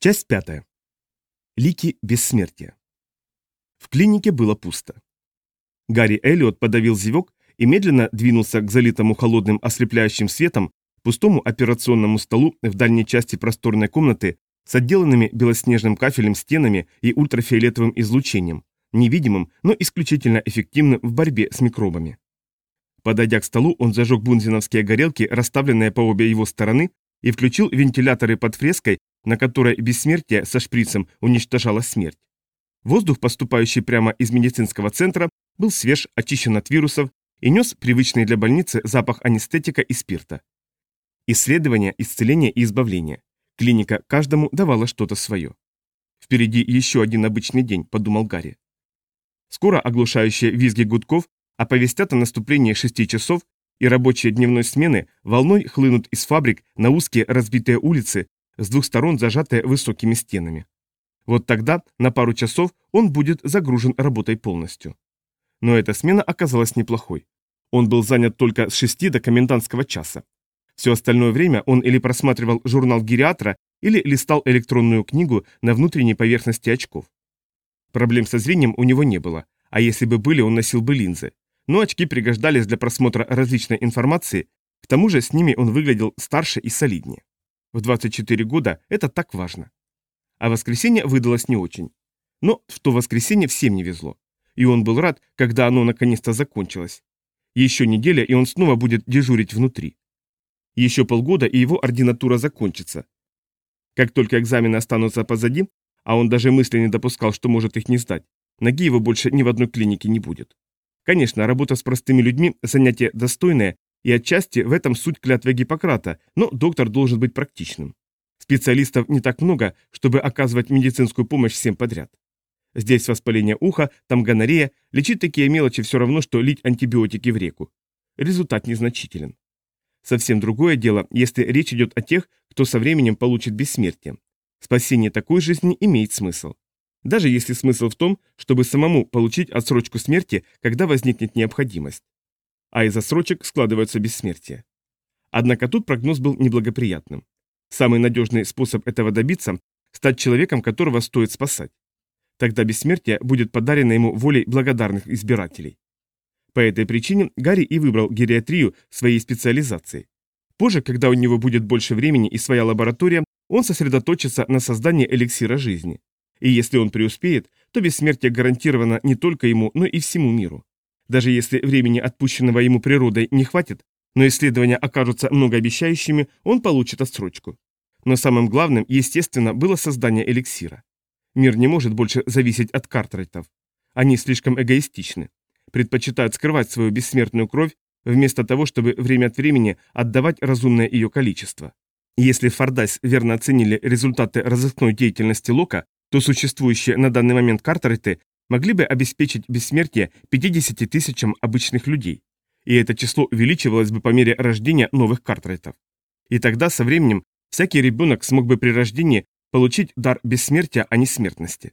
Часть пятая. Лики бессмертия. В клинике было пусто. Гарри Эллиот подавил зевок и медленно двинулся к залитому холодным ослепляющим светом пустому операционному столу в дальней части просторной комнаты с отделанными белоснежным кафелем стенами и ультрафиолетовым излучением, невидимым, но исключительно эффективным в борьбе с микробами. Подойдя к столу, он зажег бунзиновские горелки, расставленные по обе его стороны, и включил вентиляторы под фреской, на которой бессмертие со шприцем уничтожало смерть. Воздух, поступающий прямо из медицинского центра, был свеж, очищен от вирусов и нес привычный для больницы запах анестетика и спирта. Исследование, исцеление и избавление. Клиника каждому давала что-то свое. Впереди еще один обычный день, подумал Гарри. Скоро оглушающие визги гудков оповестят о наступлении шести часов, и рабочие дневной смены волной хлынут из фабрик на узкие разбитые улицы, с двух сторон зажатые высокими стенами. Вот тогда, на пару часов, он будет загружен работой полностью. Но эта смена оказалась неплохой. Он был занят только с 6 до комендантского часа. Все остальное время он или просматривал журнал гериатра, или листал электронную книгу на внутренней поверхности очков. Проблем со зрением у него не было, а если бы были, он носил бы линзы. Но очки пригождались для просмотра различной информации, к тому же с ними он выглядел старше и солиднее. В 24 года это так важно. А воскресенье выдалось не очень. Но в то воскресенье всем не везло. И он был рад, когда оно наконец-то закончилось. Еще неделя, и он снова будет дежурить внутри. Еще полгода, и его ординатура закончится. Как только экзамены останутся позади, а он даже мысли не допускал, что может их не сдать, ноги его больше ни в одной клинике не будет. Конечно, работа с простыми людьми – занятие достойное, и отчасти в этом суть клятвы Гиппократа, но доктор должен быть практичным. Специалистов не так много, чтобы оказывать медицинскую помощь всем подряд. Здесь воспаление уха, там гонорея, лечить такие мелочи все равно, что лить антибиотики в реку. Результат незначителен. Совсем другое дело, если речь идет о тех, кто со временем получит бессмертие. Спасение такой жизни имеет смысл. Даже если смысл в том, чтобы самому получить отсрочку смерти, когда возникнет необходимость а из отсрочек складываются бессмертие. Однако тут прогноз был неблагоприятным. Самый надежный способ этого добиться – стать человеком, которого стоит спасать. Тогда бессмертие будет подарено ему волей благодарных избирателей. По этой причине Гарри и выбрал гериатрию своей специализацией. Позже, когда у него будет больше времени и своя лаборатория, он сосредоточится на создании эликсира жизни. И если он преуспеет, то бессмертие гарантировано не только ему, но и всему миру. Даже если времени, отпущенного ему природой, не хватит, но исследования окажутся многообещающими, он получит отсрочку. Но самым главным, естественно, было создание эликсира. Мир не может больше зависеть от Картрайтов. Они слишком эгоистичны. Предпочитают скрывать свою бессмертную кровь, вместо того, чтобы время от времени отдавать разумное ее количество. Если Фордайс верно оценили результаты разыскной деятельности Лока, то существующие на данный момент Картрайты могли бы обеспечить бессмертие 50 тысячам обычных людей, и это число увеличивалось бы по мере рождения новых Картрайтов. И тогда со временем всякий ребенок смог бы при рождении получить дар бессмертия, а не смертности.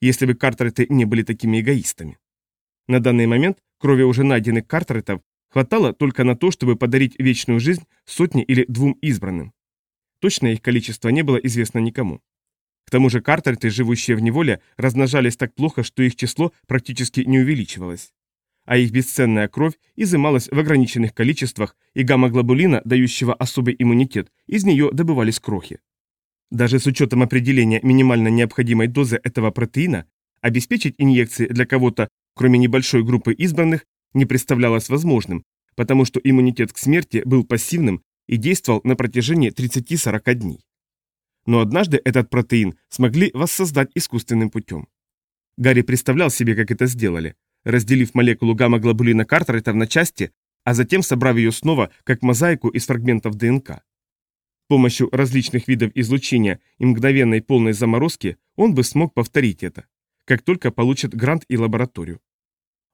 Если бы Картрайты не были такими эгоистами. На данный момент крови уже найденных Картрайтов хватало только на то, чтобы подарить вечную жизнь сотне или двум избранным. Точное их количество не было известно никому. К тому же картерты, живущие в неволе, размножались так плохо, что их число практически не увеличивалось. А их бесценная кровь изымалась в ограниченных количествах, и гамма-глобулина, дающего особый иммунитет, из нее добывались крохи. Даже с учетом определения минимально необходимой дозы этого протеина, обеспечить инъекции для кого-то, кроме небольшой группы избранных, не представлялось возможным, потому что иммунитет к смерти был пассивным и действовал на протяжении 30-40 дней. Но однажды этот протеин смогли воссоздать искусственным путем. Гарри представлял себе, как это сделали, разделив молекулу гамма-глобулина Картрайта на части, а затем собрав ее снова, как мозаику из фрагментов ДНК. С помощью различных видов излучения и мгновенной полной заморозки он бы смог повторить это, как только получит грант и лабораторию.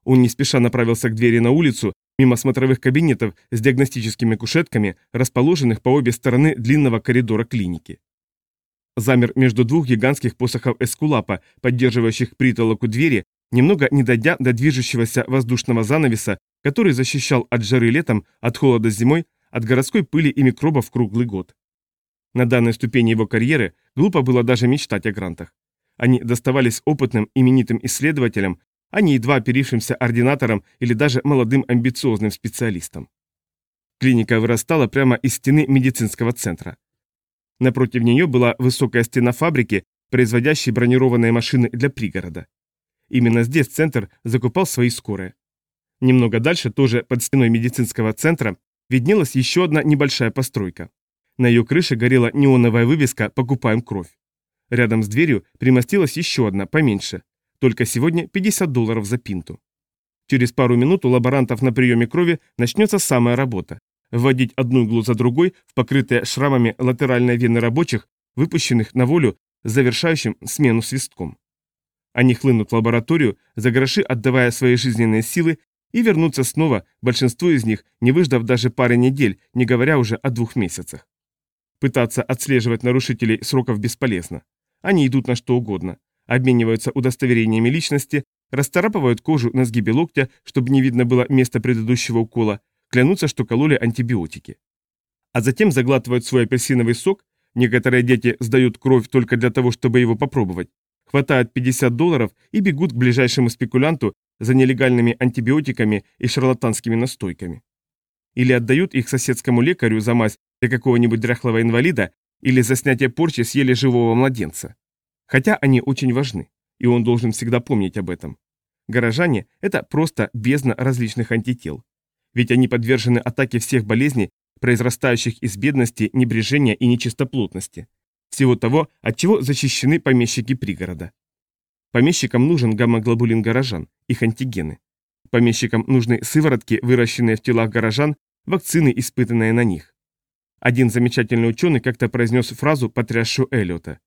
Он не спеша направился к двери на улицу, мимо смотровых кабинетов с диагностическими кушетками, расположенных по обе стороны длинного коридора клиники замер между двух гигантских посохов Эскулапа, поддерживающих притолоку двери, немного не дойдя до движущегося воздушного занавеса, который защищал от жары летом, от холода зимой, от городской пыли и микробов круглый год. На данной ступени его карьеры глупо было даже мечтать о грантах. Они доставались опытным, именитым исследователям, а не едва оперившимся ординаторам или даже молодым амбициозным специалистам. Клиника вырастала прямо из стены медицинского центра. Напротив нее была высокая стена фабрики, производящей бронированные машины для пригорода. Именно здесь центр закупал свои скорые. Немного дальше, тоже под стеной медицинского центра, виднелась еще одна небольшая постройка. На ее крыше горела неоновая вывеска «Покупаем кровь». Рядом с дверью примостилась еще одна, поменьше. Только сегодня 50 долларов за пинту. Через пару минут у лаборантов на приеме крови начнется самая работа вводить одну иглу за другой в покрытые шрамами латеральные вены рабочих, выпущенных на волю завершающим смену свистком. Они хлынут в лабораторию, за гроши отдавая свои жизненные силы, и вернутся снова, большинство из них, не выждав даже пары недель, не говоря уже о двух месяцах. Пытаться отслеживать нарушителей сроков бесполезно. Они идут на что угодно, обмениваются удостоверениями личности, расторапывают кожу на сгибе локтя, чтобы не видно было места предыдущего укола, клянутся, что кололи антибиотики. А затем заглатывают свой апельсиновый сок, некоторые дети сдают кровь только для того, чтобы его попробовать, хватают 50 долларов и бегут к ближайшему спекулянту за нелегальными антибиотиками и шарлатанскими настойками. Или отдают их соседскому лекарю за мазь для какого-нибудь дряхлого инвалида или за снятие порчи съели живого младенца. Хотя они очень важны, и он должен всегда помнить об этом. Горожане – это просто бездна различных антител ведь они подвержены атаке всех болезней, произрастающих из бедности, небрежения и нечистоплотности. Всего того, от чего защищены помещики пригорода. Помещикам нужен гамма-глобулин горожан, их антигены. Помещикам нужны сыворотки, выращенные в телах горожан, вакцины, испытанные на них. Один замечательный ученый как-то произнес фразу, потрясшую Эллиота.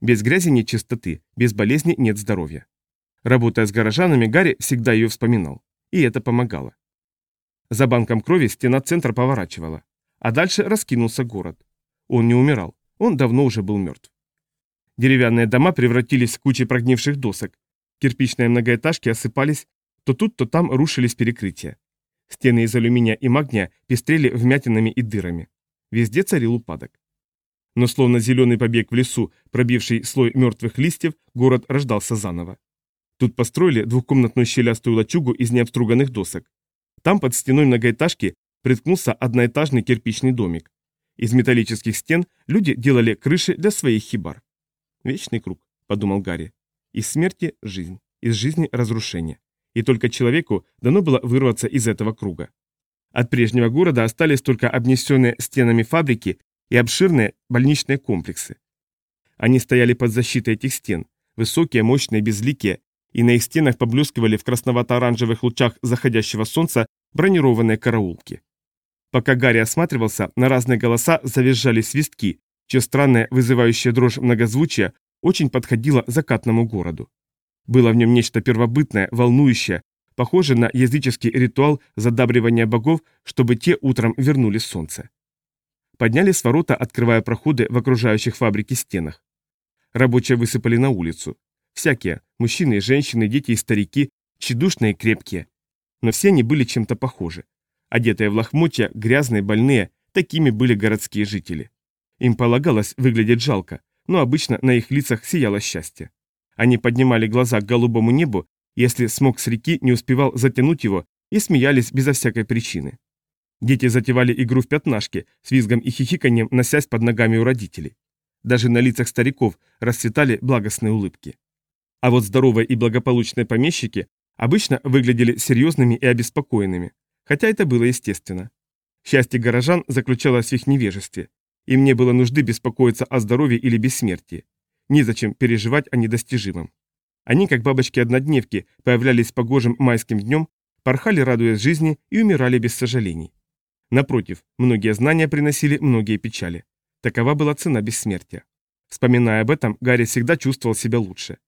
«Без грязи нет чистоты, без болезни нет здоровья». Работая с горожанами, Гарри всегда ее вспоминал. И это помогало. За банком крови стена центра поворачивала. А дальше раскинулся город. Он не умирал. Он давно уже был мертв. Деревянные дома превратились в кучи прогнивших досок. Кирпичные многоэтажки осыпались, то тут, то там рушились перекрытия. Стены из алюминия и магния пестрели вмятинами и дырами. Везде царил упадок. Но словно зеленый побег в лесу, пробивший слой мертвых листьев, город рождался заново. Тут построили двухкомнатную щелястую лачугу из необструганных досок. Там под стеной многоэтажки приткнулся одноэтажный кирпичный домик. Из металлических стен люди делали крыши для своих хибар. «Вечный круг», — подумал Гарри. «Из смерти – жизнь, из жизни – разрушение. И только человеку дано было вырваться из этого круга. От прежнего города остались только обнесенные стенами фабрики и обширные больничные комплексы. Они стояли под защитой этих стен, высокие, мощные, безликие, и на их стенах поблескивали в красновато-оранжевых лучах заходящего солнца бронированные караулки. Пока Гарри осматривался, на разные голоса завизжали свистки, чье странное, вызывающее дрожь многозвучие очень подходило закатному городу. Было в нем нечто первобытное, волнующее, похожее на языческий ритуал задабривания богов, чтобы те утром вернули солнце. Поднялись ворота, открывая проходы в окружающих фабрики стенах. Рабочие высыпали на улицу. Всякие, мужчины, женщины, дети и старики, тщедушные и крепкие. Но все они были чем-то похожи. Одетые в лохмотья, грязные, больные, такими были городские жители. Им полагалось выглядеть жалко, но обычно на их лицах сияло счастье. Они поднимали глаза к голубому небу, если смог с реки не успевал затянуть его, и смеялись безо всякой причины. Дети затевали игру в пятнашки, с визгом и хихиканием носясь под ногами у родителей. Даже на лицах стариков расцветали благостные улыбки. А вот здоровые и благополучные помещики обычно выглядели серьезными и обеспокоенными, хотя это было естественно. Счастье горожан заключалось в их невежестве. Им не было нужды беспокоиться о здоровье или бессмертии. Незачем переживать о недостижимом. Они, как бабочки-однодневки, появлялись погожим майским днем, порхали, радуясь жизни, и умирали без сожалений. Напротив, многие знания приносили многие печали. Такова была цена бессмертия. Вспоминая об этом, Гарри всегда чувствовал себя лучше.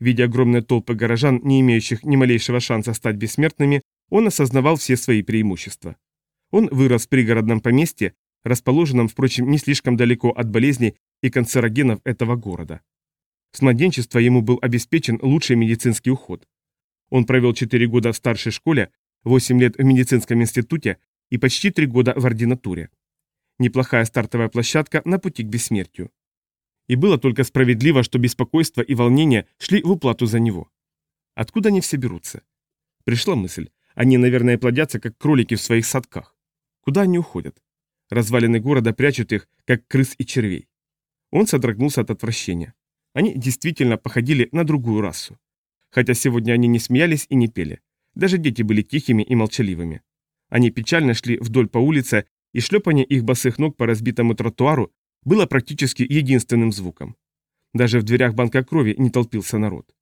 Видя огромные толпы горожан, не имеющих ни малейшего шанса стать бессмертными, он осознавал все свои преимущества. Он вырос в пригородном поместье, расположенном, впрочем, не слишком далеко от болезней и канцерогенов этого города. С младенчества ему был обеспечен лучший медицинский уход. Он провел 4 года в старшей школе, 8 лет в медицинском институте и почти 3 года в ординатуре. Неплохая стартовая площадка на пути к бессмертию. И было только справедливо, что беспокойство и волнение шли в уплату за него. Откуда они все берутся? Пришла мысль. Они, наверное, плодятся, как кролики в своих садках. Куда они уходят? Развалины города прячут их, как крыс и червей. Он содрогнулся от отвращения. Они действительно походили на другую расу. Хотя сегодня они не смеялись и не пели. Даже дети были тихими и молчаливыми. Они печально шли вдоль по улице, и шлепание их босых ног по разбитому тротуару было практически единственным звуком. Даже в дверях банка крови не толпился народ.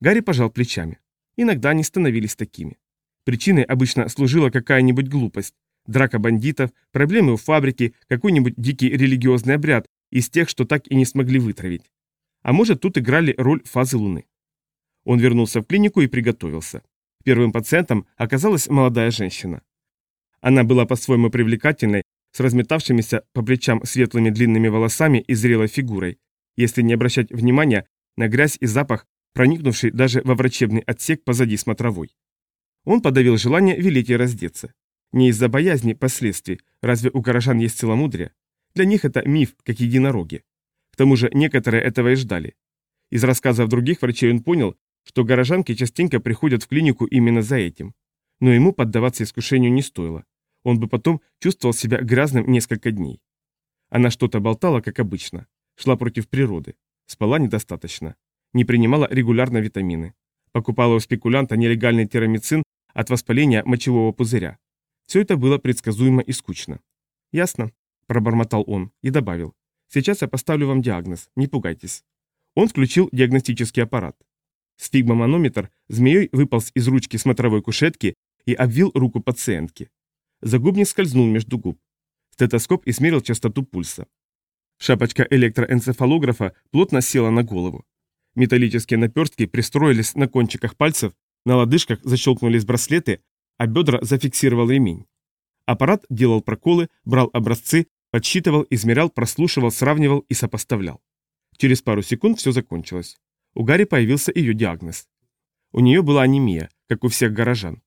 Гарри пожал плечами. Иногда они становились такими. Причиной обычно служила какая-нибудь глупость, драка бандитов, проблемы у фабрики, какой-нибудь дикий религиозный обряд из тех, что так и не смогли вытравить. А может, тут играли роль фазы Луны. Он вернулся в клинику и приготовился. Первым пациентом оказалась молодая женщина. Она была по-своему привлекательной, разметавшимися по плечам светлыми длинными волосами и зрелой фигурой, если не обращать внимания на грязь и запах, проникнувший даже во врачебный отсек позади смотровой. Он подавил желание велеть ей раздеться. Не из-за боязни последствий, разве у горожан есть целомудрие? Для них это миф, как единороги. К тому же некоторые этого и ждали. Из рассказов других врачей он понял, что горожанки частенько приходят в клинику именно за этим. Но ему поддаваться искушению не стоило. Он бы потом чувствовал себя грязным несколько дней. Она что-то болтала, как обычно. Шла против природы. Спала недостаточно. Не принимала регулярно витамины. Покупала у спекулянта нелегальный терамицин от воспаления мочевого пузыря. Все это было предсказуемо и скучно. «Ясно», – пробормотал он и добавил. «Сейчас я поставлю вам диагноз, не пугайтесь». Он включил диагностический аппарат. Сфигмоманометр змеей выполз из ручки смотровой кушетки и обвил руку пациентки. Загубник скользнул между губ. Стетоскоп измерил частоту пульса. Шапочка электроэнцефалографа плотно села на голову. Металлические наперстки пристроились на кончиках пальцев, на лодыжках защелкнулись браслеты, а бедра зафиксировал ремень. Аппарат делал проколы, брал образцы, подсчитывал, измерял, прослушивал, сравнивал и сопоставлял. Через пару секунд все закончилось. У Гарри появился ее диагноз. У нее была анемия, как у всех горожан.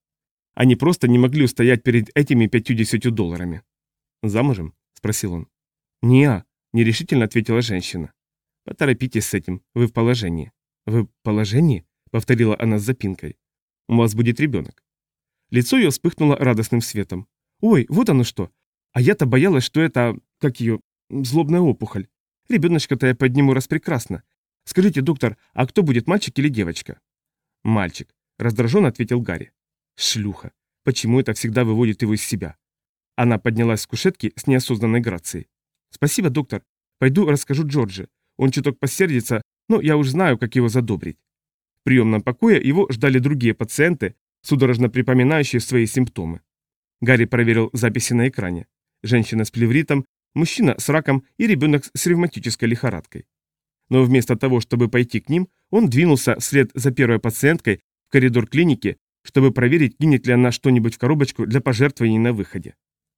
Они просто не могли устоять перед этими 50 долларами. «Замужем?» – спросил он. «Не-а», нерешительно ответила женщина. «Поторопитесь с этим, вы в положении». «Вы в положении?» – повторила она с запинкой. «У вас будет ребенок». Лицо ее вспыхнуло радостным светом. «Ой, вот оно что! А я-то боялась, что это, как ее, злобная опухоль. Ребеночка-то я подниму раз прекрасно. Скажите, доктор, а кто будет, мальчик или девочка?» «Мальчик», – раздраженно ответил Гарри. Шлюха. Почему это всегда выводит его из себя? Она поднялась с кушетки с неосознанной грацией. «Спасибо, доктор. Пойду расскажу Джорджи. Он чуток посердится, но я уж знаю, как его задобрить». В приемном покое его ждали другие пациенты, судорожно припоминающие свои симптомы. Гарри проверил записи на экране. Женщина с плевритом, мужчина с раком и ребенок с ревматической лихорадкой. Но вместо того, чтобы пойти к ним, он двинулся вслед за первой пациенткой в коридор клиники, чтобы проверить, кинет ли она что-нибудь в коробочку для пожертвований на выходе.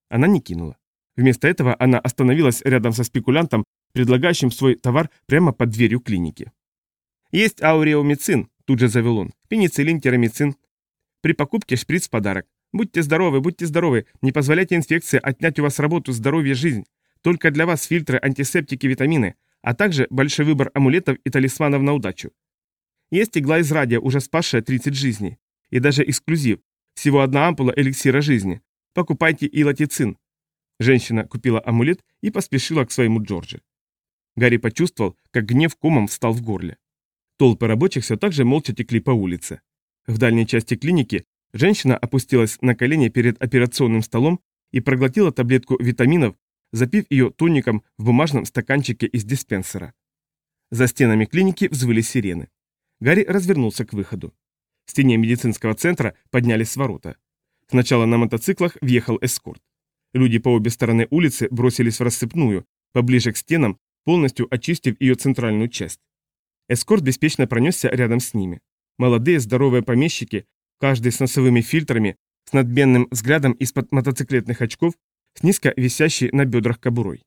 Она не кинула. Вместо этого она остановилась рядом со спекулянтом, предлагающим свой товар прямо под дверью клиники. «Есть ауреомицин», – тут же завел он, – «пенициллин, терамицин. При покупке шприц в подарок. Будьте здоровы, будьте здоровы, не позволяйте инфекции отнять у вас работу, здоровье, жизнь. Только для вас фильтры, антисептики, витамины, а также большой выбор амулетов и талисманов на удачу. Есть игла из радия, уже спасшая 30 жизней. И даже эксклюзив. Всего одна ампула эликсира жизни. Покупайте и латицин. Женщина купила амулет и поспешила к своему Джорджи. Гарри почувствовал, как гнев комом встал в горле. Толпы рабочих все так же молча текли по улице. В дальней части клиники женщина опустилась на колени перед операционным столом и проглотила таблетку витаминов, запив ее тоником в бумажном стаканчике из диспенсера. За стенами клиники взвыли сирены. Гарри развернулся к выходу. В стене медицинского центра поднялись с ворота. Сначала на мотоциклах въехал эскорт. Люди по обе стороны улицы бросились в рассыпную, поближе к стенам, полностью очистив ее центральную часть. Эскорт беспечно пронесся рядом с ними. Молодые здоровые помещики, каждый с носовыми фильтрами, с надменным взглядом из-под мотоциклетных очков, с низко висящей на бедрах кобурой.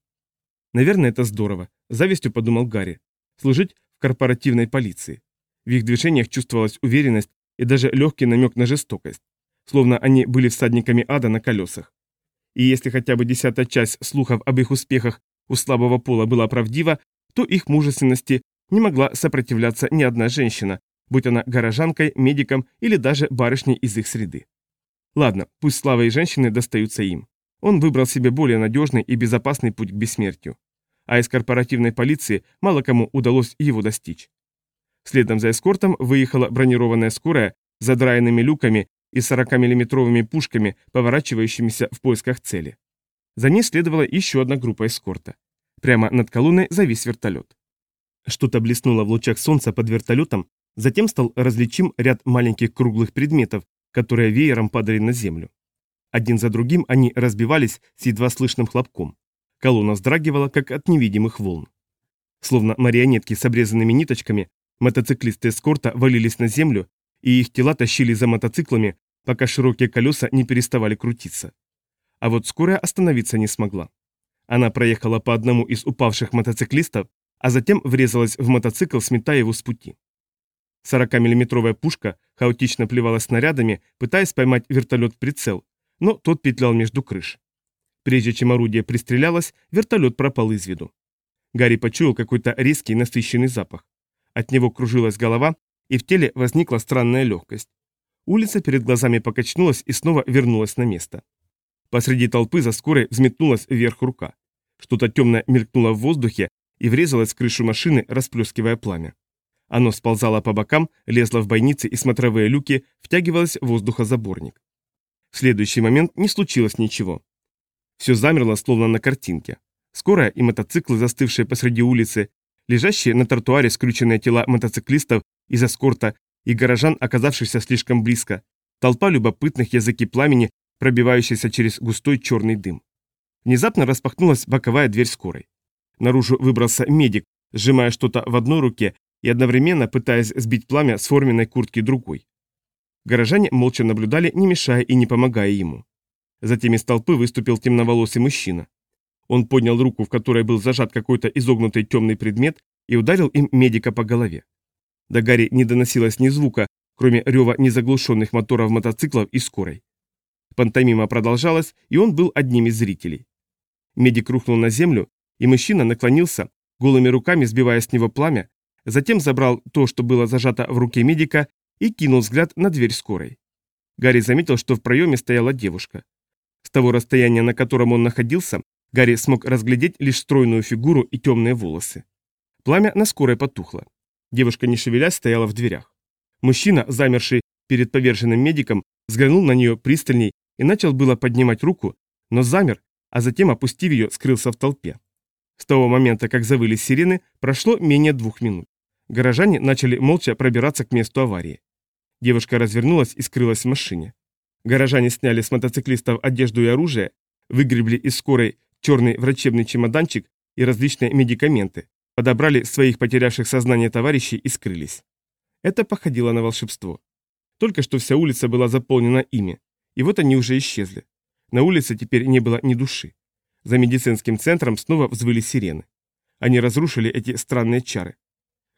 Наверное, это здорово, завистью подумал Гарри. Служить в корпоративной полиции. В их движениях чувствовалась уверенность и даже легкий намек на жестокость, словно они были всадниками ада на колесах. и если хотя бы десятая часть слухов об их успехах у слабого пола была правдива, то их мужественности не могла сопротивляться ни одна женщина, будь она горожанкой, медиком или даже барышней из их среды. Ладно, пусть слава и женщины достаются им. Он выбрал себе более надежный и безопасный путь к бессмертию. А из корпоративной полиции мало кому удалось его достичь. Следом за эскортом выехала бронированная скорая с задраенными люками и 40-миллиметровыми пушками, поворачивающимися в поисках цели. За ней следовала еще одна группа эскорта. Прямо над колонной завис вертолет. Что-то блеснуло в лучах солнца под вертолетом, затем стал различим ряд маленьких круглых предметов, которые веером падали на землю. Один за другим они разбивались с едва слышным хлопком. Колонна вздрагивала, как от невидимых волн. Словно марионетки с обрезанными ниточками, мотоциклисты эскорта валились на землю, и их тела тащили за мотоциклами, пока широкие колеса не переставали крутиться. А вот скорая остановиться не смогла. Она проехала по одному из упавших мотоциклистов, а затем врезалась в мотоцикл, сметая его с пути. 40-миллиметровая пушка хаотично плевалась снарядами, пытаясь поймать вертолет в прицел, но тот петлял между крыш. Прежде чем орудие пристрелялось, вертолет пропал из виду. Гарри почуял какой-то резкий насыщенный запах. От него кружилась голова, и в теле возникла странная легкость. Улица перед глазами покачнулась и снова вернулась на место. Посреди толпы за скорой взметнулась вверх рука. Что-то темное мелькнуло в воздухе и врезалось в крышу машины, расплескивая пламя. Оно сползало по бокам, лезло в бойницы и смотровые люки, втягивалось в воздухозаборник. В следующий момент не случилось ничего. Все замерло, словно на картинке. Скорая и мотоциклы, застывшие посреди улицы, лежащие на тротуаре скрюченные тела мотоциклистов из эскорта и горожан, оказавшихся слишком близко, толпа любопытных языки пламени, пробивающаяся через густой черный дым. Внезапно распахнулась боковая дверь скорой. Наружу выбрался медик, сжимая что-то в одной руке и одновременно пытаясь сбить пламя с форменной куртки другой. Горожане молча наблюдали, не мешая и не помогая ему. Затем из толпы выступил темноволосый мужчина. Он поднял руку, в которой был зажат какой-то изогнутый темный предмет, и ударил им медика по голове. До Гарри не доносилось ни звука, кроме рева незаглушенных моторов мотоциклов и скорой. Пантомима продолжалась, и он был одним из зрителей. Медик рухнул на землю, и мужчина наклонился, голыми руками сбивая с него пламя, затем забрал то, что было зажато в руке медика, и кинул взгляд на дверь скорой. Гарри заметил, что в проеме стояла девушка. С того расстояния, на котором он находился, Гарри смог разглядеть лишь стройную фигуру и темные волосы. Пламя на скорой потухло. Девушка, не шевелясь, стояла в дверях. Мужчина, замерший перед поверженным медиком, взглянул на нее пристальней и начал было поднимать руку, но замер, а затем, опустив ее, скрылся в толпе. С того момента, как завыли сирены, прошло менее двух минут. Горожане начали молча пробираться к месту аварии. Девушка развернулась и скрылась в машине. Горожане сняли с мотоциклистов одежду и оружие, выгребли из скорой черный врачебный чемоданчик и различные медикаменты, подобрали своих потерявших сознание товарищей и скрылись. Это походило на волшебство. Только что вся улица была заполнена ими, и вот они уже исчезли. На улице теперь не было ни души. За медицинским центром снова взвыли сирены. Они разрушили эти странные чары.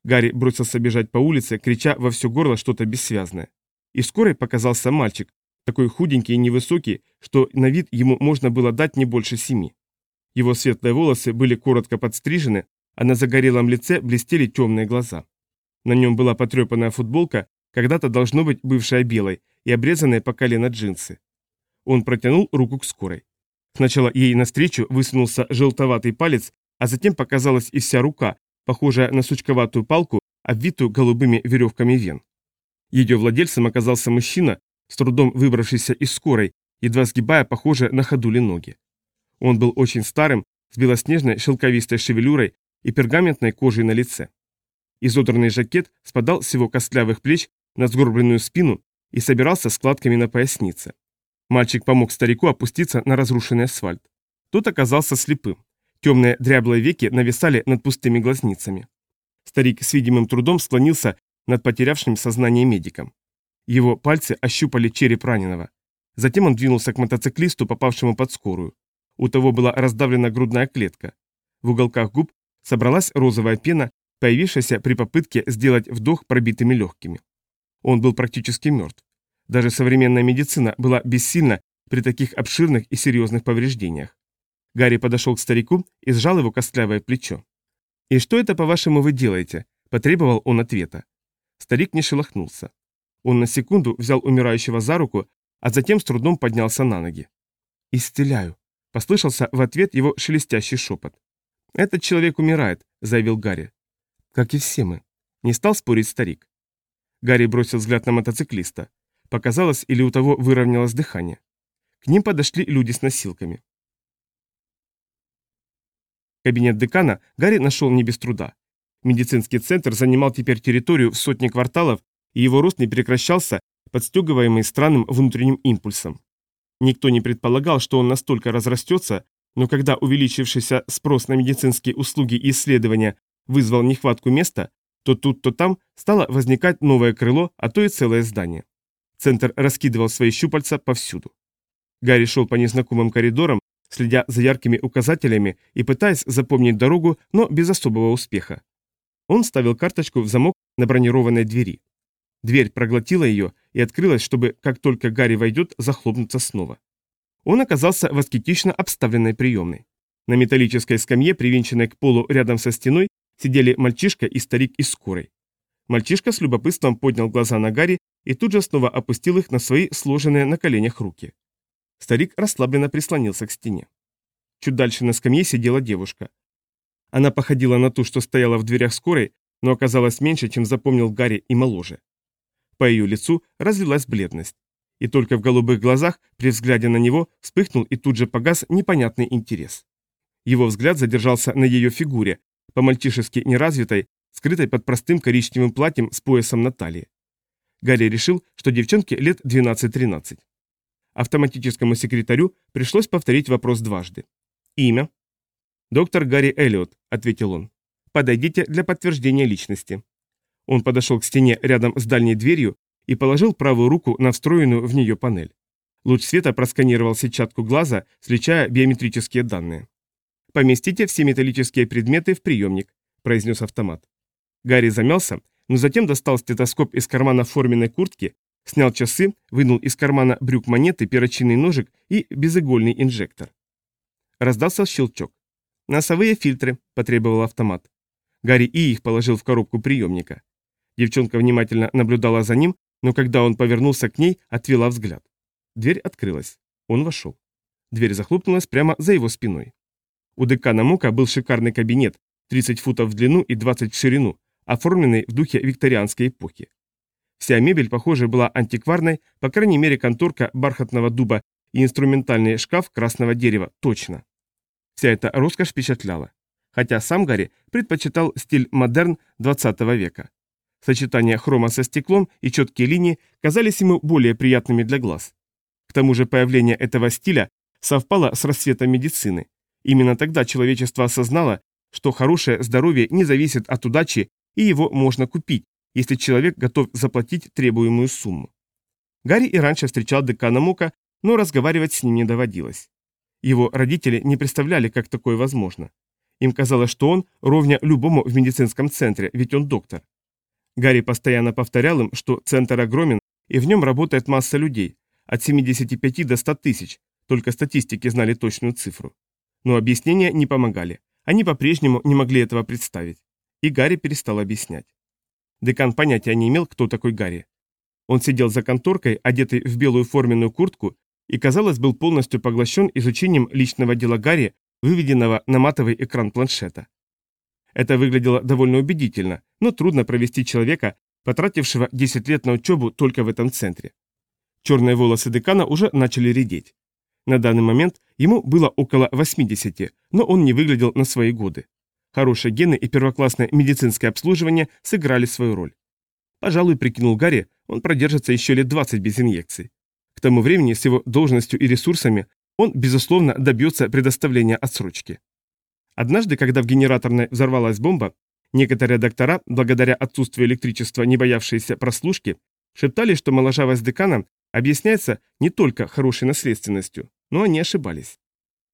Гарри бросился бежать по улице, крича во все горло что-то бессвязное. И вскоре показался мальчик, такой худенький и невысокий, что на вид ему можно было дать не больше семи. Его светлые волосы были коротко подстрижены, а на загорелом лице блестели темные глаза. На нем была потрепанная футболка, когда-то должно быть бывшая белой, и обрезанные по колено джинсы. Он протянул руку к скорой. Сначала ей навстречу высунулся желтоватый палец, а затем показалась и вся рука, похожая на сучковатую палку, обвитую голубыми веревками вен. Ее владельцем оказался мужчина, с трудом выбравшийся из скорой, едва сгибая похожие на ходули ноги. Он был очень старым, с белоснежной шелковистой шевелюрой и пергаментной кожей на лице. Изодранный жакет спадал с его костлявых плеч на сгорбленную спину и собирался складками на пояснице. Мальчик помог старику опуститься на разрушенный асфальт. Тот оказался слепым. Темные дряблые веки нависали над пустыми глазницами. Старик с видимым трудом склонился над потерявшим сознание медиком. Его пальцы ощупали череп раненого. Затем он двинулся к мотоциклисту, попавшему под скорую. У того была раздавлена грудная клетка. В уголках губ собралась розовая пена, появившаяся при попытке сделать вдох пробитыми легкими. Он был практически мертв. Даже современная медицина была бессильна при таких обширных и серьезных повреждениях. Гарри подошел к старику и сжал его костлявое плечо. «И что это, по-вашему, вы делаете?» – потребовал он ответа. Старик не шелохнулся. Он на секунду взял умирающего за руку, а затем с трудом поднялся на ноги. «Исцеляю», — послышался в ответ его шелестящий шепот. «Этот человек умирает», — заявил Гарри. «Как и все мы», — не стал спорить старик. Гарри бросил взгляд на мотоциклиста. Показалось, или у того выровнялось дыхание. К ним подошли люди с носилками. Кабинет декана Гарри нашел не без труда. Медицинский центр занимал теперь территорию в сотни кварталов, и его рост не прекращался, подстегиваемый странным внутренним импульсом. Никто не предполагал, что он настолько разрастется, но когда увеличившийся спрос на медицинские услуги и исследования вызвал нехватку места, то тут, то там стало возникать новое крыло, а то и целое здание. Центр раскидывал свои щупальца повсюду. Гарри шел по незнакомым коридорам, следя за яркими указателями и пытаясь запомнить дорогу, но без особого успеха. Он ставил карточку в замок на бронированной двери. Дверь проглотила ее и открылась, чтобы, как только Гарри войдет, захлопнуться снова. Он оказался в аскетично обставленной приемной. На металлической скамье, привинченной к полу рядом со стеной, сидели мальчишка и старик из скорой. Мальчишка с любопытством поднял глаза на Гарри и тут же снова опустил их на свои сложенные на коленях руки. Старик расслабленно прислонился к стене. Чуть дальше на скамье сидела девушка. Она походила на ту, что стояла в дверях скорой, но оказалась меньше, чем запомнил Гарри и моложе. По ее лицу разлилась бледность. И только в голубых глазах при взгляде на него вспыхнул и тут же погас непонятный интерес. Его взгляд задержался на ее фигуре, по-мальчишески неразвитой, скрытой под простым коричневым платьем с поясом на талии. Гарри решил, что девчонке лет 12-13. Автоматическому секретарю пришлось повторить вопрос дважды. «Имя?» «Доктор Гарри Эллиот», — ответил он. «Подойдите для подтверждения личности». Он подошел к стене рядом с дальней дверью и положил правую руку на встроенную в нее панель. Луч света просканировал сетчатку глаза, сличая биометрические данные. «Поместите все металлические предметы в приемник», – произнес автомат. Гарри замялся, но затем достал стетоскоп из кармана форменной куртки, снял часы, вынул из кармана брюк монеты, перочинный ножик и безыгольный инжектор. Раздался щелчок. «Носовые фильтры», – потребовал автомат. Гарри и их положил в коробку приемника. Девчонка внимательно наблюдала за ним, но когда он повернулся к ней, отвела взгляд. Дверь открылась. Он вошел. Дверь захлопнулась прямо за его спиной. У декана Мука был шикарный кабинет, 30 футов в длину и 20 в ширину, оформленный в духе викторианской эпохи. Вся мебель, похоже, была антикварной, по крайней мере конторка бархатного дуба и инструментальный шкаф красного дерева, точно. Вся эта роскошь впечатляла. Хотя сам Гарри предпочитал стиль модерн 20 века. Сочетание хрома со стеклом и четкие линии казались ему более приятными для глаз. К тому же появление этого стиля совпало с рассветом медицины. Именно тогда человечество осознало, что хорошее здоровье не зависит от удачи и его можно купить, если человек готов заплатить требуемую сумму. Гарри и раньше встречал декана Мука, но разговаривать с ним не доводилось. Его родители не представляли, как такое возможно. Им казалось, что он ровня любому в медицинском центре, ведь он доктор. Гарри постоянно повторял им, что центр огромен, и в нем работает масса людей, от 75 до 100 тысяч, только статистики знали точную цифру. Но объяснения не помогали, они по-прежнему не могли этого представить. И Гарри перестал объяснять. Декан понятия не имел, кто такой Гарри. Он сидел за конторкой, одетый в белую форменную куртку, и, казалось, был полностью поглощен изучением личного дела Гарри, выведенного на матовый экран планшета. Это выглядело довольно убедительно, но трудно провести человека, потратившего 10 лет на учебу только в этом центре. Черные волосы декана уже начали редеть. На данный момент ему было около 80, но он не выглядел на свои годы. Хорошие гены и первоклассное медицинское обслуживание сыграли свою роль. Пожалуй, прикинул Гарри, он продержится еще лет 20 без инъекций. К тому времени с его должностью и ресурсами он, безусловно, добьется предоставления отсрочки. Однажды, когда в генераторной взорвалась бомба, некоторые доктора, благодаря отсутствию электричества, не боявшиеся прослушки, шептали, что моложавость декана объясняется не только хорошей наследственностью, но они ошибались.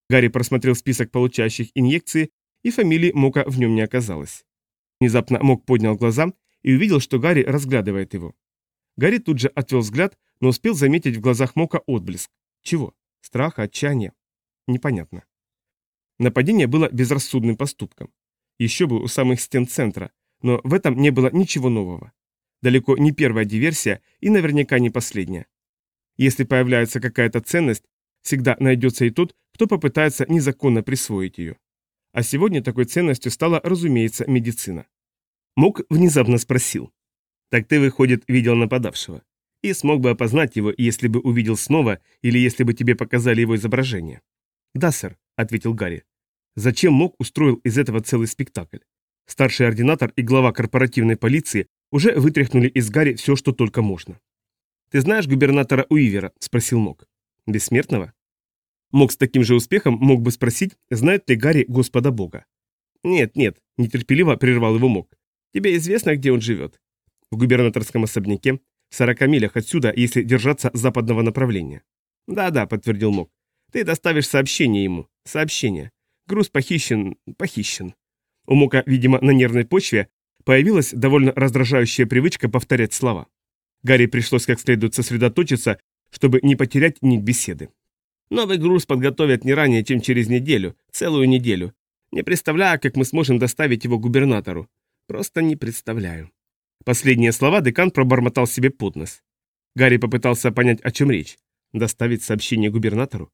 Гарри просмотрел список получающих инъекции, и фамилии Мока в нем не оказалось. Внезапно Мок поднял глаза и увидел, что Гарри разглядывает его. Гарри тут же отвел взгляд, но успел заметить в глазах Мока отблеск. Чего? Страха, отчаяния. Непонятно. Нападение было безрассудным поступком. Еще бы у самых стен центра, но в этом не было ничего нового. Далеко не первая диверсия и наверняка не последняя. Если появляется какая-то ценность, всегда найдется и тот, кто попытается незаконно присвоить ее. А сегодня такой ценностью стала, разумеется, медицина. Мок внезапно спросил. «Так ты, выходит, видел нападавшего? И смог бы опознать его, если бы увидел снова, или если бы тебе показали его изображение?» «Да, сэр», — ответил Гарри. «Зачем Мок устроил из этого целый спектакль? Старший ординатор и глава корпоративной полиции уже вытряхнули из Гарри все, что только можно. «Ты знаешь губернатора Уивера?» – спросил Мок. «Бессмертного?» Мок с таким же успехом мог бы спросить, знает ли Гарри Господа Бога. «Нет, нет», – нетерпеливо прервал его Мок. «Тебе известно, где он живет?» «В губернаторском особняке, в 40 милях отсюда, если держаться западного направления». «Да-да», – подтвердил Мок. «Ты доставишь сообщение ему. Сообщение. Груз похищен... похищен». У Мока, видимо, на нервной почве появилась довольно раздражающая привычка повторять слова. Гарри пришлось как следует сосредоточиться, чтобы не потерять нить беседы. «Новый груз подготовят не ранее, чем через неделю, целую неделю. Не представляю, как мы сможем доставить его губернатору. Просто не представляю». Последние слова декан пробормотал себе под нос. Гарри попытался понять, о чем речь. Доставить сообщение губернатору?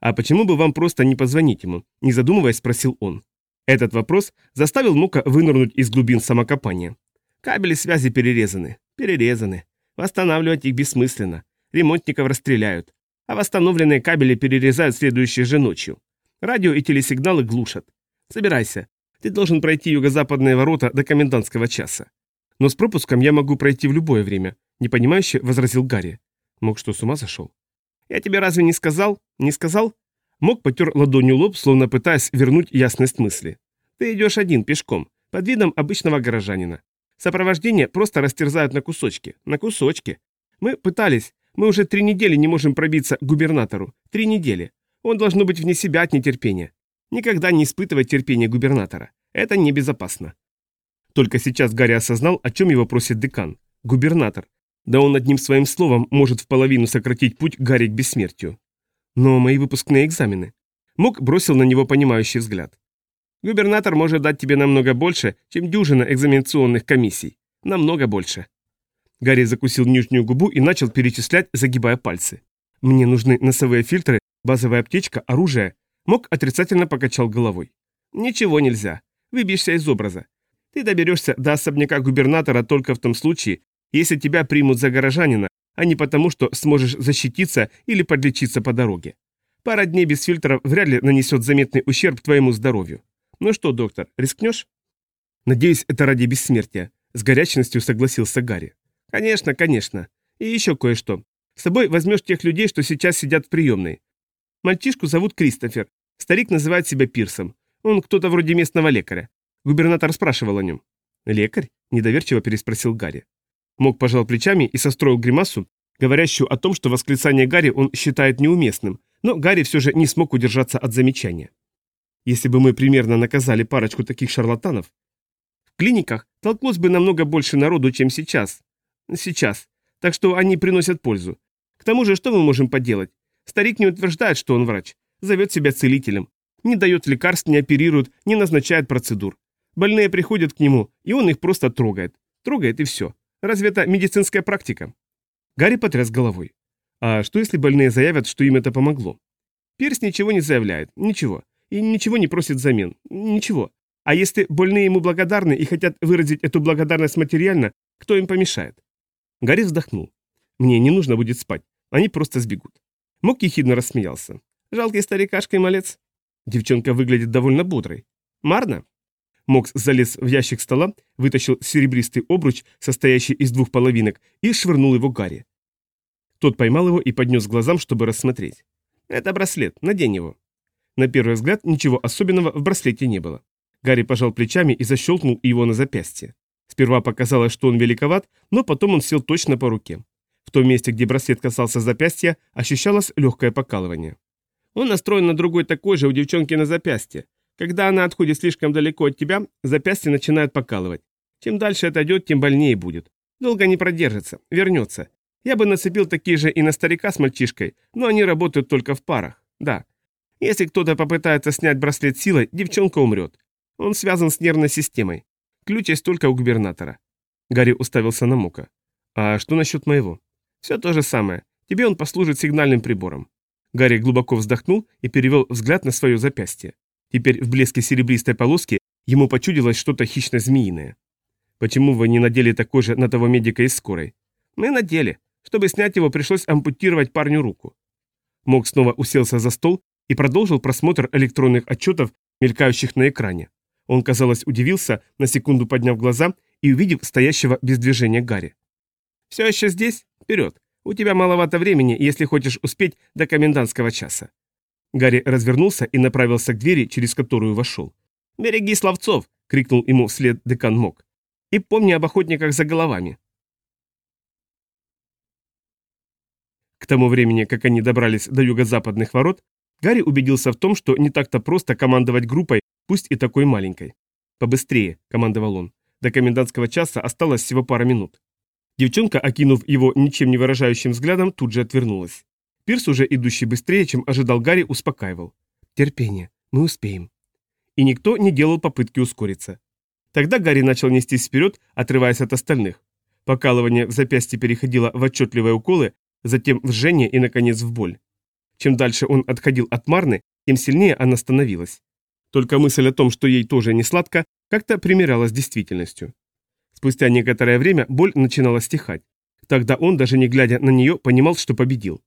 «А почему бы вам просто не позвонить ему?» Не задумываясь, спросил он. Этот вопрос заставил Мука вынырнуть из глубин самокопания. Кабели связи перерезаны. Перерезаны. Восстанавливать их бессмысленно. Ремонтников расстреляют. А восстановленные кабели перерезают следующей же ночью. Радио и телесигналы глушат. Собирайся. Ты должен пройти юго-западные ворота до комендантского часа. Но с пропуском я могу пройти в любое время, непонимающе возразил Гарри. Мог что, с ума зашел? Я тебе разве не сказал? Не сказал? Мог потер ладонью лоб, словно пытаясь вернуть ясность мысли. «Ты идешь один, пешком, под видом обычного горожанина. Сопровождение просто растерзают на кусочки. На кусочки. Мы пытались. Мы уже три недели не можем пробиться к губернатору. Три недели. Он должно быть вне себя от нетерпения. Никогда не испытывать терпение губернатора. Это небезопасно». Только сейчас Гарри осознал, о чем его просит декан. Губернатор. Да он одним своим словом может в половину сократить путь Гарри к бессмертию. Но мои выпускные экзамены. Мук бросил на него понимающий взгляд. Губернатор может дать тебе намного больше, чем дюжина экзаменационных комиссий. Намного больше. Гарри закусил нижнюю губу и начал перечислять, загибая пальцы. Мне нужны носовые фильтры, базовая аптечка, оружие. Мок отрицательно покачал головой. Ничего нельзя. Выбьешься из образа. Ты доберешься до особняка губернатора только в том случае, если тебя примут за горожанина, а не потому, что сможешь защититься или подлечиться по дороге. Пара дней без фильтров вряд ли нанесет заметный ущерб твоему здоровью. Ну что, доктор, рискнешь? Надеюсь, это ради бессмертия. С горячностью согласился Гарри. Конечно, конечно. И еще кое-что. С собой возьмешь тех людей, что сейчас сидят в приемной. Мальчишку зовут Кристофер. Старик называет себя Пирсом. Он кто-то вроде местного лекаря. Губернатор спрашивал о нем. «Лекарь?» – недоверчиво переспросил Гарри. Мог пожал плечами и состроил гримасу, говорящую о том, что восклицание Гарри он считает неуместным, но Гарри все же не смог удержаться от замечания. Если бы мы примерно наказали парочку таких шарлатанов, в клиниках толклось бы намного больше народу, чем сейчас. Сейчас. Так что они приносят пользу. К тому же, что мы можем поделать? Старик не утверждает, что он врач. Зовет себя целителем. Не дает лекарств, не оперирует, не назначает процедур. Больные приходят к нему, и он их просто трогает. Трогает и все. Разве это медицинская практика? Гарри потряс головой. А что если больные заявят, что им это помогло? Пирс ничего не заявляет, ничего. И ничего не просит взамен, ничего. А если больные ему благодарны и хотят выразить эту благодарность материально, кто им помешает? Гарри вздохнул. Мне не нужно будет спать, они просто сбегут. Мок ехидно рассмеялся. Жалкий старикашка и малец. Девчонка выглядит довольно бодрой. Марна? Мокс залез в ящик стола, вытащил серебристый обруч, состоящий из двух половинок, и швырнул его Гарри. Тот поймал его и поднес глазам, чтобы рассмотреть. «Это браслет, надень его». На первый взгляд ничего особенного в браслете не было. Гарри пожал плечами и защелкнул его на запястье. Сперва показалось, что он великоват, но потом он сел точно по руке. В том месте, где браслет касался запястья, ощущалось легкое покалывание. Он настроен на другой такой же у девчонки на запястье, когда она отходит слишком далеко от тебя, запястье начинает покалывать. Чем дальше это идет, тем больнее будет. Долго не продержится, вернется. Я бы нацепил такие же и на старика с мальчишкой, но они работают только в парах. Да. Если кто-то попытается снять браслет силой, девчонка умрет. Он связан с нервной системой. Ключ есть только у губернатора. Гарри уставился на Мока. А что насчет моего? Все то же самое. Тебе он послужит сигнальным прибором. Гарри глубоко вздохнул и перевел взгляд на свое запястье. Теперь в блеске серебристой полоски ему почудилось что-то хищно-змеиное. Почему вы не надели такой же на того медика из скорой? Мы надели. Чтобы снять его, пришлось ампутировать парню руку. Мок снова уселся за стол и продолжил просмотр электронных отчетов, мелькающих на экране. Он, казалось, удивился, на секунду подняв глаза и увидев стоящего без движения Гарри. «Все еще здесь? Вперед! У тебя маловато времени, если хочешь успеть до комендантского часа». Гарри развернулся и направился к двери, через которую вошел. «Береги словцов!» — крикнул ему вслед декан Мок. «И помни об охотниках за головами». К тому времени, как они добрались до юго-западных ворот, Гарри убедился в том, что не так-то просто командовать группой, пусть и такой маленькой. «Побыстрее», — командовал он. До комендантского часа осталось всего пара минут. Девчонка, окинув его ничем не выражающим взглядом, тут же отвернулась. Пирс, уже идущий быстрее, чем ожидал Гарри, успокаивал. «Терпение, мы успеем». И никто не делал попытки ускориться. Тогда Гарри начал нестись вперед, отрываясь от остальных. Покалывание в запястье переходило в отчетливые уколы, затем в жжение и, наконец, в боль. Чем дальше он отходил от Марны, тем сильнее она становилась. Только мысль о том, что ей тоже не сладко, как-то примирялась с действительностью. Спустя некоторое время боль начинала стихать. Тогда он, даже не глядя на нее, понимал, что победил.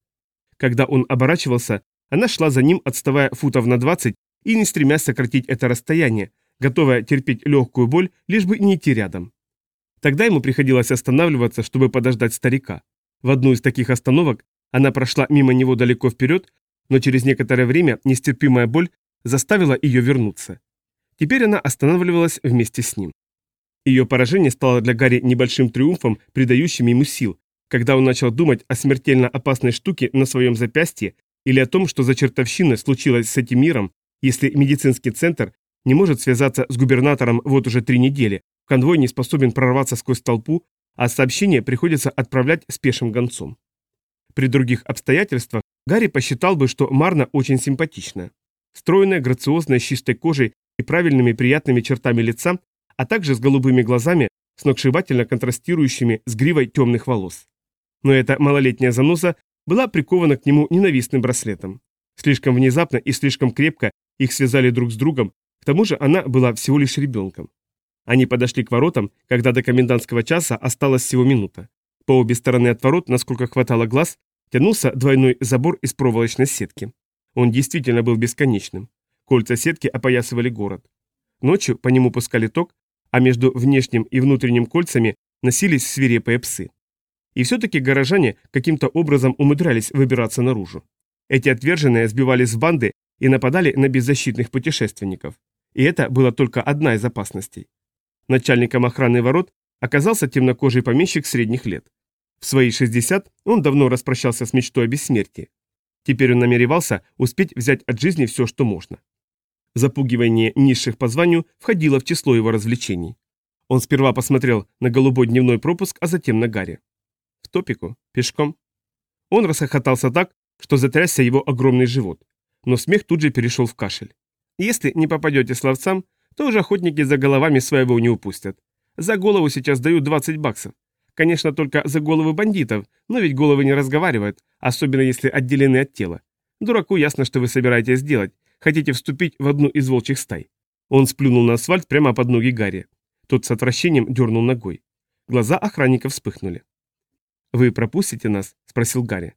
Когда он оборачивался, она шла за ним, отставая футов на 20 и не стремясь сократить это расстояние, готовая терпеть легкую боль, лишь бы не идти рядом. Тогда ему приходилось останавливаться, чтобы подождать старика. В одну из таких остановок она прошла мимо него далеко вперед, но через некоторое время нестерпимая боль заставила ее вернуться. Теперь она останавливалась вместе с ним. Ее поражение стало для Гарри небольшим триумфом, придающим ему сил, когда он начал думать о смертельно опасной штуке на своем запястье или о том, что за чертовщина случилось с этим миром, если медицинский центр не может связаться с губернатором вот уже три недели, конвой не способен прорваться сквозь толпу, а сообщение приходится отправлять с пешим гонцом. При других обстоятельствах Гарри посчитал бы, что Марна очень симпатичная. Стройная, грациозная, с чистой кожей и правильными приятными чертами лица, а также с голубыми глазами, сногсшибательно контрастирующими с гривой темных волос. Но эта малолетняя заноза была прикована к нему ненавистным браслетом. Слишком внезапно и слишком крепко их связали друг с другом, к тому же она была всего лишь ребенком. Они подошли к воротам, когда до комендантского часа осталась всего минута. По обе стороны от ворот, насколько хватало глаз, тянулся двойной забор из проволочной сетки. Он действительно был бесконечным. Кольца сетки опоясывали город. Ночью по нему пускали ток, а между внешним и внутренним кольцами носились свирепые псы. И все-таки горожане каким-то образом умудрялись выбираться наружу. Эти отверженные сбивались в банды и нападали на беззащитных путешественников. И это была только одна из опасностей. Начальником охраны ворот оказался темнокожий помещик средних лет. В свои 60 он давно распрощался с мечтой о бессмертии. Теперь он намеревался успеть взять от жизни все, что можно. Запугивание низших по званию входило в число его развлечений. Он сперва посмотрел на голубой дневной пропуск, а затем на Гарри. В топику? Пешком? Он расхохотался так, что затрясся его огромный живот. Но смех тут же перешел в кашель. Если не попадете словцам, то уже охотники за головами своего не упустят. За голову сейчас дают 20 баксов. Конечно, только за головы бандитов, но ведь головы не разговаривают, особенно если отделены от тела. Дураку ясно, что вы собираетесь сделать. Хотите вступить в одну из волчьих стай. Он сплюнул на асфальт прямо под ноги Гарри. Тот с отвращением дернул ногой. Глаза охранника вспыхнули. «Вы пропустите нас?» – спросил Гарри.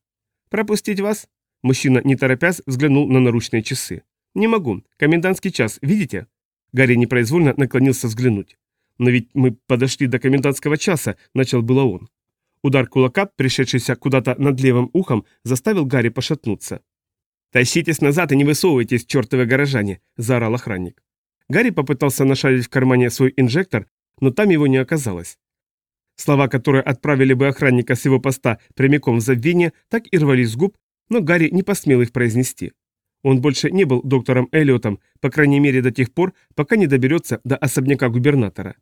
«Пропустить вас?» Мужчина, не торопясь, взглянул на наручные часы. «Не могу. Комендантский час, видите?» Гарри непроизвольно наклонился взглянуть. «Но ведь мы подошли до комендантского часа», – начал было он. Удар кулака, пришедшийся куда-то над левым ухом, заставил Гарри пошатнуться. «Тащитесь назад и не высовывайтесь, чертовы горожане!» – заорал охранник. Гарри попытался нашарить в кармане свой инжектор, но там его не оказалось. Слова, которые отправили бы охранника с его поста прямиком в забвение, так и рвались с губ, но Гарри не посмел их произнести. Он больше не был доктором Эллиотом, по крайней мере до тех пор, пока не доберется до особняка губернатора.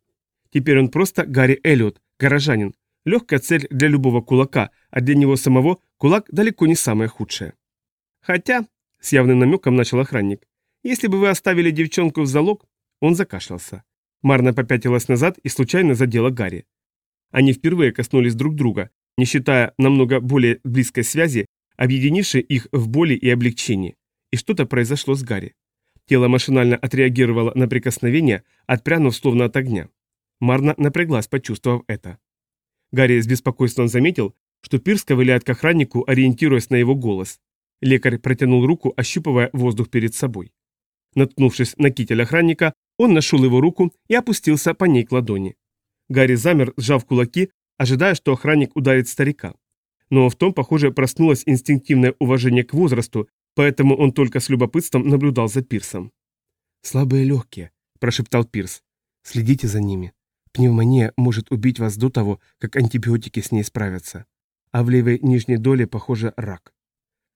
Теперь он просто Гарри Эллиот, горожанин, Легкая цель для любого кулака, а для него самого кулак далеко не самое худшее. Хотя, с явным намеком начал охранник, если бы вы оставили девчонку в залог, он закашлялся. Марна попятилась назад и случайно задела Гарри. Они впервые коснулись друг друга, не считая намного более близкой связи, объединившей их в боли и облегчении. И что-то произошло с Гарри. Тело машинально отреагировало на прикосновение, отпрянув словно от огня. Марна напряглась, почувствовав это. Гарри с беспокойством заметил, что Пирс ковыляет к охраннику, ориентируясь на его голос. Лекарь протянул руку, ощупывая воздух перед собой. Наткнувшись на китель охранника, он нашел его руку и опустился по ней к ладони. Гарри замер, сжав кулаки, ожидая, что охранник ударит старика. Но в том, похоже, проснулось инстинктивное уважение к возрасту, поэтому он только с любопытством наблюдал за Пирсом. «Слабые легкие», – прошептал Пирс. «Следите за ними. Пневмония может убить вас до того, как антибиотики с ней справятся. А в левой нижней доле, похоже, рак».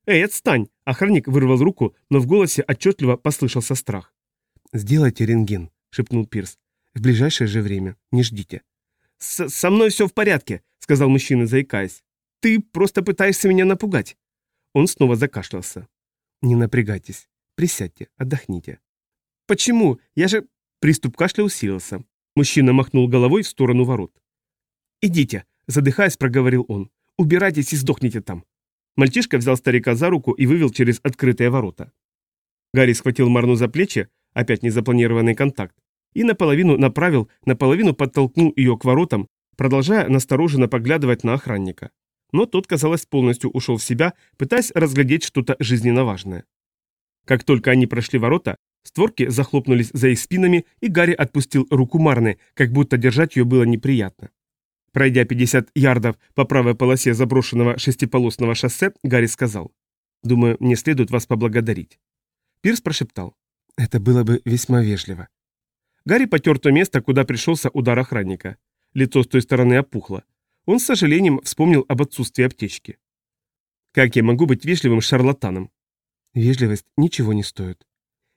«Эй, отстань!» – охранник вырвал руку, но в голосе отчетливо послышался страх. «Сделайте рентген», – шепнул Пирс. «В ближайшее же время. Не ждите». С «Со мной все в порядке», – сказал мужчина, заикаясь. «Ты просто пытаешься меня напугать». Он снова закашлялся. Не напрягайтесь. Присядьте, отдохните. Почему? Я же... Приступ кашля усилился. Мужчина махнул головой в сторону ворот. «Идите», — задыхаясь, проговорил он. «Убирайтесь и сдохните там». Мальчишка взял старика за руку и вывел через открытые ворота. Гарри схватил Марну за плечи, опять незапланированный контакт, и наполовину направил, наполовину подтолкнул ее к воротам, продолжая настороженно поглядывать на охранника но тот, казалось, полностью ушел в себя, пытаясь разглядеть что-то жизненно важное. Как только они прошли ворота, створки захлопнулись за их спинами, и Гарри отпустил руку Марны, как будто держать ее было неприятно. Пройдя 50 ярдов по правой полосе заброшенного шестиполосного шоссе, Гарри сказал, «Думаю, мне следует вас поблагодарить». Пирс прошептал, «Это было бы весьма вежливо». Гарри потер то место, куда пришелся удар охранника. Лицо с той стороны опухло. Он с сожалением вспомнил об отсутствии аптечки. Как я могу быть вежливым шарлатаном? Вежливость ничего не стоит.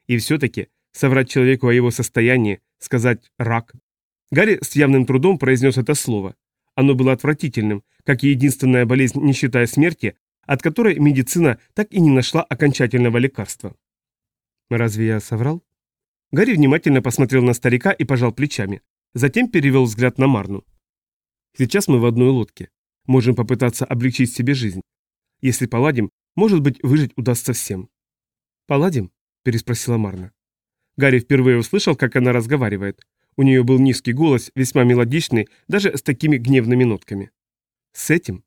И все-таки соврать человеку о его состоянии, сказать «рак». Гарри с явным трудом произнес это слово. Оно было отвратительным, как и единственная болезнь, не считая смерти, от которой медицина так и не нашла окончательного лекарства. Разве я соврал? Гарри внимательно посмотрел на старика и пожал плечами. Затем перевел взгляд на Марну. Сейчас мы в одной лодке. Можем попытаться облегчить себе жизнь. Если поладим, может быть, выжить удастся всем. «Поладим?» – переспросила Марна. Гарри впервые услышал, как она разговаривает. У нее был низкий голос, весьма мелодичный, даже с такими гневными нотками. «С этим?»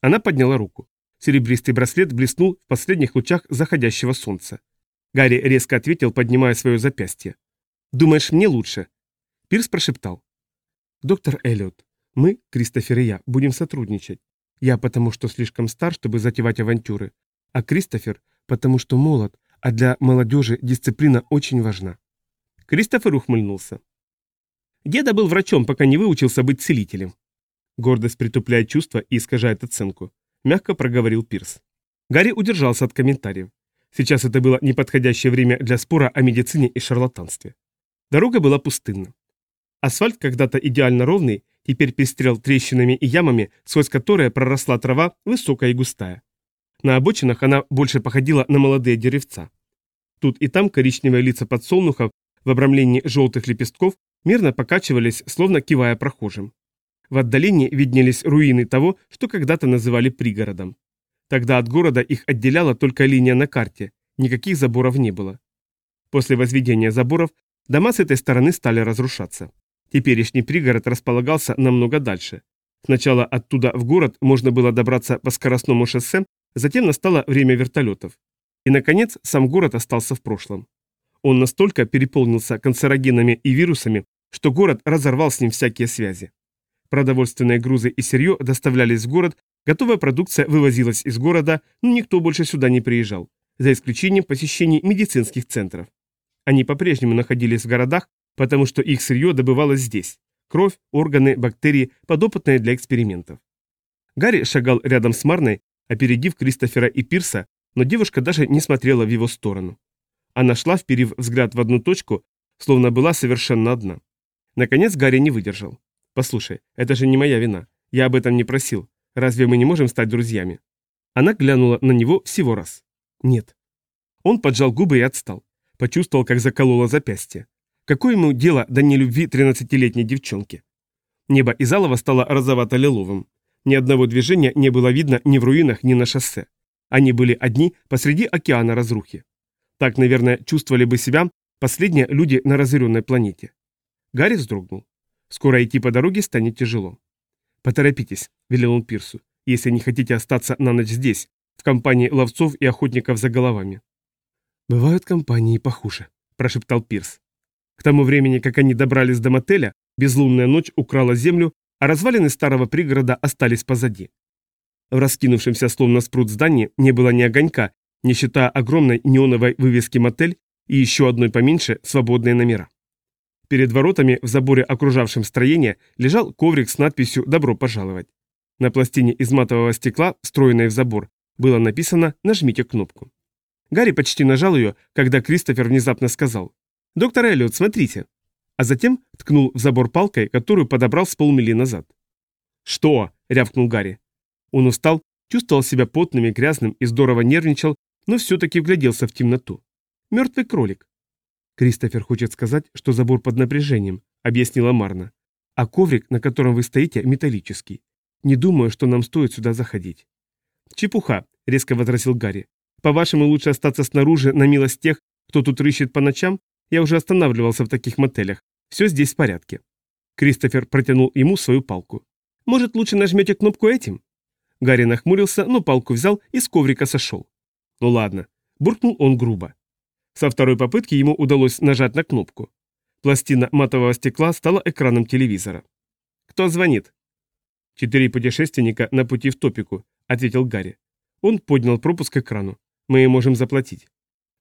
Она подняла руку. Серебристый браслет блеснул в последних лучах заходящего солнца. Гарри резко ответил, поднимая свое запястье. «Думаешь, мне лучше?» Пирс прошептал. «Доктор Эллиот, мы, Кристофер и я, будем сотрудничать. Я потому, что слишком стар, чтобы затевать авантюры, а Кристофер потому, что молод, а для молодежи дисциплина очень важна. Кристофер ухмыльнулся. Деда был врачом, пока не выучился быть целителем. Гордость притупляет чувства и искажает оценку. Мягко проговорил Пирс. Гарри удержался от комментариев. Сейчас это было неподходящее время для спора о медицине и шарлатанстве. Дорога была пустынна. Асфальт, когда-то идеально ровный, теперь пестрел трещинами и ямами, сквозь которые проросла трава, высокая и густая. На обочинах она больше походила на молодые деревца. Тут и там коричневые лица подсолнухов в обрамлении желтых лепестков мирно покачивались, словно кивая прохожим. В отдалении виднелись руины того, что когда-то называли пригородом. Тогда от города их отделяла только линия на карте, никаких заборов не было. После возведения заборов дома с этой стороны стали разрушаться. Теперешний пригород располагался намного дальше. Сначала оттуда в город можно было добраться по скоростному шоссе, затем настало время вертолетов. И, наконец, сам город остался в прошлом. Он настолько переполнился канцерогенами и вирусами, что город разорвал с ним всякие связи. Продовольственные грузы и сырье доставлялись в город, готовая продукция вывозилась из города, но никто больше сюда не приезжал, за исключением посещений медицинских центров. Они по-прежнему находились в городах, потому что их сырье добывалось здесь. Кровь, органы, бактерии, подопытные для экспериментов. Гарри шагал рядом с Марной, опередив Кристофера и Пирса, но девушка даже не смотрела в его сторону. Она шла, вперив взгляд в одну точку, словно была совершенно одна. Наконец Гарри не выдержал. «Послушай, это же не моя вина. Я об этом не просил. Разве мы не можем стать друзьями?» Она глянула на него всего раз. «Нет». Он поджал губы и отстал. Почувствовал, как закололо запястье. Какое ему дело до нелюбви 13-летней девчонки? Небо из алого стало розовато-лиловым. Ни одного движения не было видно ни в руинах, ни на шоссе. Они были одни посреди океана разрухи. Так, наверное, чувствовали бы себя последние люди на разоренной планете. Гарри вздрогнул. Скоро идти по дороге станет тяжело. «Поторопитесь», — велел он Пирсу, — «если не хотите остаться на ночь здесь, в компании ловцов и охотников за головами». «Бывают компании похуже», — прошептал Пирс. К тому времени, как они добрались до мотеля, безлунная ночь украла землю, а развалины старого пригорода остались позади. В раскинувшемся словно спрут здании не было ни огонька, не считая огромной неоновой вывески «Мотель» и еще одной поменьше «Свободные номера». Перед воротами в заборе, окружавшем строение, лежал коврик с надписью «Добро пожаловать». На пластине из матового стекла, встроенной в забор, было написано «Нажмите кнопку». Гарри почти нажал ее, когда Кристофер внезапно сказал «Доктор Эллиот, смотрите!» А затем ткнул в забор палкой, которую подобрал с полмили назад. «Что?» — рявкнул Гарри. Он устал, чувствовал себя потным и грязным и здорово нервничал, но все-таки вгляделся в темноту. Мертвый кролик. «Кристофер хочет сказать, что забор под напряжением», — объяснила Марна. «А коврик, на котором вы стоите, металлический. Не думаю, что нам стоит сюда заходить». «Чепуха», — резко возразил Гарри. «По-вашему, лучше остаться снаружи на милость тех, кто тут рыщет по ночам? Я уже останавливался в таких мотелях. Все здесь в порядке». Кристофер протянул ему свою палку. «Может, лучше нажмете кнопку этим?» Гарри нахмурился, но палку взял и с коврика сошел. «Ну ладно», — буркнул он грубо. Со второй попытки ему удалось нажать на кнопку. Пластина матового стекла стала экраном телевизора. «Кто звонит?» «Четыре путешественника на пути в топику», — ответил Гарри. Он поднял пропуск к экрану. «Мы можем заплатить».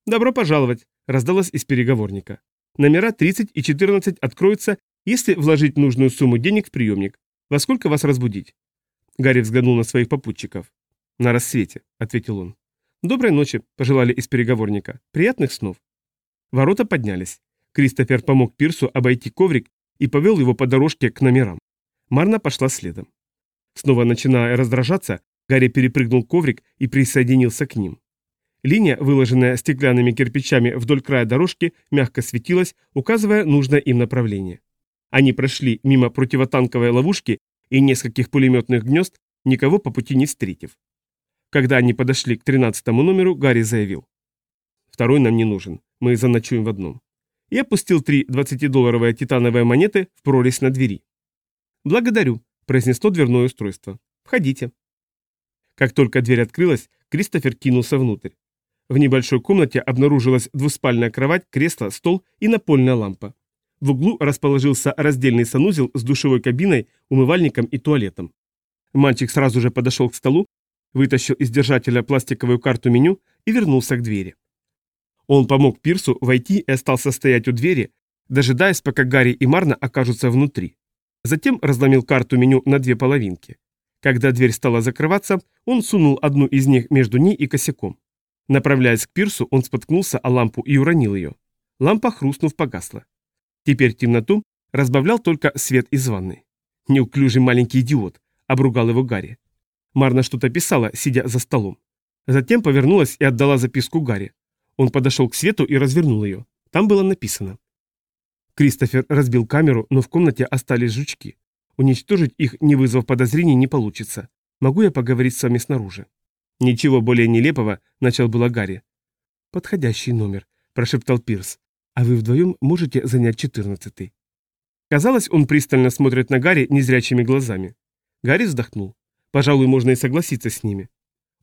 «Добро пожаловать», раздалось из переговорника. Номера 30 и 14 откроются, если вложить нужную сумму денег в приемник. Во сколько вас разбудить? Гарри взглянул на своих попутчиков. «На рассвете», — ответил он. «Доброй ночи», — пожелали из переговорника. «Приятных снов». Ворота поднялись. Кристофер помог Пирсу обойти коврик и повел его по дорожке к номерам. Марна пошла следом. Снова начиная раздражаться, Гарри перепрыгнул коврик и присоединился к ним. Линия, выложенная стеклянными кирпичами вдоль края дорожки, мягко светилась, указывая нужное им направление. Они прошли мимо противотанковой ловушки и нескольких пулеметных гнезд, никого по пути не встретив. Когда они подошли к тринадцатому номеру, Гарри заявил. «Второй нам не нужен, мы заночуем в одном». И опустил три 20-долларовые титановые монеты в прорезь на двери. «Благодарю», – произнесло дверное устройство. «Входите». Как только дверь открылась, Кристофер кинулся внутрь. В небольшой комнате обнаружилась двуспальная кровать, кресло, стол и напольная лампа. В углу расположился раздельный санузел с душевой кабиной, умывальником и туалетом. Мальчик сразу же подошел к столу, вытащил из держателя пластиковую карту меню и вернулся к двери. Он помог Пирсу войти и остался стоять у двери, дожидаясь, пока Гарри и Марна окажутся внутри. Затем разломил карту меню на две половинки. Когда дверь стала закрываться, он сунул одну из них между ней и косяком. Направляясь к пирсу, он споткнулся о лампу и уронил ее. Лампа, хрустнув, погасла. Теперь темноту разбавлял только свет из ванны. «Неуклюжий маленький идиот», — обругал его Гарри. Марна что-то писала, сидя за столом. Затем повернулась и отдала записку Гарри. Он подошел к свету и развернул ее. Там было написано. Кристофер разбил камеру, но в комнате остались жучки. Уничтожить их, не вызвав подозрений, не получится. Могу я поговорить с вами снаружи? Ничего более нелепого, начал было Гарри. Подходящий номер, прошептал Пирс. А вы вдвоем можете занять четырнадцатый. Казалось, он пристально смотрит на Гарри незрячими глазами. Гарри вздохнул. Пожалуй, можно и согласиться с ними.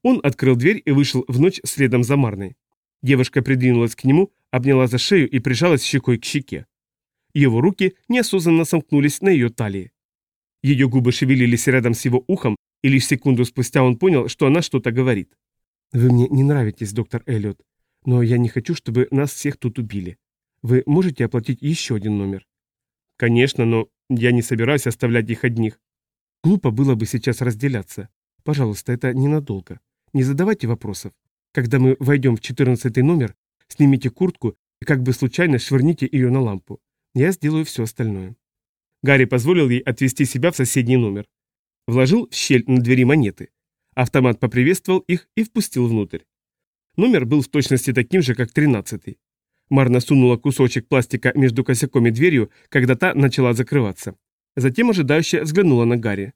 Он открыл дверь и вышел в ночь следом за Марной. Девушка придвинулась к нему, обняла за шею и прижалась щекой к щеке. Его руки неосознанно сомкнулись на ее талии. Ее губы шевелились рядом с его ухом, и лишь секунду спустя он понял, что она что-то говорит. «Вы мне не нравитесь, доктор Эллиот, но я не хочу, чтобы нас всех тут убили. Вы можете оплатить еще один номер?» «Конечно, но я не собираюсь оставлять их одних». «Глупо было бы сейчас разделяться. Пожалуйста, это ненадолго. Не задавайте вопросов. Когда мы войдем в четырнадцатый номер, снимите куртку и как бы случайно швырните ее на лампу. Я сделаю все остальное». Гарри позволил ей отвести себя в соседний номер. вложил в щель на двери монеты. Автомат поприветствовал их и впустил внутрь. Номер был в точности таким же, как тринадцатый. Марна сунула кусочек пластика между косяком и дверью, когда та начала закрываться. Затем ожидающе взглянула на Гарри.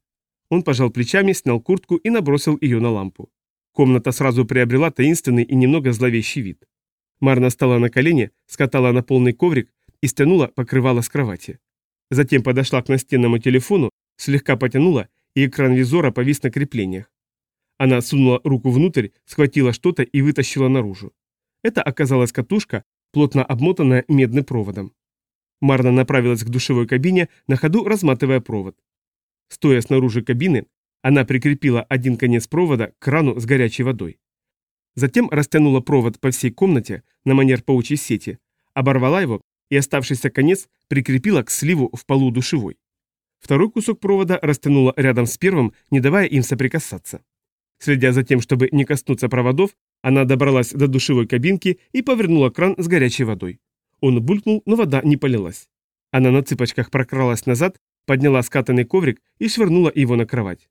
Он пожал плечами, снял куртку и набросил ее на лампу. Комната сразу приобрела таинственный и немного зловещий вид. Марна стала на колени, скатала на полный коврик и стянула покрывало с кровати. Затем подошла к настенному телефону, слегка потянула, и экран визора повис на креплениях. Она сунула руку внутрь, схватила что-то и вытащила наружу. Это оказалась катушка, плотно обмотанная медным проводом. Марна направилась к душевой кабине, на ходу разматывая провод. Стоя снаружи кабины, она прикрепила один конец провода к крану с горячей водой. Затем растянула провод по всей комнате на манер паучьей сети, оборвала его и оставшийся конец прикрепила к сливу в полу душевой. Второй кусок провода растянула рядом с первым, не давая им соприкасаться. Следя за тем, чтобы не коснуться проводов, она добралась до душевой кабинки и повернула кран с горячей водой. Он булькнул, но вода не полилась. Она на цыпочках прокралась назад, подняла скатанный коврик и швырнула его на кровать.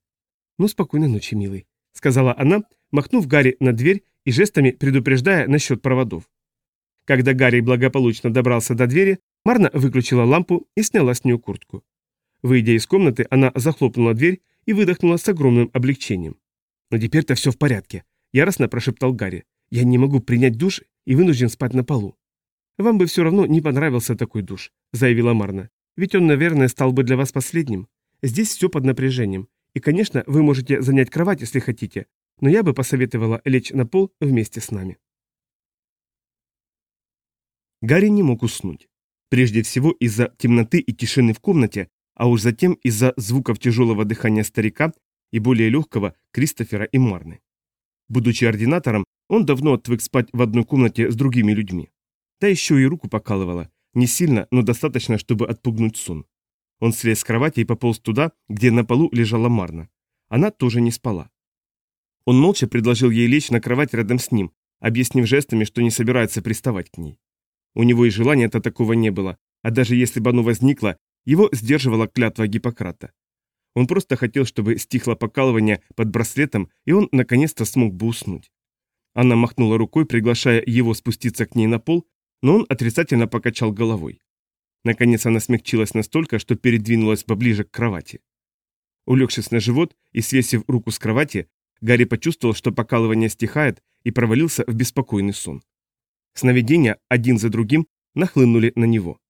«Ну, спокойной ночи, милый», — сказала она, махнув Гарри на дверь и жестами предупреждая насчет проводов. Когда Гарри благополучно добрался до двери, Марна выключила лампу и сняла с нее куртку. Выйдя из комнаты, она захлопнула дверь и выдохнула с огромным облегчением. «Но теперь-то все в порядке», — яростно прошептал Гарри. «Я не могу принять душ и вынужден спать на полу». «Вам бы все равно не понравился такой душ», — заявила Марна. «Ведь он, наверное, стал бы для вас последним. Здесь все под напряжением. И, конечно, вы можете занять кровать, если хотите, но я бы посоветовала лечь на пол вместе с нами. Гарри не мог уснуть. Прежде всего из-за темноты и тишины в комнате, а уж затем из-за звуков тяжелого дыхания старика и более легкого Кристофера и Марны. Будучи ординатором, он давно отвык спать в одной комнате с другими людьми. Да еще и руку покалывало, не сильно, но достаточно, чтобы отпугнуть сон. Он слез с кровати и пополз туда, где на полу лежала Марна. Она тоже не спала. Он молча предложил ей лечь на кровать рядом с ним, объяснив жестами, что не собирается приставать к ней. У него и желания-то такого не было, а даже если бы оно возникло, его сдерживала клятва Гиппократа. Он просто хотел, чтобы стихло покалывание под браслетом, и он наконец-то смог бы уснуть. Она махнула рукой, приглашая его спуститься к ней на пол, но он отрицательно покачал головой. Наконец она смягчилась настолько, что передвинулась поближе к кровати. Улегшись на живот и свесив руку с кровати, Гарри почувствовал, что покалывание стихает, и провалился в беспокойный сон. Сновидения один за другим нахлынули на него.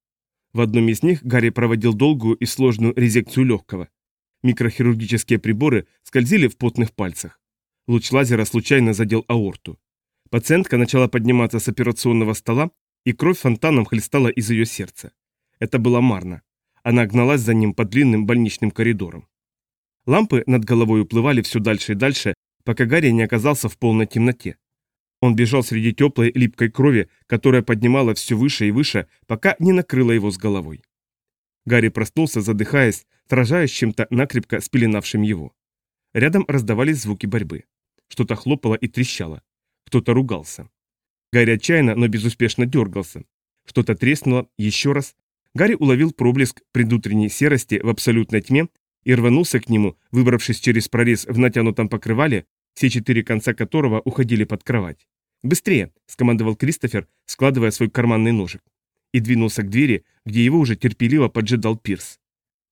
В одном из них Гарри проводил долгую и сложную резекцию легкого. Микрохирургические приборы скользили в потных пальцах. Луч лазера случайно задел аорту. Пациентка начала подниматься с операционного стола, и кровь фонтаном хлестала из ее сердца. Это была Марна. Она гналась за ним по длинным больничным коридорам. Лампы над головой уплывали все дальше и дальше, пока Гарри не оказался в полной темноте. Он бежал среди теплой липкой крови, которая поднимала все выше и выше, пока не накрыла его с головой. Гарри проснулся, задыхаясь, сражаясь чем-то накрепко спеленавшим его. Рядом раздавались звуки борьбы. Что-то хлопало и трещало. Кто-то ругался. Гарри отчаянно, но безуспешно дергался. Что-то треснуло, еще раз. Гарри уловил проблеск предутренней серости в абсолютной тьме и рванулся к нему, выбравшись через прорез в натянутом покрывале, все четыре конца которого уходили под кровать. «Быстрее!» – скомандовал Кристофер, складывая свой карманный ножик. И двинулся к двери, где его уже терпеливо поджидал Пирс.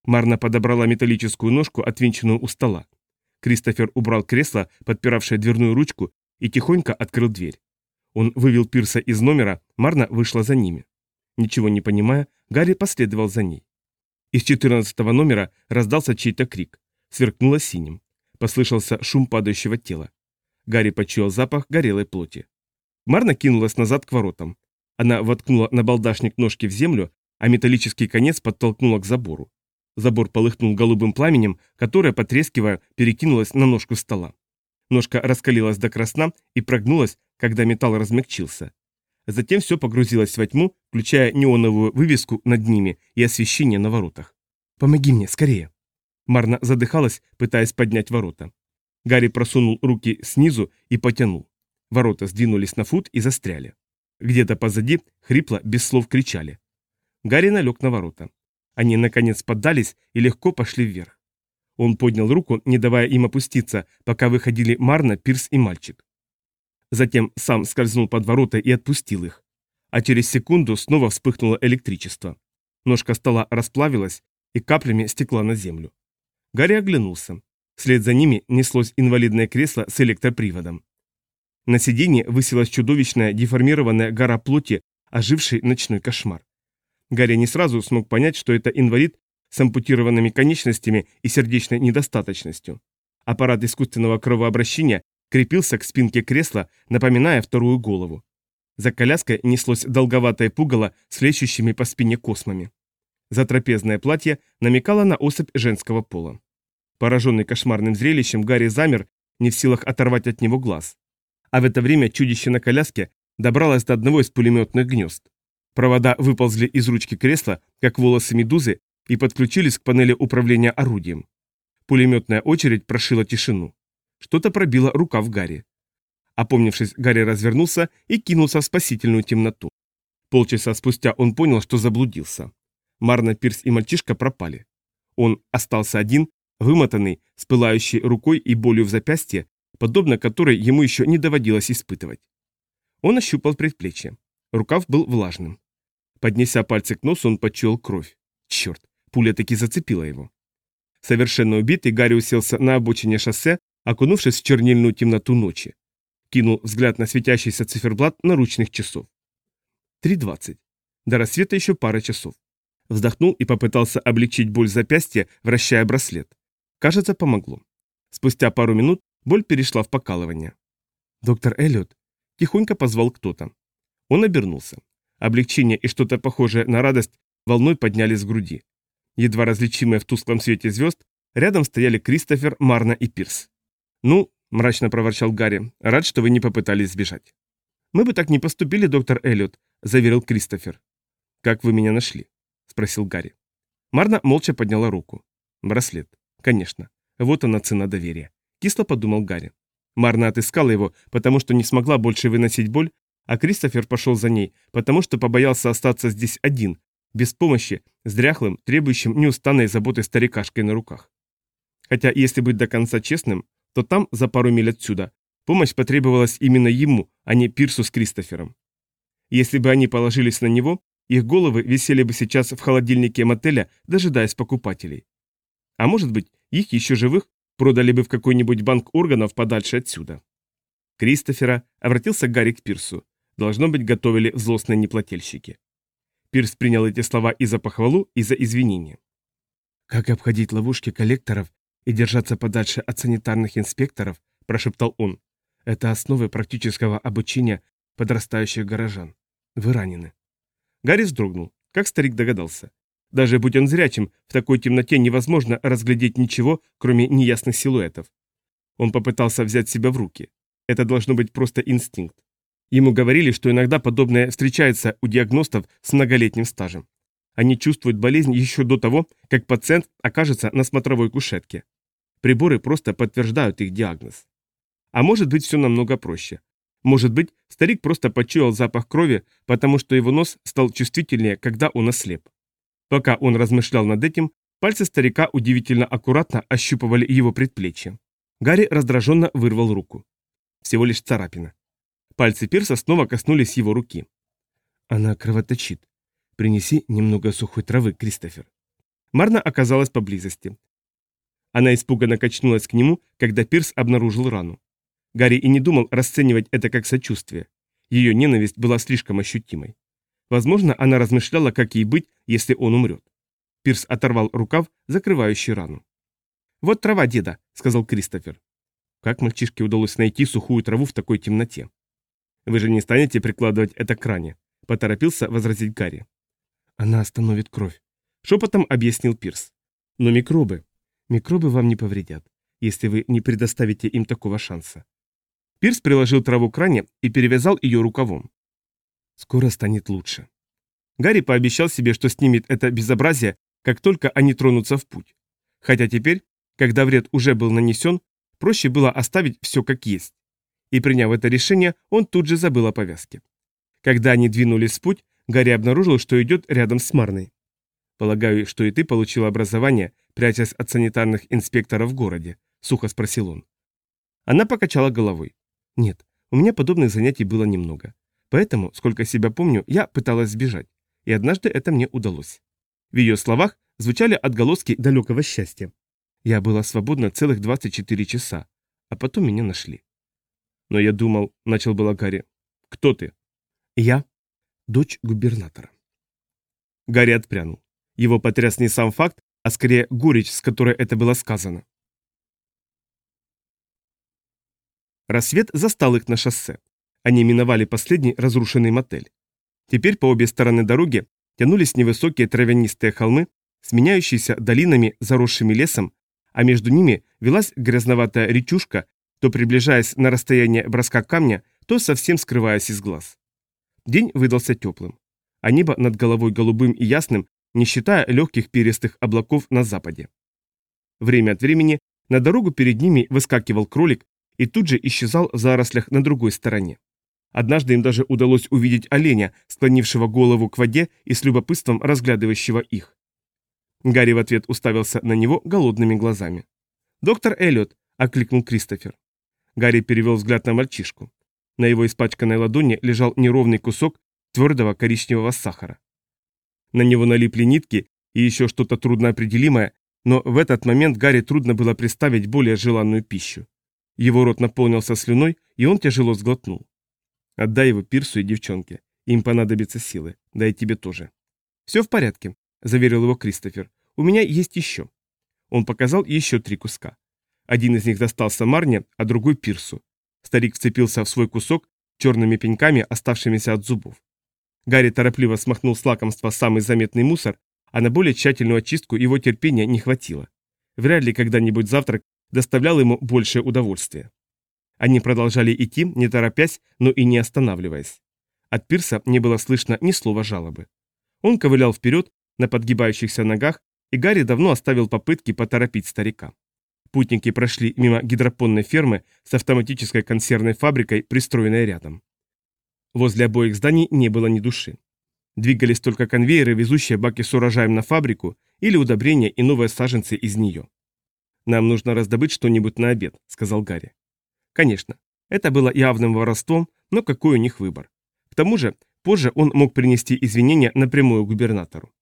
Марна подобрала металлическую ножку, отвинченную у стола. Кристофер убрал кресло, подпиравшее дверную ручку, и тихонько открыл дверь. Он вывел Пирса из номера, Марна вышла за ними. Ничего не понимая, Гарри последовал за ней. Из четырнадцатого номера раздался чей-то крик. Сверкнуло синим. Послышался шум падающего тела. Гарри почуял запах горелой плоти. Марна кинулась назад к воротам. Она воткнула на балдашник ножки в землю, а металлический конец подтолкнула к забору. Забор полыхнул голубым пламенем, которое, потрескивая, перекинулось на ножку стола. Ножка раскалилась до красна и прогнулась, когда металл размягчился. Затем все погрузилось во тьму, включая неоновую вывеску над ними и освещение на воротах. «Помоги мне, скорее!» Марна задыхалась, пытаясь поднять ворота. Гарри просунул руки снизу и потянул. Ворота сдвинулись на фут и застряли. Где-то позади хрипло, без слов кричали. Гарри налег на ворота. Они, наконец, поддались и легко пошли вверх. Он поднял руку, не давая им опуститься, пока выходили Марна, Пирс и мальчик. Затем сам скользнул под ворота и отпустил их. А через секунду снова вспыхнуло электричество. Ножка стола расплавилась и каплями стекла на землю. Гарри оглянулся. Вслед за ними неслось инвалидное кресло с электроприводом. На сиденье высилась чудовищная деформированная гора плоти, оживший ночной кошмар. Гарри не сразу смог понять, что это инвалид с ампутированными конечностями и сердечной недостаточностью. Аппарат искусственного кровообращения крепился к спинке кресла, напоминая вторую голову. За коляской неслось долговатое пугало с лещущими по спине космами. Затрапезное платье намекало на особь женского пола. Пораженный кошмарным зрелищем, Гарри замер, не в силах оторвать от него глаз. А в это время чудище на коляске добралось до одного из пулеметных гнезд. Провода выползли из ручки кресла, как волосы медузы, и подключились к панели управления орудием. Пулеметная очередь прошила тишину. Что-то пробило рука в Гарри. Опомнившись, Гарри развернулся и кинулся в спасительную темноту. Полчаса спустя он понял, что заблудился. Марна, Пирс и мальчишка пропали. Он остался один, вымотанный, с пылающей рукой и болью в запястье, подобно которой ему еще не доводилось испытывать. Он ощупал предплечье. Рукав был влажным. Поднеся пальцы к носу, он почуял кровь. Черт, пуля таки зацепила его. Совершенно убитый, Гарри уселся на обочине шоссе, окунувшись в чернильную темноту ночи. Кинул взгляд на светящийся циферблат наручных часов. 3.20. До рассвета еще пара часов. Вздохнул и попытался облегчить боль запястья, вращая браслет. Кажется, помогло. Спустя пару минут боль перешла в покалывание. «Доктор Эллиот?» Тихонько позвал кто-то. Он обернулся. Облегчение и что-то похожее на радость волной поднялись с груди. Едва различимые в тусклом свете звезд, рядом стояли Кристофер, Марна и Пирс. «Ну», — мрачно проворчал Гарри, — «рад, что вы не попытались сбежать». «Мы бы так не поступили, доктор Эллиот», — заверил Кристофер. «Как вы меня нашли?» — спросил Гарри. Марна молча подняла руку. «Браслет. Конечно. Вот она цена доверия», — кисло подумал Гарри. Марна отыскала его, потому что не смогла больше выносить боль, а Кристофер пошел за ней, потому что побоялся остаться здесь один, без помощи, с дряхлым, требующим неустанной заботы старикашкой на руках. Хотя, если быть до конца честным, то там, за пару миль отсюда, помощь потребовалась именно ему, а не Пирсу с Кристофером. Если бы они положились на него, их головы висели бы сейчас в холодильнике мотеля, дожидаясь покупателей. А может быть, их еще живых продали бы в какой-нибудь банк органов подальше отсюда. Кристофера обратился Гарри к Пирсу. Должно быть, готовили злостные неплательщики. Пирс принял эти слова и за похвалу, и за извинение. «Как обходить ловушки коллекторов и держаться подальше от санитарных инспекторов», – прошептал он. «Это основы практического обучения подрастающих горожан. Вы ранены». Гарри вздрогнул, как старик догадался. Даже будь он зрячим, в такой темноте невозможно разглядеть ничего, кроме неясных силуэтов. Он попытался взять себя в руки. Это должно быть просто инстинкт. Ему говорили, что иногда подобное встречается у диагностов с многолетним стажем. Они чувствуют болезнь еще до того, как пациент окажется на смотровой кушетке. Приборы просто подтверждают их диагноз. А может быть все намного проще. Может быть, старик просто почуял запах крови, потому что его нос стал чувствительнее, когда он ослеп. Пока он размышлял над этим, пальцы старика удивительно аккуратно ощупывали его предплечье. Гарри раздраженно вырвал руку. Всего лишь царапина. Пальцы Пирса снова коснулись его руки. «Она кровоточит. Принеси немного сухой травы, Кристофер». Марна оказалась поблизости. Она испуганно качнулась к нему, когда Пирс обнаружил рану. Гарри и не думал расценивать это как сочувствие. Ее ненависть была слишком ощутимой. Возможно, она размышляла, как ей быть, если он умрет. Пирс оторвал рукав, закрывающий рану. «Вот трава деда», — сказал Кристофер. Как мальчишке удалось найти сухую траву в такой темноте? Вы же не станете прикладывать это к ране, поторопился возразить Гарри. Она остановит кровь. Шепотом объяснил Пирс. Но микробы... Микробы вам не повредят, если вы не предоставите им такого шанса. Пирс приложил траву к ране и перевязал ее рукавом. Скоро станет лучше. Гарри пообещал себе, что снимет это безобразие, как только они тронутся в путь. Хотя теперь, когда вред уже был нанесен, проще было оставить все как есть. И приняв это решение, он тут же забыл о повязке. Когда они двинулись в путь, Гарри обнаружил, что идет рядом с Марной. Полагаю, что и ты получил образование, прячась от санитарных инспекторов в городе, сухо спросил он. Она покачала головой. Нет, у меня подобных занятий было немного. Поэтому, сколько себя помню, я пыталась сбежать. И однажды это мне удалось. В ее словах звучали отголоски далекого счастья. Я была свободна целых 24 часа, а потом меня нашли. Но я думал, начал было Гарри. Кто ты? Я дочь губернатора. Гарри отпрянул. Его потряс не сам факт, а скорее горечь, с которой это было сказано. Рассвет застал их на шоссе. Они миновали последний разрушенный мотель. Теперь по обе стороны дороги тянулись невысокие травянистые холмы, сменяющиеся долинами, заросшими лесом, а между ними велась грязноватая речушка, то приближаясь на расстояние броска камня, то совсем скрываясь из глаз. День выдался теплым, а небо над головой голубым и ясным, не считая легких перистых облаков на западе. Время от времени на дорогу перед ними выскакивал кролик и тут же исчезал в зарослях на другой стороне. Однажды им даже удалось увидеть оленя, склонившего голову к воде и с любопытством разглядывающего их. Гарри в ответ уставился на него голодными глазами. «Доктор Эллиот!» – окликнул Кристофер. Гарри перевел взгляд на мальчишку. На его испачканной ладони лежал неровный кусок твердого коричневого сахара. На него налипли нитки и еще что-то трудноопределимое, но в этот момент Гарри трудно было представить более желанную пищу. Его рот наполнился слюной, и он тяжело сглотнул. «Отдай его Пирсу и девчонке. Им понадобятся силы. Да и тебе тоже». «Все в порядке», — заверил его Кристофер. «У меня есть еще». Он показал еще три куска. Один из них достался Марне, а другой Пирсу. Старик вцепился в свой кусок черными пеньками, оставшимися от зубов. Гарри торопливо смахнул с лакомства самый заметный мусор, а на более тщательную очистку его терпения не хватило. Вряд ли когда-нибудь завтрак доставлял ему большее удовольствие. Они продолжали идти, не торопясь, но и не останавливаясь. От пирса не было слышно ни слова жалобы. Он ковылял вперед на подгибающихся ногах, и Гарри давно оставил попытки поторопить старика. Путники прошли мимо гидропонной фермы с автоматической консервной фабрикой, пристроенной рядом. Возле обоих зданий не было ни души. Двигались только конвейеры, везущие баки с урожаем на фабрику, или удобрения и новые саженцы из нее. «Нам нужно раздобыть что-нибудь на обед», — сказал Гарри. Конечно, это было явным воровством, но какой у них выбор? К тому же, позже он мог принести извинения напрямую губернатору.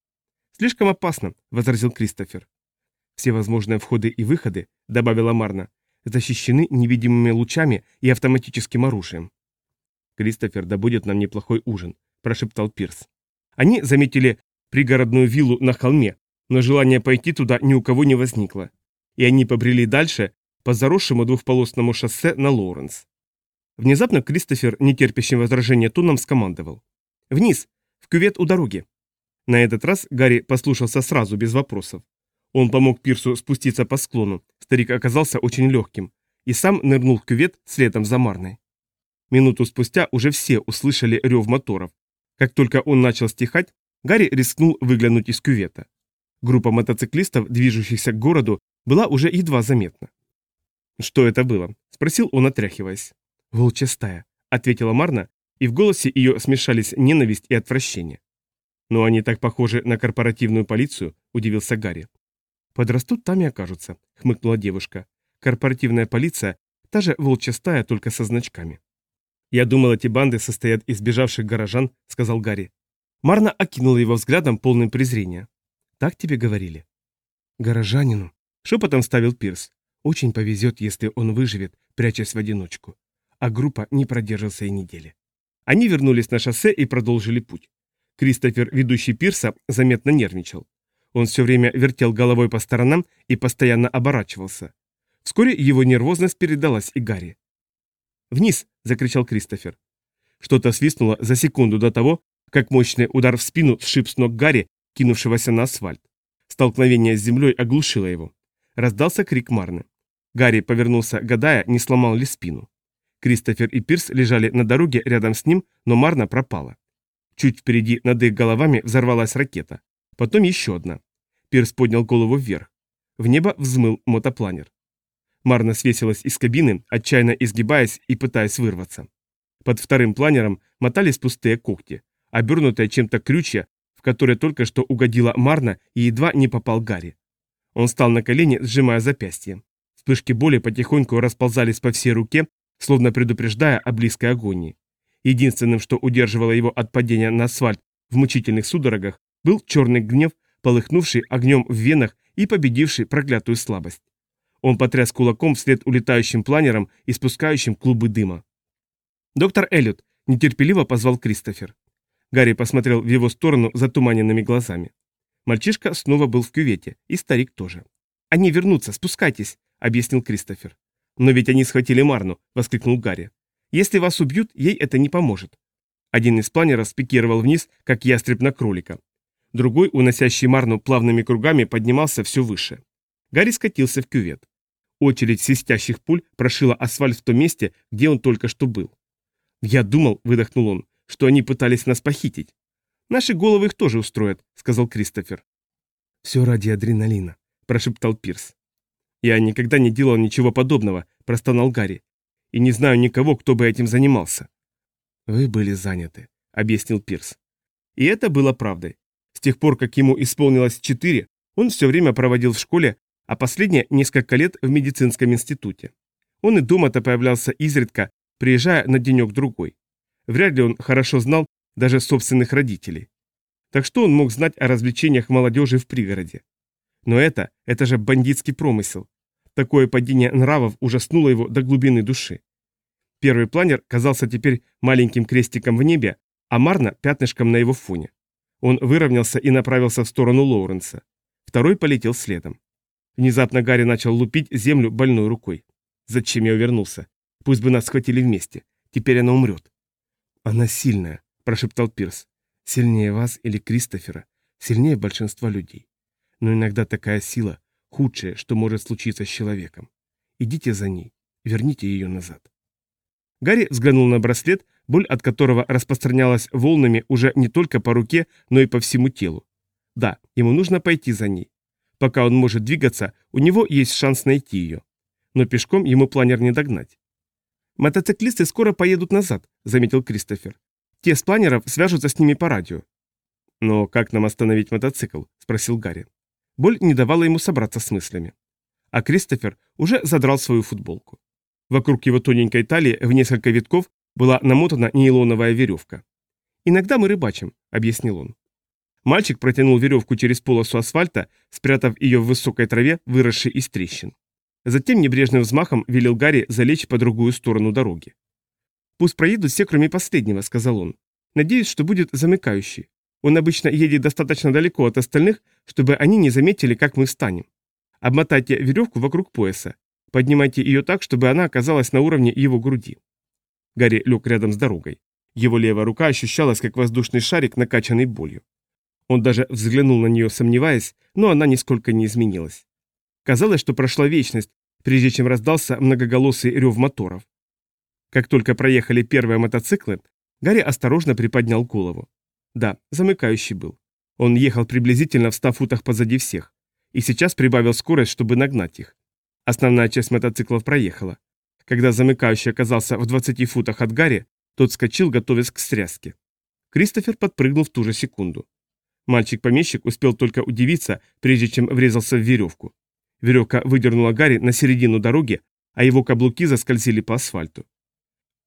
«Слишком опасно», — возразил Кристофер. «Все возможные входы и выходы», — добавила Марна, «защищены невидимыми лучами и автоматическим оружием». «Кристофер, да будет нам неплохой ужин», — прошептал Пирс. Они заметили пригородную виллу на холме, но желание пойти туда ни у кого не возникло. И они побрели дальше, по заросшему двухполосному шоссе на Лоуренс. Внезапно Кристофер, нетерпящим возражения тоном, скомандовал. «Вниз! В кювет у дороги!» На этот раз Гарри послушался сразу, без вопросов. Он помог Пирсу спуститься по склону, старик оказался очень легким, и сам нырнул в кювет следом за Марной. Минуту спустя уже все услышали рев моторов. Как только он начал стихать, Гарри рискнул выглянуть из кювета. Группа мотоциклистов, движущихся к городу, была уже едва заметна. «Что это было?» – спросил он, отряхиваясь. «Волчья стая», – ответила Марна, и в голосе ее смешались ненависть и отвращение. «Но они так похожи на корпоративную полицию», – удивился Гарри. «Подрастут, там и окажутся», – хмыкнула девушка. «Корпоративная полиция – та же волчья стая, только со значками». «Я думал, эти банды состоят из бежавших горожан», – сказал Гарри. Марна окинула его взглядом, полным презрения. «Так тебе говорили?» «Горожанину», – шепотом ставил Пирс. Очень повезет, если он выживет, прячась в одиночку. А группа не продержится и недели. Они вернулись на шоссе и продолжили путь. Кристофер, ведущий пирса, заметно нервничал. Он все время вертел головой по сторонам и постоянно оборачивался. Вскоре его нервозность передалась и Гарри. «Вниз!» – закричал Кристофер. Что-то свистнуло за секунду до того, как мощный удар в спину сшиб с ног Гарри, кинувшегося на асфальт. Столкновение с землей оглушило его. Раздался крик Марны. Гарри повернулся, гадая, не сломал ли спину. Кристофер и Пирс лежали на дороге рядом с ним, но Марна пропала. Чуть впереди над их головами взорвалась ракета. Потом еще одна. Пирс поднял голову вверх. В небо взмыл мотопланер. Марна свесилась из кабины, отчаянно изгибаясь и пытаясь вырваться. Под вторым планером мотались пустые когти, обернутые чем-то крючья, в которое только что угодила Марна и едва не попал Гарри. Он встал на колени, сжимая запястье. Вспышки боли потихоньку расползались по всей руке, словно предупреждая о близкой агонии. Единственным, что удерживало его от падения на асфальт в мучительных судорогах, был черный гнев, полыхнувший огнем в венах и победивший проклятую слабость. Он потряс кулаком вслед улетающим планером, испускающим клубы дыма. «Доктор Эллиот!» – нетерпеливо позвал Кристофер. Гарри посмотрел в его сторону затуманенными глазами. Мальчишка снова был в кювете, и старик тоже. «Они вернутся, спускайтесь!» – объяснил Кристофер. «Но ведь они схватили Марну!» – воскликнул Гарри. «Если вас убьют, ей это не поможет». Один из планеров спикировал вниз, как ястреб на кролика. Другой, уносящий Марну плавными кругами, поднимался все выше. Гарри скатился в кювет. Очередь свистящих пуль прошила асфальт в том месте, где он только что был. «Я думал», — выдохнул он, — «что они пытались нас похитить». «Наши головы их тоже устроят», — сказал Кристофер. «Все ради адреналина», — прошептал Пирс. «Я никогда не делал ничего подобного», — простонал Гарри. «И не знаю никого, кто бы этим занимался». «Вы были заняты», — объяснил Пирс. И это было правдой. С тех пор, как ему исполнилось четыре, он все время проводил в школе, а последние несколько лет в медицинском институте. Он и дома-то появлялся изредка, приезжая на денек-другой. Вряд ли он хорошо знал даже собственных родителей. Так что он мог знать о развлечениях молодежи в пригороде? Но это, это же бандитский промысел. Такое падение нравов ужаснуло его до глубины души. Первый планер казался теперь маленьким крестиком в небе, а Марна – пятнышком на его фоне. Он выровнялся и направился в сторону Лоуренса. Второй полетел следом. Внезапно Гарри начал лупить землю больной рукой. Зачем я увернулся? Пусть бы нас схватили вместе. Теперь она умрет. Она сильная, прошептал Пирс. Сильнее вас или Кристофера, сильнее большинства людей. Но иногда такая сила – худшее, что может случиться с человеком. Идите за ней, верните ее назад. Гарри взглянул на браслет, боль от которого распространялась волнами уже не только по руке, но и по всему телу. Да, ему нужно пойти за ней. Пока он может двигаться, у него есть шанс найти ее. Но пешком ему планер не догнать. «Мотоциклисты скоро поедут назад», — заметил Кристофер. «Те с планеров свяжутся с ними по радио». «Но как нам остановить мотоцикл?» — спросил Гарри. Боль не давала ему собраться с мыслями. А Кристофер уже задрал свою футболку. Вокруг его тоненькой талии в несколько витков была намотана нейлоновая веревка. «Иногда мы рыбачим», — объяснил он. Мальчик протянул веревку через полосу асфальта, спрятав ее в высокой траве, выросшей из трещин. Затем небрежным взмахом велел Гарри залечь по другую сторону дороги. «Пусть проедут все, кроме последнего», — сказал он. «Надеюсь, что будет замыкающий. Он обычно едет достаточно далеко от остальных, чтобы они не заметили, как мы встанем. Обмотайте веревку вокруг пояса. Поднимайте ее так, чтобы она оказалась на уровне его груди». Гарри лег рядом с дорогой. Его левая рука ощущалась, как воздушный шарик, накачанный болью. Он даже взглянул на нее, сомневаясь, но она нисколько не изменилась. Казалось, что прошла вечность, прежде чем раздался многоголосый рев моторов. Как только проехали первые мотоциклы, Гарри осторожно приподнял голову. Да, замыкающий был. Он ехал приблизительно в ста футах позади всех. И сейчас прибавил скорость, чтобы нагнать их. Основная часть мотоциклов проехала. Когда замыкающий оказался в 20 футах от Гарри, тот скочил, готовясь к стряске. Кристофер подпрыгнул в ту же секунду. Мальчик-помещик успел только удивиться, прежде чем врезался в веревку. Веревка выдернула Гарри на середину дороги, а его каблуки заскользили по асфальту.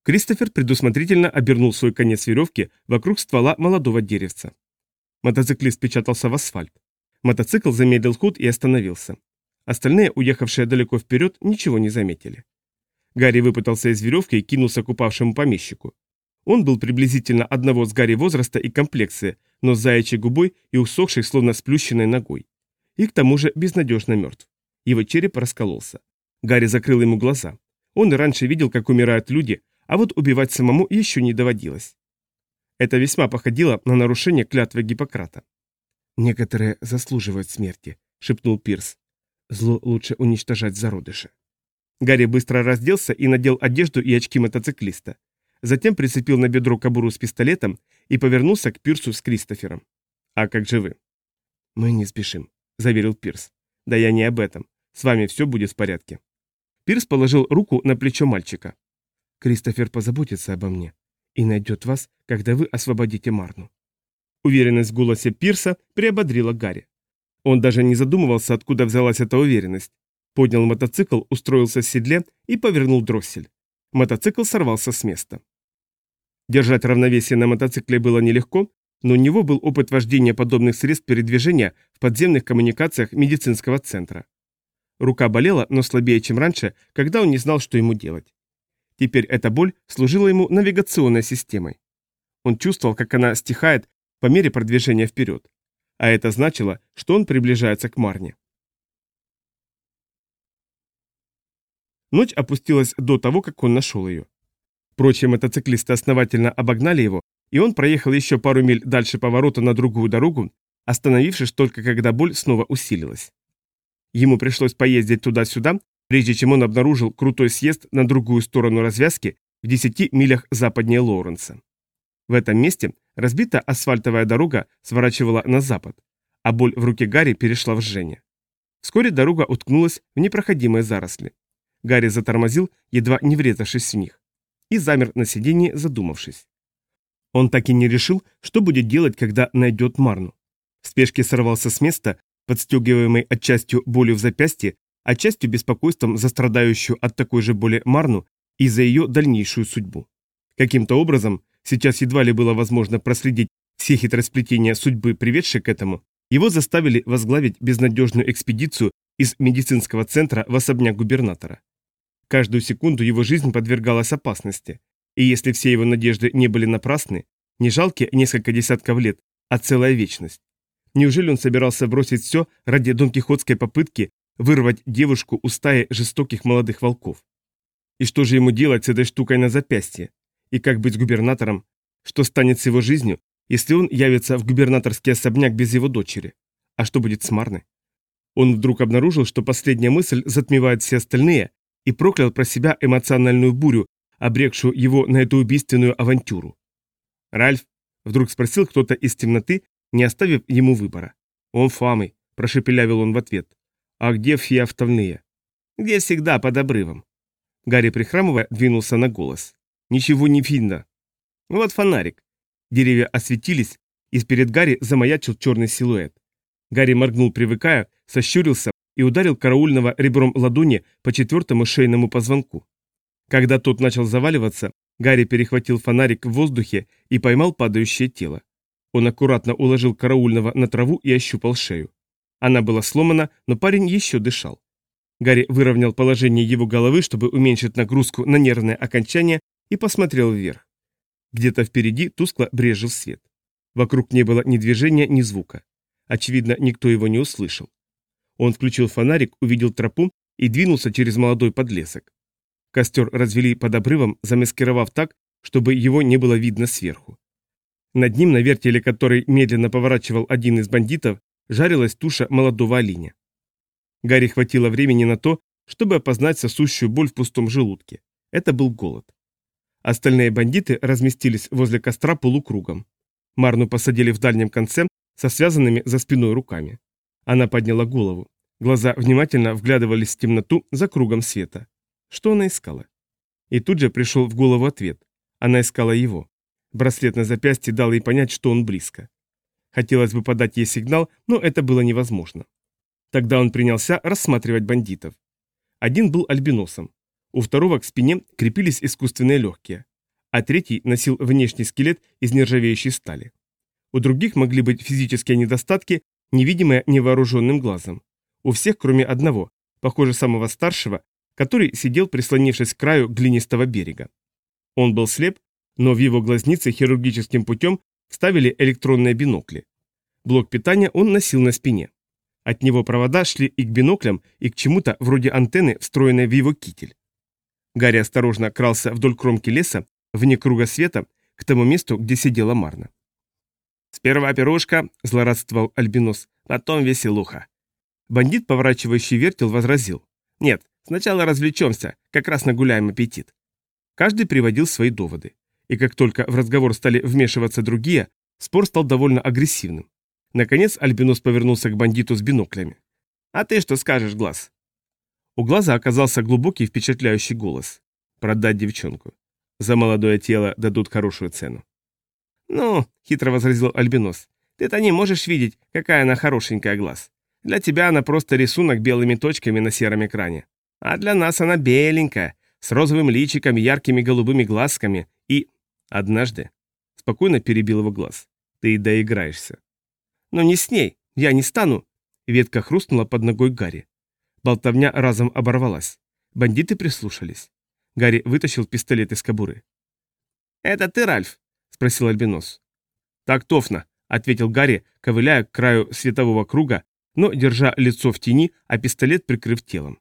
Кристофер предусмотрительно обернул свой конец веревки вокруг ствола молодого деревца. Мотоциклист печатался в асфальт. Мотоцикл замедлил ход и остановился. Остальные, уехавшие далеко вперед, ничего не заметили. Гарри выпутался из веревки и кинулся к упавшему помещику. Он был приблизительно одного с Гарри возраста и комплекции, но с заячьей губой и усохшей, словно сплющенной ногой. И к тому же безнадежно мертв. Его череп раскололся. Гарри закрыл ему глаза. Он и раньше видел, как умирают люди, а вот убивать самому еще не доводилось. Это весьма походило на нарушение клятвы Гиппократа. «Некоторые заслуживают смерти», — шепнул Пирс. «Зло лучше уничтожать зародыши». Гарри быстро разделся и надел одежду и очки мотоциклиста. Затем прицепил на бедро кобуру с пистолетом и повернулся к Пирсу с Кристофером. «А как же вы?» «Мы не спешим», — заверил Пирс. «Да я не об этом. С вами все будет в порядке». Пирс положил руку на плечо мальчика. «Кристофер позаботится обо мне и найдет вас, когда вы освободите Марну». Уверенность в голосе Пирса приободрила Гарри. Он даже не задумывался, откуда взялась эта уверенность. Поднял мотоцикл, устроился в седле и повернул дроссель. Мотоцикл сорвался с места. Держать равновесие на мотоцикле было нелегко, но у него был опыт вождения подобных средств передвижения в подземных коммуникациях медицинского центра. Рука болела, но слабее, чем раньше, когда он не знал, что ему делать. Теперь эта боль служила ему навигационной системой. Он чувствовал, как она стихает по мере продвижения вперед. А это значило, что он приближается к Марне. Ночь опустилась до того, как он нашел ее. Прочие мотоциклисты основательно обогнали его, и он проехал еще пару миль дальше поворота на другую дорогу, остановившись только когда боль снова усилилась. Ему пришлось поездить туда-сюда, прежде чем он обнаружил крутой съезд на другую сторону развязки в 10 милях западнее Лоуренса. В этом месте разбитая асфальтовая дорога сворачивала на запад, а боль в руке Гарри перешла в жжение. Вскоре дорога уткнулась в непроходимые заросли. Гарри затормозил, едва не врезавшись в них, и замер на сиденье, задумавшись. Он так и не решил, что будет делать, когда найдет Марну. В спешке сорвался с места, подстегиваемый отчастью болью в запястье, отчастью беспокойством за страдающую от такой же боли Марну и за ее дальнейшую судьбу. Каким-то образом, сейчас едва ли было возможно проследить все хитросплетения судьбы, приведшие к этому, его заставили возглавить безнадежную экспедицию из медицинского центра в особняк губернатора. Каждую секунду его жизнь подвергалась опасности, и если все его надежды не были напрасны, не жалкие несколько десятков лет, а целая вечность. Неужели он собирался бросить все ради донкихотской попытки вырвать девушку у стаи жестоких молодых волков? И что же ему делать с этой штукой на запястье? И как быть губернатором? Что станет с его жизнью, если он явится в губернаторский особняк без его дочери? А что будет с Марной? Он вдруг обнаружил, что последняя мысль затмевает все остальные, и проклял про себя эмоциональную бурю, обрекшую его на эту убийственную авантюру. «Ральф?» — вдруг спросил кто-то из темноты, не оставив ему выбора. «Он фамый», — прошепелявил он в ответ. «А где остальные?» «Где всегда, под обрывом». Гарри, прихрамывая, двинулся на голос. «Ничего не видно». «Вот фонарик». Деревья осветились, и перед Гарри замаячил черный силуэт. Гарри моргнул, привыкая, сощурился и ударил караульного ребром ладони по четвертому шейному позвонку. Когда тот начал заваливаться, Гарри перехватил фонарик в воздухе и поймал падающее тело. Он аккуратно уложил караульного на траву и ощупал шею. Она была сломана, но парень еще дышал. Гарри выровнял положение его головы, чтобы уменьшить нагрузку на нервное окончание, и посмотрел вверх. Где-то впереди тускло брежил свет. Вокруг не было ни движения, ни звука. Очевидно, никто его не услышал. Он включил фонарик, увидел тропу и двинулся через молодой подлесок. Костер развели под обрывом, замаскировав так, чтобы его не было видно сверху. Над ним, на вертеле который медленно поворачивал один из бандитов, жарилась туша молодого оленя. Гарри хватило времени на то, чтобы опознать сосущую боль в пустом желудке. Это был голод. Остальные бандиты разместились возле костра полукругом. Марну посадили в дальнем конце со связанными за спиной руками. Она подняла голову. Глаза внимательно вглядывались в темноту за кругом света. Что она искала? И тут же пришел в голову ответ. Она искала его. Браслет на запястье дал ей понять, что он близко. Хотелось бы подать ей сигнал, но это было невозможно. Тогда он принялся рассматривать бандитов. Один был альбиносом. У второго к спине крепились искусственные легкие, а третий носил внешний скелет из нержавеющей стали. У других могли быть физические недостатки, невидимые невооруженным глазом. У всех, кроме одного, похоже, самого старшего, который сидел, прислонившись к краю глинистого берега. Он был слеп, но в его глазницы хирургическим путем вставили электронные бинокли. Блок питания он носил на спине. От него провода шли и к биноклям, и к чему-то вроде антенны, встроенной в его китель. Гарри осторожно крался вдоль кромки леса, вне круга света, к тому месту, где сидела Марна. «Сперва пирожка», — злорадствовал Альбинос, — «потом веселуха». Бандит, поворачивающий вертел, возразил. «Нет, сначала развлечемся, как раз нагуляем аппетит». Каждый приводил свои доводы. И как только в разговор стали вмешиваться другие, спор стал довольно агрессивным. Наконец Альбинос повернулся к бандиту с биноклями. «А ты что скажешь, Глаз?» У Глаза оказался глубокий впечатляющий голос. «Продать девчонку. За молодое тело дадут хорошую цену». «Ну», — хитро возразил Альбинос, — «ты-то не можешь видеть, какая она хорошенькая глаз. Для тебя она просто рисунок белыми точками на сером экране. А для нас она беленькая, с розовым личиком, яркими голубыми глазками и... Однажды, спокойно перебил его глаз, ты и доиграешься. Но не с ней, я не стану. Ветка хрустнула под ногой Гарри. Болтовня разом оборвалась. Бандиты прислушались. Гарри вытащил пистолет из кобуры. «Это ты, Ральф?» – спросил Альбинос. «Так тофно», – ответил Гарри, ковыляя к краю светового круга, но держа лицо в тени, а пистолет прикрыв телом.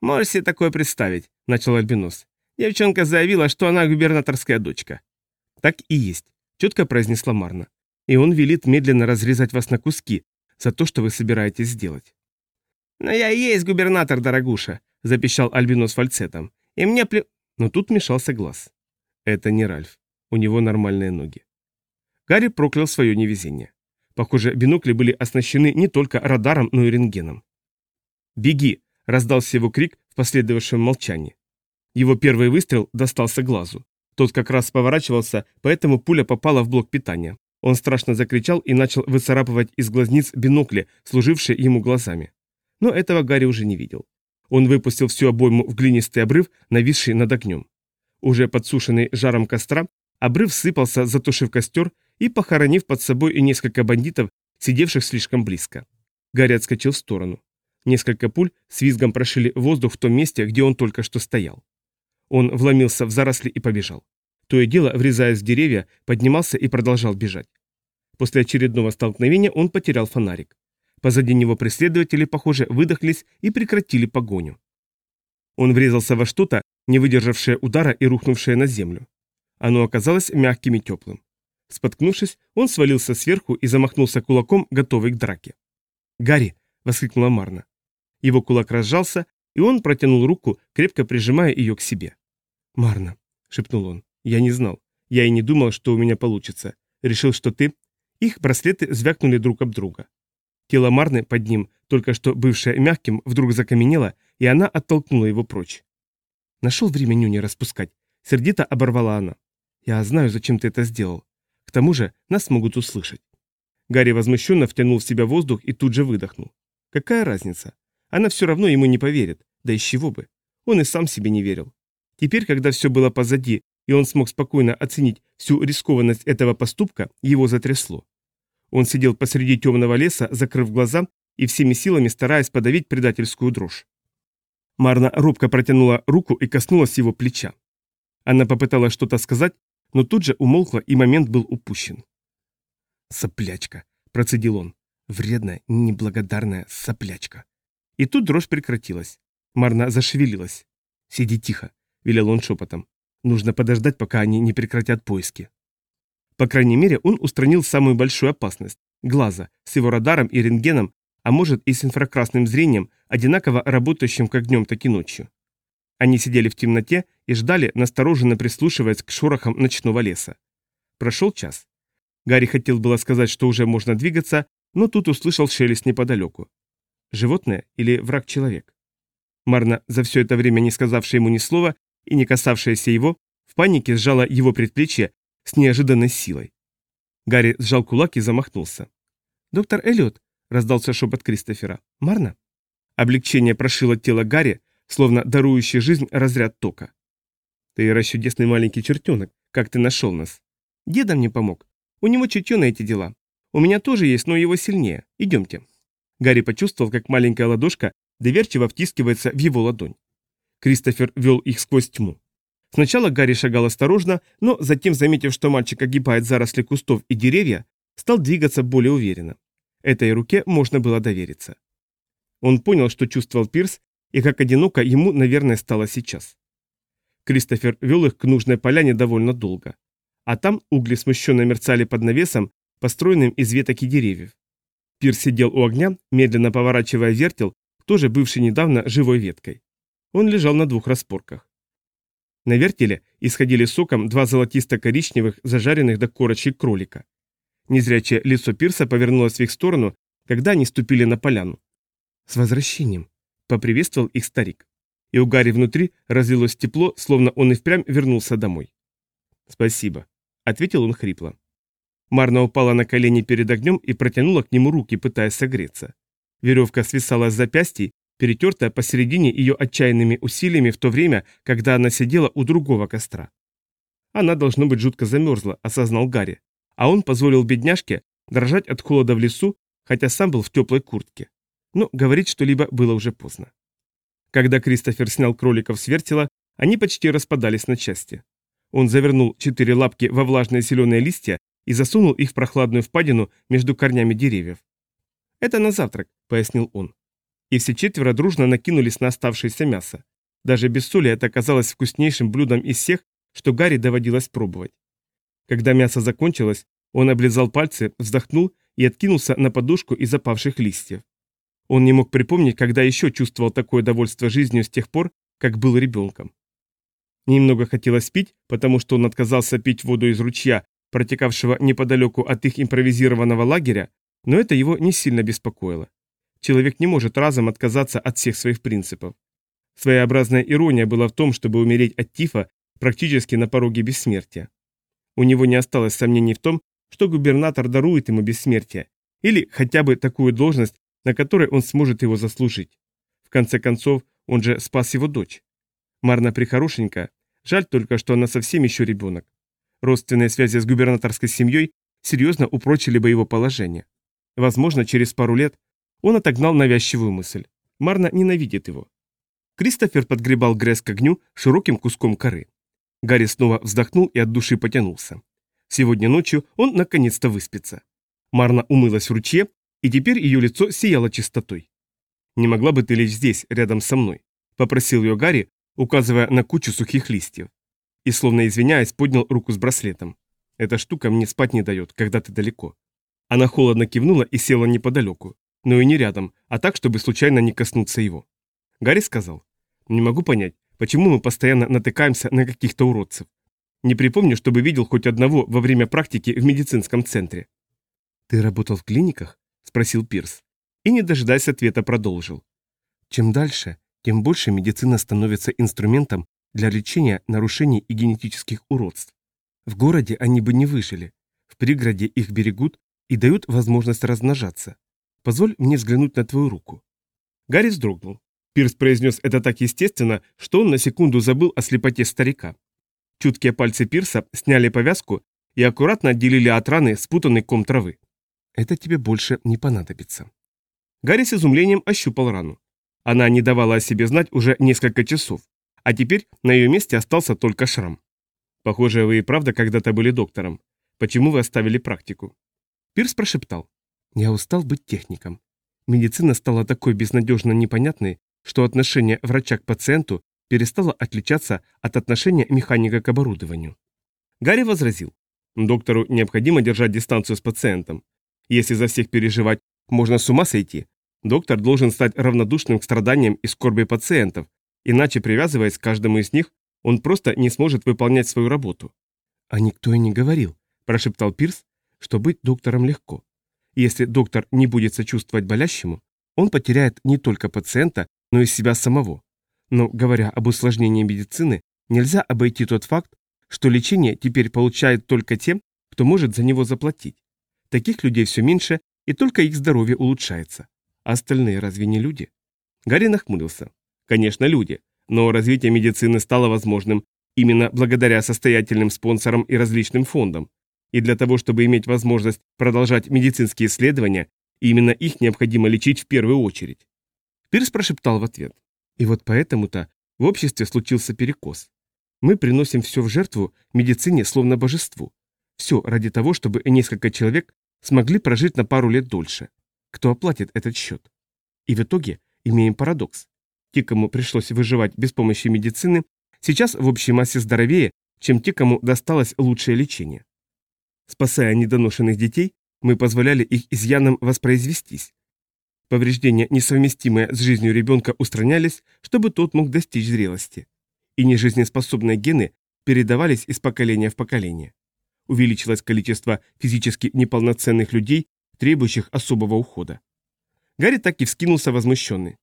«Можешь себе такое представить», – начал Альбинос. «Девчонка заявила, что она губернаторская дочка». «Так и есть», – четко произнесла Марна. «И он велит медленно разрезать вас на куски за то, что вы собираетесь сделать». «Но я и есть губернатор, дорогуша», – запищал Альбинос фальцетом. «И мне пле...» Но тут мешался глаз. Это не Ральф. У него нормальные ноги. Гарри проклял свое невезение. Похоже, бинокли были оснащены не только радаром, но и рентгеном. «Беги!» – раздался его крик в последовавшем молчании. Его первый выстрел достался глазу. Тот как раз поворачивался, поэтому пуля попала в блок питания. Он страшно закричал и начал выцарапывать из глазниц бинокли, служившие ему глазами. Но этого Гарри уже не видел. Он выпустил всю обойму в глинистый обрыв, нависший над огнем. Уже подсушенный жаром костра, обрыв сыпался, затушив костер и похоронив под собой и несколько бандитов, сидевших слишком близко. Гарри отскочил в сторону. Несколько пуль с визгом прошили воздух в том месте, где он только что стоял. Он вломился в заросли и побежал. То и дело, врезаясь в деревья, поднимался и продолжал бежать. После очередного столкновения он потерял фонарик. Позади него преследователи, похоже, выдохлись и прекратили погоню. Он врезался во что-то, не выдержавшее удара и рухнувшее на землю. Оно оказалось мягким и теплым. Споткнувшись, он свалился сверху и замахнулся кулаком, готовый к драке. «Гарри!» — воскликнула Марна. Его кулак разжался, и он протянул руку, крепко прижимая ее к себе. «Марна!» — шепнул он. «Я не знал. Я и не думал, что у меня получится. Решил, что ты...» Их браслеты звякнули друг об друга. Тело Марны под ним, только что бывшее мягким, вдруг закаменело, и она оттолкнула его прочь. «Нашел время нюни распускать», — сердито оборвала она. «Я знаю, зачем ты это сделал. К тому же нас могут услышать. Гарри возмущенно втянул в себя воздух и тут же выдохнул. Какая разница? Она все равно ему не поверит. Да из чего бы? Он и сам себе не верил. Теперь, когда все было позади, и он смог спокойно оценить всю рискованность этого поступка, его затрясло. Он сидел посреди темного леса, закрыв глаза и всеми силами стараясь подавить предательскую дрожь. Марна робко протянула руку и коснулась его плеча. Она попыталась что-то сказать, но тут же умолкла, и момент был упущен. «Соплячка», — процедил он. «Вредная, неблагодарная соплячка». И тут дрожь прекратилась. Марна зашевелилась. «Сиди тихо», — велел он шепотом. «Нужно подождать, пока они не прекратят поиски». По крайней мере, он устранил самую большую опасность – глаза, с его радаром и рентгеном, а может и с инфракрасным зрением, одинаково работающим как днем, так и ночью. Они сидели в темноте и ждали, настороженно прислушиваясь к шорохам ночного леса. Прошел час. Гарри хотел было сказать, что уже можно двигаться, но тут услышал шелест неподалеку. Животное или враг-человек? Марна, за все это время не сказавшая ему ни слова и не касавшаяся его, в панике сжала его предплечье с неожиданной силой. Гарри сжал кулак и замахнулся. «Доктор Эллиот», — раздался шепот Кристофера, — «Марна?» Облегчение прошило тело Гарри, словно дарующий жизнь разряд тока. «Ты расчудесный маленький чертенок, как ты нашел нас?» «Деда мне помог. У него чутье на эти дела. У меня тоже есть, но его сильнее. Идемте». Гарри почувствовал, как маленькая ладошка доверчиво втискивается в его ладонь. Кристофер вел их сквозь тьму. Сначала Гарри шагал осторожно, но затем, заметив, что мальчик огибает заросли кустов и деревья, стал двигаться более уверенно. Этой руке можно было довериться. Он понял, что чувствовал Пирс, и как одиноко ему, наверное, стало сейчас. Кристофер вел их к нужной поляне довольно долго. А там угли смущенно мерцали под навесом, построенным из веток и деревьев. Пирс сидел у огня, медленно поворачивая вертел, тоже бывший недавно живой веткой. Он лежал на двух распорках. На вертеле исходили соком два золотисто-коричневых, зажаренных до корочек кролика. Незрячее лицо Пирса повернулось в их сторону, когда они ступили на поляну. «С возвращением!» Поприветствовал их старик. И у Гарри внутри разлилось тепло, словно он и впрямь вернулся домой. «Спасибо», — ответил он хрипло. Марна упала на колени перед огнем и протянула к нему руки, пытаясь согреться. Веревка свисала с запястьей, перетертая посередине ее отчаянными усилиями в то время, когда она сидела у другого костра. Она, должно быть, жутко замерзла, осознал Гарри, а он позволил бедняжке дрожать от холода в лесу, хотя сам был в теплой куртке. Но говорить что-либо было уже поздно. Когда Кристофер снял кроликов с вертела, они почти распадались на части. Он завернул четыре лапки во влажные зеленые листья и засунул их в прохладную впадину между корнями деревьев. «Это на завтрак», — пояснил он. И все четверо дружно накинулись на оставшееся мясо. Даже без соли это оказалось вкуснейшим блюдом из всех, что Гарри доводилось пробовать. Когда мясо закончилось, он облизал пальцы, вздохнул и откинулся на подушку из опавших листьев. Он не мог припомнить, когда еще чувствовал такое довольство жизнью с тех пор, как был ребенком. Немного хотелось пить, потому что он отказался пить воду из ручья, протекавшего неподалеку от их импровизированного лагеря, но это его не сильно беспокоило. Человек не может разом отказаться от всех своих принципов. Своеобразная ирония была в том, чтобы умереть от тифа практически на пороге бессмертия. У него не осталось сомнений в том, что губернатор дарует ему бессмертие, или хотя бы такую должность, на которой он сможет его заслужить. В конце концов, он же спас его дочь. Марна прихорошенькая, жаль только, что она совсем еще ребенок. Родственные связи с губернаторской семьей серьезно упрочили бы его положение. Возможно, через пару лет он отогнал навязчивую мысль. Марна ненавидит его. Кристофер подгребал грязь к огню широким куском коры. Гарри снова вздохнул и от души потянулся. Сегодня ночью он наконец-то выспится. Марна умылась в ручье, и теперь ее лицо сияло чистотой. «Не могла бы ты лечь здесь, рядом со мной?» – попросил ее Гарри, указывая на кучу сухих листьев. И, словно извиняясь, поднял руку с браслетом. «Эта штука мне спать не дает, когда ты далеко». Она холодно кивнула и села неподалеку, но и не рядом, а так, чтобы случайно не коснуться его. Гарри сказал, «Не могу понять, почему мы постоянно натыкаемся на каких-то уродцев. Не припомню, чтобы видел хоть одного во время практики в медицинском центре». «Ты работал в клиниках?» – спросил Пирс. И, не дожидаясь ответа, продолжил. «Чем дальше, тем больше медицина становится инструментом для лечения нарушений и генетических уродств. В городе они бы не выжили. В пригороде их берегут и дают возможность размножаться. Позволь мне взглянуть на твою руку». Гарри вздрогнул. Пирс произнес это так естественно, что он на секунду забыл о слепоте старика. Чуткие пальцы Пирса сняли повязку и аккуратно отделили от раны спутанный ком травы. «Это тебе больше не понадобится». Гарри с изумлением ощупал рану. Она не давала о себе знать уже несколько часов, а теперь на ее месте остался только шрам. Похоже, вы и правда когда-то были доктором. Почему вы оставили практику? Пирс прошептал. Я устал быть техником. Медицина стала такой безнадежно непонятной, что отношение врача к пациенту перестало отличаться от отношения механика к оборудованию. Гарри возразил. Доктору необходимо держать дистанцию с пациентом. Если за всех переживать, можно с ума сойти. Доктор должен стать равнодушным к страданиям и скорби пациентов, иначе, привязываясь к каждому из них, он просто не сможет выполнять свою работу. «А никто и не говорил», – прошептал Пирс, – «что быть доктором легко. Если доктор не будет сочувствовать болящему, он потеряет не только пациента, но и себя самого. Но, говоря об усложнении медицины, нельзя обойти тот факт, что лечение теперь получает только тем, кто может за него заплатить. Таких людей все меньше, и только их здоровье улучшается. А остальные разве не люди? Гарри нахмурился. Конечно, люди. Но развитие медицины стало возможным именно благодаря состоятельным спонсорам и различным фондам. И для того, чтобы иметь возможность продолжать медицинские исследования, именно их необходимо лечить в первую очередь. Пирс прошептал в ответ. И вот поэтому-то в обществе случился перекос. Мы приносим все в жертву медицине словно божеству. Все ради того, чтобы несколько человек смогли прожить на пару лет дольше. Кто оплатит этот счет? И в итоге имеем парадокс. Те, кому пришлось выживать без помощи медицины, сейчас в общей массе здоровее, чем те, кому досталось лучшее лечение. Спасая недоношенных детей, мы позволяли их изъянам воспроизвестись. Повреждения, несовместимые с жизнью ребенка, устранялись, чтобы тот мог достичь зрелости. И нежизнеспособные гены передавались из поколения в поколение. Увеличилось количество физически неполноценных людей, требующих особого ухода. Гарри так и вскинулся возмущенный.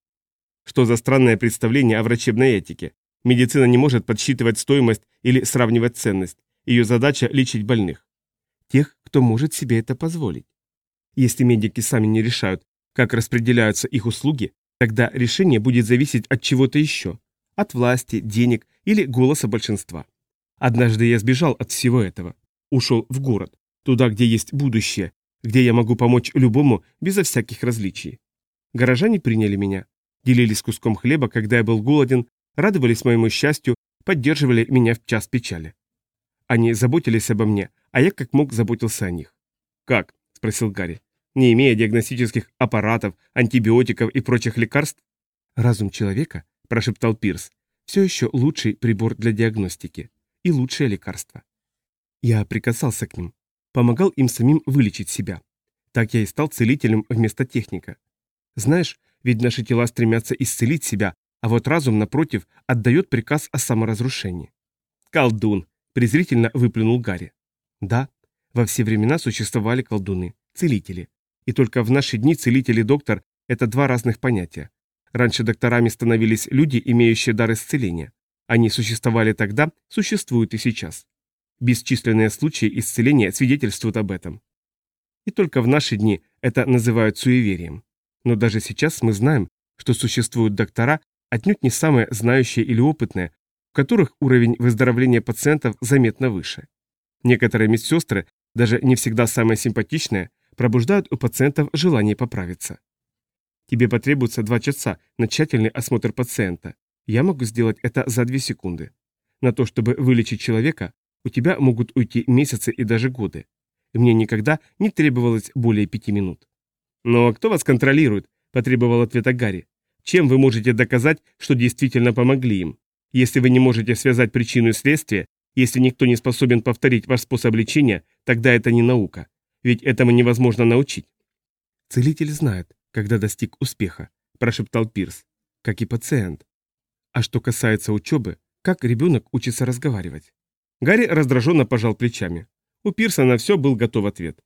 Что за странное представление о врачебной этике? Медицина не может подсчитывать стоимость или сравнивать ценность. Ее задача – лечить больных. Тех, кто может себе это позволить. Если медики сами не решают, как распределяются их услуги, тогда решение будет зависеть от чего-то еще, от власти, денег или голоса большинства. Однажды я сбежал от всего этого, ушел в город, туда, где есть будущее, где я могу помочь любому безо всяких различий. Горожане приняли меня, делились куском хлеба, когда я был голоден, радовались моему счастью, поддерживали меня в час печали. Они заботились обо мне, а я как мог заботился о них. «Как?» – спросил Гарри. «Не имея диагностических аппаратов, антибиотиков и прочих лекарств?» «Разум человека», – прошептал Пирс, – «все еще лучший прибор для диагностики и лучшее лекарство». Я прикасался к ним, помогал им самим вылечить себя. Так я и стал целителем вместо техника. Знаешь, ведь наши тела стремятся исцелить себя, а вот разум, напротив, отдает приказ о саморазрушении. «Колдун!» – презрительно выплюнул Гарри. Да, во все времена существовали колдуны, целители. И только в наши дни целитель и доктор – это два разных понятия. Раньше докторами становились люди, имеющие дар исцеления. Они существовали тогда, существуют и сейчас. Бесчисленные случаи исцеления свидетельствуют об этом. И только в наши дни это называют суеверием. Но даже сейчас мы знаем, что существуют доктора, отнюдь не самые знающие или опытные, у которых уровень выздоровления пациентов заметно выше. Некоторые медсестры, даже не всегда самые симпатичные, пробуждают у пациентов желание поправиться. Тебе потребуется два часа на тщательный осмотр пациента. Я могу сделать это за две секунды. На то, чтобы вылечить человека, у тебя могут уйти месяцы и даже годы. Мне никогда не требовалось более пяти минут. «Но кто вас контролирует?» – потребовал ответа Гарри. «Чем вы можете доказать, что действительно помогли им? Если вы не можете связать причину и следствие, если никто не способен повторить ваш способ лечения, тогда это не наука. Ведь этому невозможно научить». «Целитель знает, когда достиг успеха», – прошептал Пирс, – «как и пациент. А что касается учебы, как ребенок учится разговаривать?» Гарри раздраженно пожал плечами. У Пирса на все был готов ответ.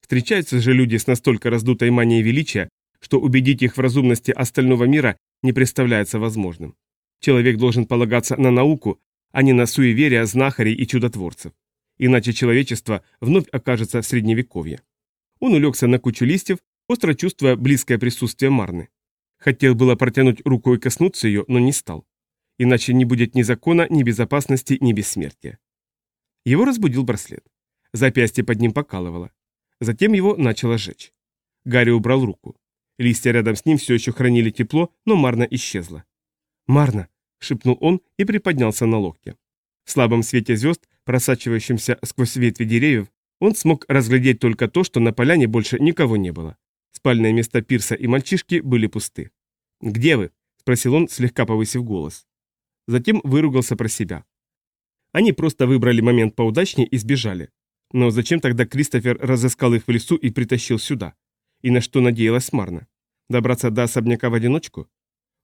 Встречаются же люди с настолько раздутой манией величия, что убедить их в разумности остального мира не представляется возможным. Человек должен полагаться на науку, а не на суеверия знахарей и чудотворцев. Иначе человечество вновь окажется в средневековье. Он улегся на кучу листьев, остро чувствуя близкое присутствие Марны. Хотел было протянуть руку и коснуться ее, но не стал. Иначе не будет ни закона, ни безопасности, ни бессмертия. Его разбудил браслет. Запястье под ним покалывало. Затем его начало жечь. Гарри убрал руку. Листья рядом с ним все еще хранили тепло, но Марна исчезла. «Марна!» — шепнул он и приподнялся на локте. В слабом свете звезд, просачивающемся сквозь ветви деревьев, он смог разглядеть только то, что на поляне больше никого не было. Спальные места Пирса и мальчишки были пусты. «Где вы?» – спросил он, слегка повысив голос. Затем выругался про себя. Они просто выбрали момент поудачнее и сбежали. Но зачем тогда Кристофер разыскал их в лесу и притащил сюда? И на что надеялась Марна? Добраться до особняка в одиночку?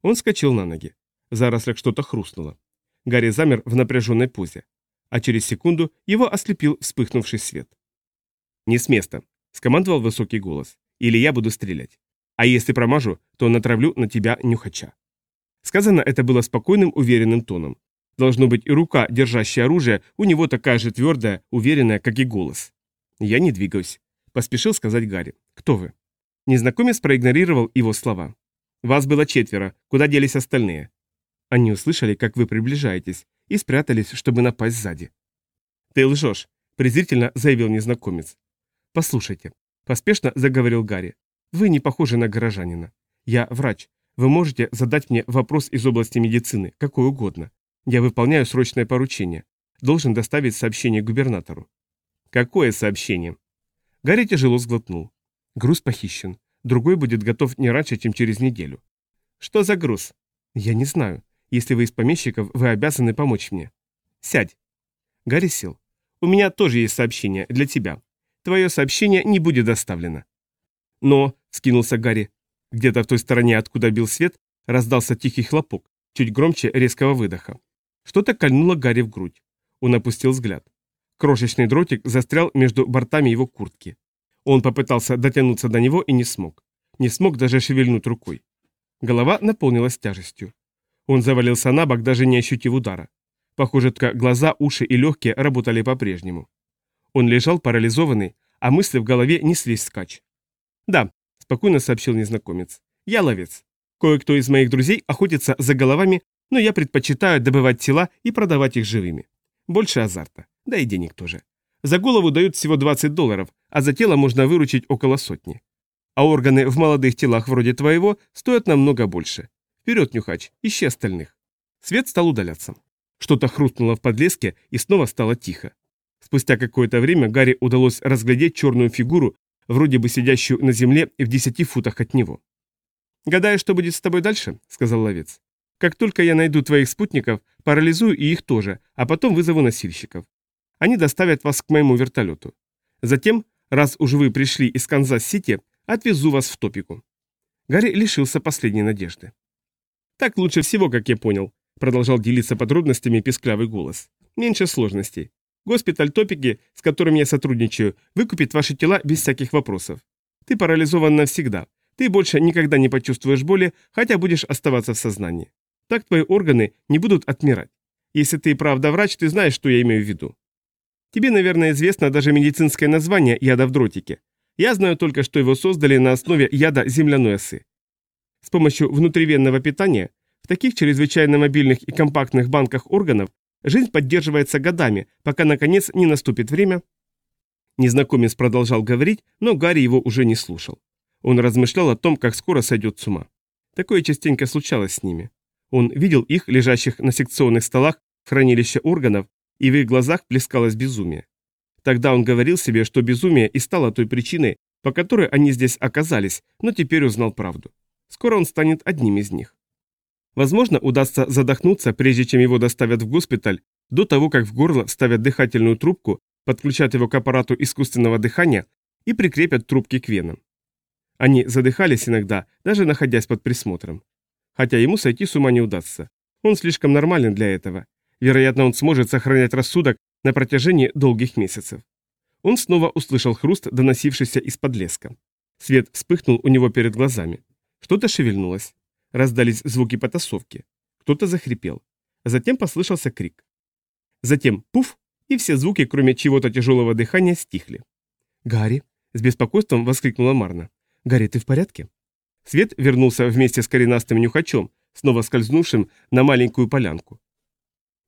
Он скочил на ноги. В зарослях что-то хрустнуло. Гарри замер в напряженной позе. А через секунду его ослепил вспыхнувший свет. «Не с места», — скомандовал высокий голос. «Или я буду стрелять. А если промажу, то натравлю на тебя нюхача». Сказано это было спокойным, уверенным тоном. Должно быть, и рука, держащая оружие, у него такая же твердая, уверенная, как и голос. «Я не двигаюсь», — поспешил сказать Гарри. «Кто вы?» Незнакомец проигнорировал его слова. «Вас было четверо. Куда делись остальные?» Они услышали, как вы приближаетесь, и спрятались, чтобы напасть сзади. «Ты лжешь», — презрительно заявил незнакомец. «Послушайте», — поспешно заговорил Гарри. «Вы не похожи на горожанина. Я врач. Вы можете задать мне вопрос из области медицины, какой угодно. Я выполняю срочное поручение. Должен доставить сообщение губернатору. Какое сообщение? Гарри тяжело сглотнул. Груз похищен. Другой будет готов не раньше, чем через неделю. Что за груз? Я не знаю. Если вы из помещиков, вы обязаны помочь мне. Сядь. Гарри сел. У меня тоже есть сообщение для тебя. Твое сообщение не будет доставлено. Но, скинулся Гарри, где-то в той стороне, откуда бил свет, раздался тихий хлопок, чуть громче резкого выдоха. Что-то кольнуло Гарри в грудь. Он опустил взгляд. Крошечный дротик застрял между бортами его куртки. Он попытался дотянуться до него и не смог. Не смог даже шевельнуть рукой. Голова наполнилась тяжестью. Он завалился на бок, даже не ощутив удара. Похоже, только глаза, уши и легкие работали по-прежнему. Он лежал парализованный, а мысли в голове неслись скач. «Да», — спокойно сообщил незнакомец, — «я ловец. Кое-кто из моих друзей охотится за головами, но я предпочитаю добывать тела и продавать их живыми. Больше азарта, да и денег тоже. За голову дают всего 20 долларов, а за тело можно выручить около сотни. А органы в молодых телах вроде твоего стоят намного больше. Вперед, нюхач, ищи остальных. Свет стал удаляться. Что-то хрустнуло в подлеске и снова стало тихо. Спустя какое-то время Гарри удалось разглядеть черную фигуру, вроде бы сидящую на земле и в десяти футах от него. «Гадаю, что будет с тобой дальше?» — сказал ловец. «Как только я найду твоих спутников, парализую и их тоже, а потом вызову носильщиков. Они доставят вас к моему вертолету. Затем, раз уж вы пришли из Канзас-Сити, отвезу вас в Топику». Гарри лишился последней надежды. «Так лучше всего, как я понял», — продолжал делиться подробностями песклявый голос. «Меньше сложностей. Госпиталь Топики, с которым я сотрудничаю, выкупит ваши тела без всяких вопросов. Ты парализован навсегда. Ты больше никогда не почувствуешь боли, хотя будешь оставаться в сознании. Так твои органы не будут отмирать. Если ты правда врач, ты знаешь, что я имею в виду. Тебе, наверное, известно даже медицинское название яда в дротике. Я знаю только, что его создали на основе яда земляной осы. С помощью внутривенного питания в таких чрезвычайно мобильных и компактных банках органов Жизнь поддерживается годами, пока наконец не наступит время. Незнакомец продолжал говорить, но Гарри его уже не слушал. Он размышлял о том, как скоро сойдет с ума. Такое частенько случалось с ними. Он видел их, лежащих на секционных столах хранилище органов, и в их глазах плескалось безумие. Тогда он говорил себе, что безумие и стало той причиной, по которой они здесь оказались, но теперь узнал правду. Скоро он станет одним из них. Возможно, удастся задохнуться, прежде чем его доставят в госпиталь, до того, как в горло вставят дыхательную трубку, подключат его к аппарату искусственного дыхания и прикрепят трубки к венам. Они задыхались иногда, даже находясь под присмотром. Хотя ему сойти с ума не удастся. Он слишком нормален для этого. Вероятно, он сможет сохранять рассудок на протяжении долгих месяцев. Он снова услышал хруст, доносившийся из-под леска. Свет вспыхнул у него перед глазами. Что-то шевельнулось. Раздались звуки потасовки. Кто-то захрипел. Затем послышался крик. Затем пуф, и все звуки, кроме чего-то тяжелого дыхания, стихли. «Гарри!» — с беспокойством воскликнула Марна. «Гарри, ты в порядке?» Свет вернулся вместе с коренастым нюхачом, снова скользнувшим на маленькую полянку.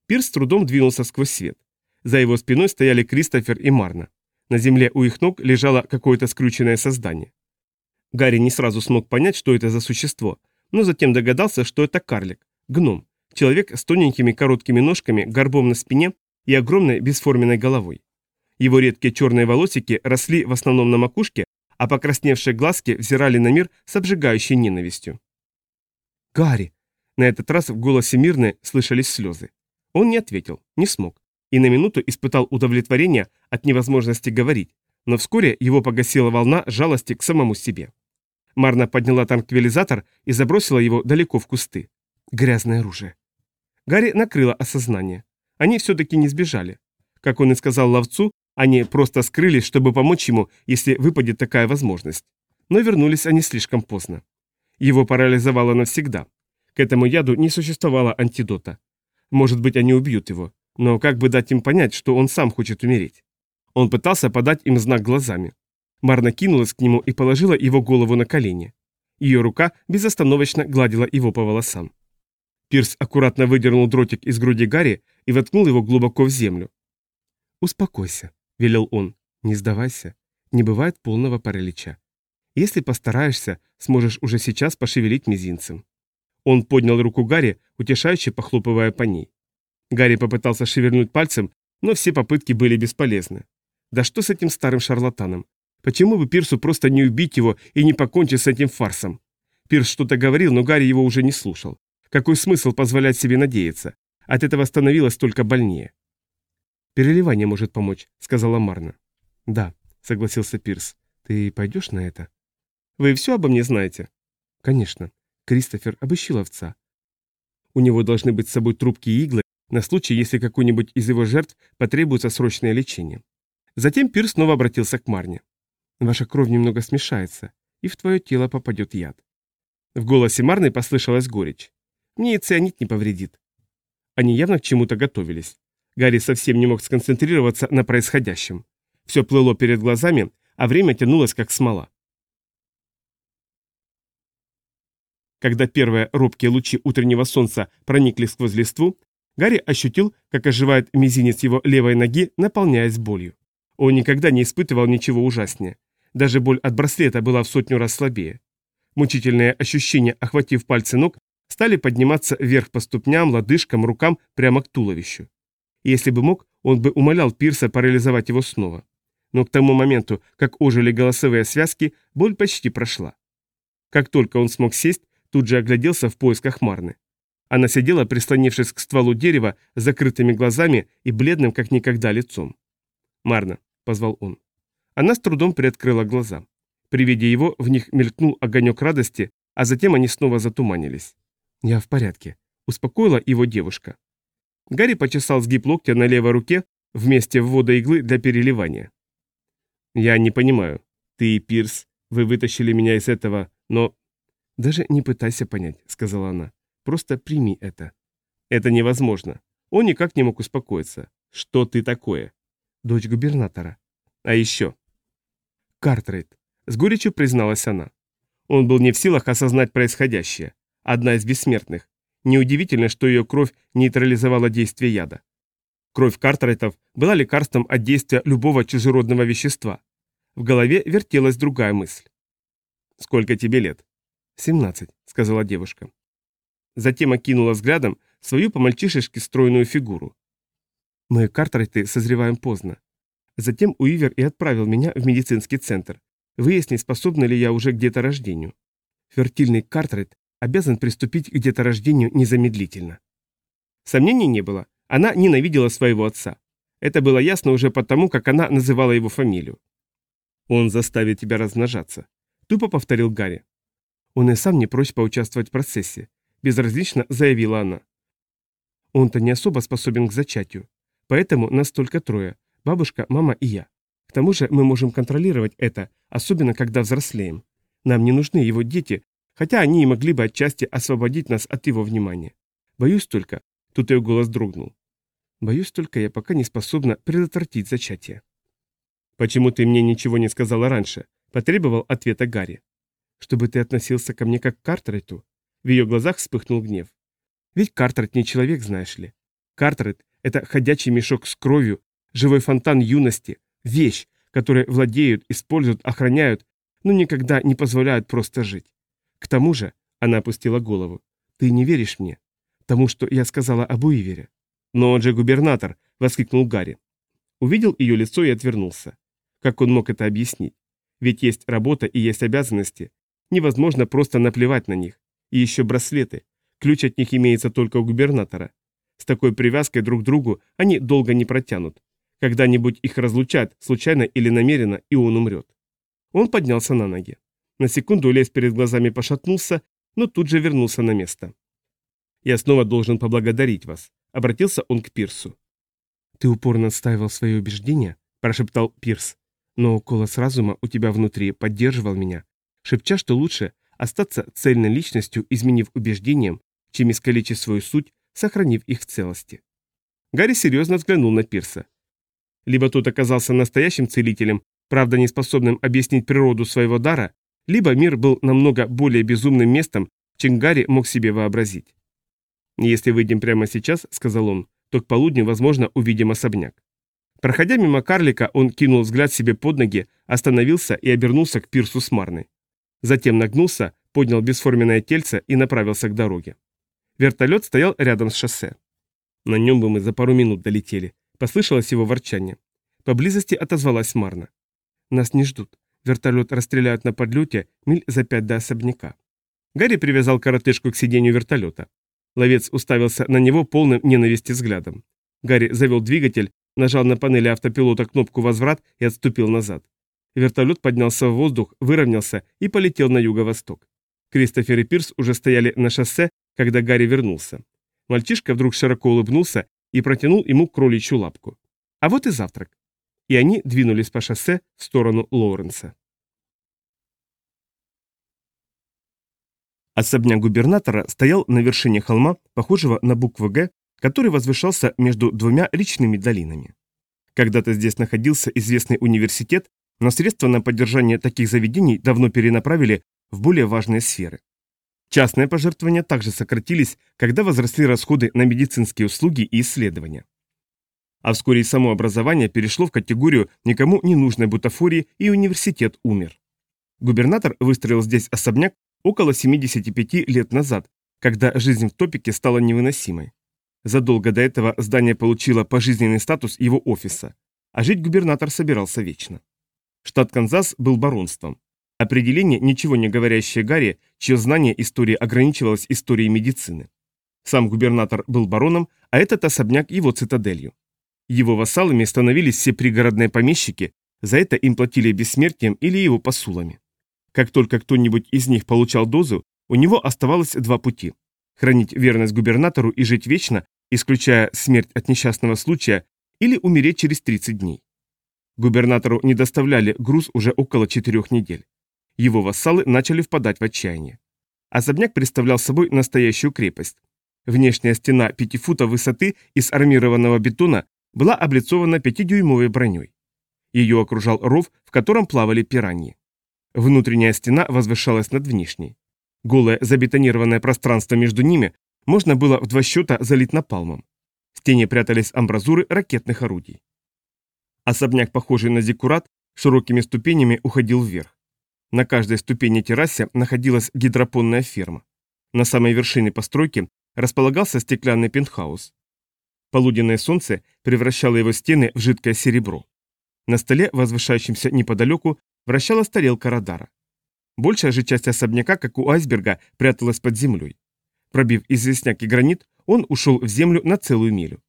Пирс с трудом двинулся сквозь свет. За его спиной стояли Кристофер и Марна. На земле у их ног лежало какое-то скрюченное создание. Гарри не сразу смог понять, что это за существо, но затем догадался, что это карлик, гном, человек с тоненькими короткими ножками, горбом на спине и огромной бесформенной головой. Его редкие черные волосики росли в основном на макушке, а покрасневшие глазки взирали на мир с обжигающей ненавистью. «Гарри!» На этот раз в голосе Мирны слышались слезы. Он не ответил, не смог, и на минуту испытал удовлетворение от невозможности говорить, но вскоре его погасила волна жалости к самому себе. Марна подняла танквилизатор и забросила его далеко в кусты. Грязное оружие. Гарри накрыло осознание. Они все-таки не сбежали. Как он и сказал ловцу, они просто скрылись, чтобы помочь ему, если выпадет такая возможность. Но вернулись они слишком поздно. Его парализовало навсегда. К этому яду не существовало антидота. Может быть, они убьют его. Но как бы дать им понять, что он сам хочет умереть? Он пытался подать им знак глазами. Марна кинулась к нему и положила его голову на колени. Ее рука безостановочно гладила его по волосам. Пирс аккуратно выдернул дротик из груди Гарри и воткнул его глубоко в землю. «Успокойся», — велел он, — «не сдавайся. Не бывает полного паралича. Если постараешься, сможешь уже сейчас пошевелить мизинцем». Он поднял руку Гарри, утешающе похлопывая по ней. Гарри попытался шевельнуть пальцем, но все попытки были бесполезны. Да что с этим старым шарлатаном? Почему бы Пирсу просто не убить его и не покончить с этим фарсом? Пирс что-то говорил, но Гарри его уже не слушал. Какой смысл позволять себе надеяться? От этого становилось только больнее. «Переливание может помочь», — сказала Марна. «Да», — согласился Пирс. «Ты пойдешь на это?» «Вы все обо мне знаете?» «Конечно. Кристофер обыщил овца. У него должны быть с собой трубки и иглы на случай, если какой-нибудь из его жертв потребуется срочное лечение». Затем Пирс снова обратился к Марне. Ваша кровь немного смешается, и в твое тело попадет яд. В голосе Марны послышалась горечь. Мне и цианид не повредит. Они явно к чему-то готовились. Гарри совсем не мог сконцентрироваться на происходящем. Все плыло перед глазами, а время тянулось как смола. Когда первые робкие лучи утреннего солнца проникли сквозь листву, Гарри ощутил, как оживает мизинец его левой ноги, наполняясь болью. Он никогда не испытывал ничего ужаснее. Даже боль от браслета была в сотню раз слабее. Мучительные ощущения, охватив пальцы ног, стали подниматься вверх по ступням, лодыжкам, рукам, прямо к туловищу. Если бы мог, он бы умолял Пирса парализовать его снова. Но к тому моменту, как ожили голосовые связки, боль почти прошла. Как только он смог сесть, тут же огляделся в поисках Марны. Она сидела, прислонившись к стволу дерева, с закрытыми глазами и бледным, как никогда, лицом. «Марна», — позвал он. Она с трудом приоткрыла глаза. При виде его в них мелькнул огонек радости, а затем они снова затуманились. «Я в порядке», — успокоила его девушка. Гарри почесал сгиб локтя на левой руке вместе ввода иглы для переливания. «Я не понимаю. Ты и Пирс, вы вытащили меня из этого, но...» «Даже не пытайся понять», — сказала она. «Просто прими это». «Это невозможно». Он никак не мог успокоиться. «Что ты такое?» «Дочь губернатора». «А еще?» «Картрейд», — с горечью призналась она. Он был не в силах осознать происходящее. Одна из бессмертных. Неудивительно, что ее кровь нейтрализовала действие яда. Кровь Картрайтов была лекарством от действия любого чужеродного вещества. В голове вертелась другая мысль. «Сколько тебе лет?» «Семнадцать», — сказала девушка. Затем окинула взглядом свою по-мальчишески стройную фигуру. «Мы, Картрайты, созреваем поздно. Затем Уивер и отправил меня в медицинский центр. Выяснить, способна ли я уже к деторождению. Фертильный Картрайт обязан приступить к деторождению незамедлительно». Сомнений не было. Она ненавидела своего отца. Это было ясно уже потому, как она называла его фамилию. «Он заставит тебя размножаться», — тупо повторил Гарри. Он и сам не прочь поучаствовать в процессе, безразлично заявила она. Он-то не особо способен к зачатию, поэтому нас только трое, бабушка, мама и я. К тому же мы можем контролировать это, особенно когда взрослеем. Нам не нужны его дети, хотя они и могли бы отчасти освободить нас от его внимания. Боюсь только, тут ее голос дрогнул. Боюсь только, я пока не способна предотвратить зачатие. «Почему ты мне ничего не сказала раньше?» – потребовал ответа Гарри чтобы ты относился ко мне как к Картерету?» В ее глазах вспыхнул гнев. «Ведь Картерет не человек, знаешь ли. Картерет — это ходячий мешок с кровью, живой фонтан юности, вещь, которой владеют, используют, охраняют, но никогда не позволяют просто жить. К тому же, она опустила голову, ты не веришь мне, тому, что я сказала об Уивере. Но он же губернатор, воскликнул Гарри. Увидел ее лицо и отвернулся. Как он мог это объяснить? Ведь есть работа и есть обязанности, Невозможно просто наплевать на них. И еще браслеты. Ключ от них имеется только у губернатора. С такой привязкой друг к другу они долго не протянут. Когда-нибудь их разлучат, случайно или намеренно, и он умрет. Он поднялся на ноги. На секунду лес перед глазами пошатнулся, но тут же вернулся на место. «Я снова должен поблагодарить вас», — обратился он к Пирсу. «Ты упорно отстаивал свои убеждения», — прошептал Пирс. «Но голос разума у тебя внутри поддерживал меня, шепча, что лучше остаться цельной личностью, изменив убеждением, чем искалечить свою суть, сохранив их в целости. Гарри серьезно взглянул на Пирса. Либо тот оказался настоящим целителем, правда не способным объяснить природу своего дара, либо мир был намного более безумным местом, чем Гарри мог себе вообразить. «Если выйдем прямо сейчас», — сказал он, — «то к полудню, возможно, увидим особняк». Проходя мимо карлика, он кинул взгляд себе под ноги, остановился и обернулся к пирсу с. Затем нагнулся, поднял бесформенное тельце и направился к дороге. Вертолет стоял рядом с шоссе. На нем бы мы за пару минут долетели. Послышалось его ворчание. Поблизости отозвалась Марна. Нас не ждут. Вертолет расстреляют на подлете миль за пять до особняка. Гарри привязал коротышку к сиденью вертолета. Ловец уставился на него полным ненависти взглядом. Гарри завел двигатель, нажал на панели автопилота кнопку «Возврат» и отступил назад. Вертолет поднялся в воздух, выровнялся и полетел на юго-восток. Кристофер и Пирс уже стояли на шоссе, когда Гарри вернулся. Мальчишка вдруг широко улыбнулся и протянул ему кроличью лапку. А вот и завтрак. И они двинулись по шоссе в сторону Лоуренса. Особняк губернатора стоял на вершине холма, похожего на букву «Г», который возвышался между двумя речными долинами. Когда-то здесь находился известный университет, но средства на поддержание таких заведений давно перенаправили в более важные сферы. Частные пожертвования также сократились, когда возросли расходы на медицинские услуги и исследования. А вскоре и само образование перешло в категорию никому не нужной бутафории, и университет умер. Губернатор выстроил здесь особняк около 75 лет назад, когда жизнь в топике стала невыносимой. Задолго до этого здание получило пожизненный статус его офиса, а жить губернатор собирался вечно. Штат Канзас был баронством. Определение, ничего не говорящее Гарри, чье знание истории ограничивалось историей медицины. Сам губернатор был бароном, а этот особняк его цитаделью. Его вассалами становились все пригородные помещики, за это им платили бессмертием или его посулами. Как только кто-нибудь из них получал дозу, у него оставалось два пути – хранить верность губернатору и жить вечно, исключая смерть от несчастного случая, или умереть через 30 дней. Губернатору не доставляли груз уже около четырех недель. Его вассалы начали впадать в отчаяние. Особняк представлял собой настоящую крепость. Внешняя стена 5 футов высоты из армированного бетона была облицована пятидюймовой броней. Ее окружал ров, в котором плавали пираньи. Внутренняя стена возвышалась над внешней. Голое забетонированное пространство между ними можно было в два счета залить напалмом. В стене прятались амбразуры ракетных орудий. Особняк, похожий на зиккурат, широкими ступенями уходил вверх. На каждой ступени террасе находилась гидропонная ферма. На самой вершине постройки располагался стеклянный пентхаус. Полуденное солнце превращало его стены в жидкое серебро. На столе, возвышающемся неподалеку, вращалась тарелка радара. Большая же часть особняка, как у айсберга, пряталась под землей. Пробив известняк и гранит, он ушел в землю на целую милю.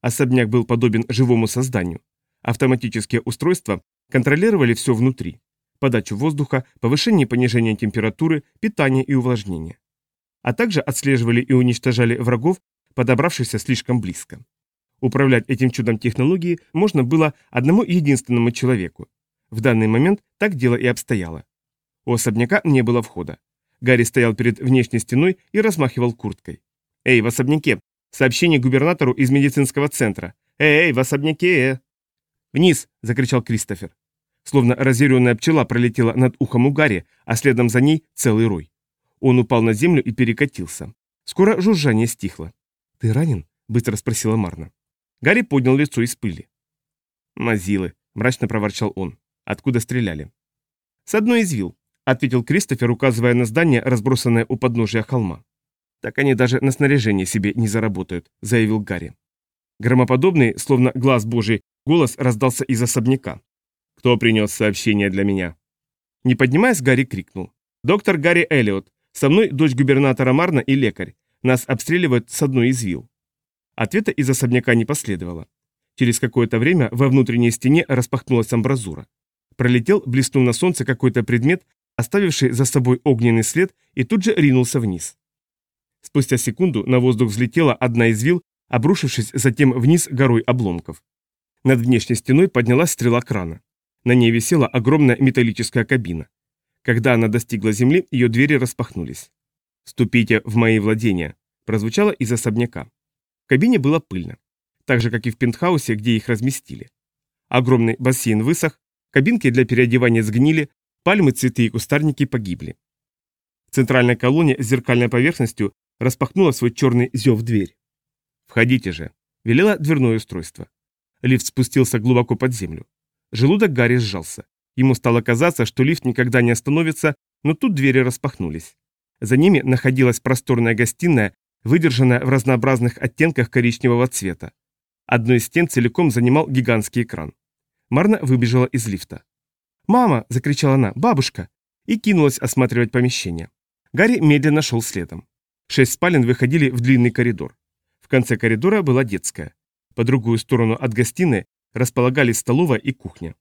Особняк был подобен живому созданию. Автоматические устройства контролировали все внутри. Подачу воздуха, повышение и понижение температуры, питание и увлажнение. А также отслеживали и уничтожали врагов, подобравшихся слишком близко. Управлять этим чудом технологии можно было одному единственному человеку. В данный момент так дело и обстояло. У особняка не было входа. Гарри стоял перед внешней стеной и размахивал курткой. «Эй, в особняке! Сообщение губернатору из медицинского центра! Эй, эй, в особняке!» «Вниз!» – закричал Кристофер. Словно разъяренная пчела пролетела над ухом у Гарри, а следом за ней целый рой. Он упал на землю и перекатился. Скоро жужжание стихло. «Ты ранен?» – быстро спросила Марна. Гарри поднял лицо из пыли. «Мазилы», – мрачно проворчал он. «Откуда стреляли?» «С одной из вил», – ответил Кристофер, указывая на здание, разбросанное у подножия холма. «Так они даже на снаряжение себе не заработают», – заявил Гарри. Громоподобный, словно глаз божий, голос раздался из особняка. «Кто принес сообщение для меня?» Не поднимаясь, Гарри крикнул. «Доктор Гарри Эллиот. Со мной дочь губернатора Марна и лекарь. Нас обстреливают с одной из вил». Ответа из особняка не последовало. Через какое-то время во внутренней стене распахнулась амбразура. Пролетел, блеснув на солнце какой-то предмет, оставивший за собой огненный след, и тут же ринулся вниз. Спустя секунду на воздух взлетела одна из вил, обрушившись затем вниз горой обломков. Над внешней стеной поднялась стрела крана. На ней висела огромная металлическая кабина. Когда она достигла земли, ее двери распахнулись. «Ступите в мои владения», прозвучало из особняка. В кабине было пыльно, так же, как и в пентхаусе, где их разместили. Огромный бассейн высох, кабинки для переодевания сгнили, пальмы, цветы и кустарники погибли. В центральной колонне с зеркальной поверхностью распахнула свой черный зев дверь. «Входите же», — велело дверное устройство. Лифт спустился глубоко под землю. Желудок Гарри сжался. Ему стало казаться, что лифт никогда не остановится, но тут двери распахнулись. За ними находилась просторная гостиная, выдержанная в разнообразных оттенках коричневого цвета. Одну из стен целиком занимал гигантский экран. Марна выбежала из лифта. «Мама!» – закричала она. «Бабушка!» И кинулась осматривать помещение. Гарри медленно шел следом. Шесть спален выходили в длинный коридор. В конце коридора была детская. По другую сторону от гостиной располагались столовая и кухня.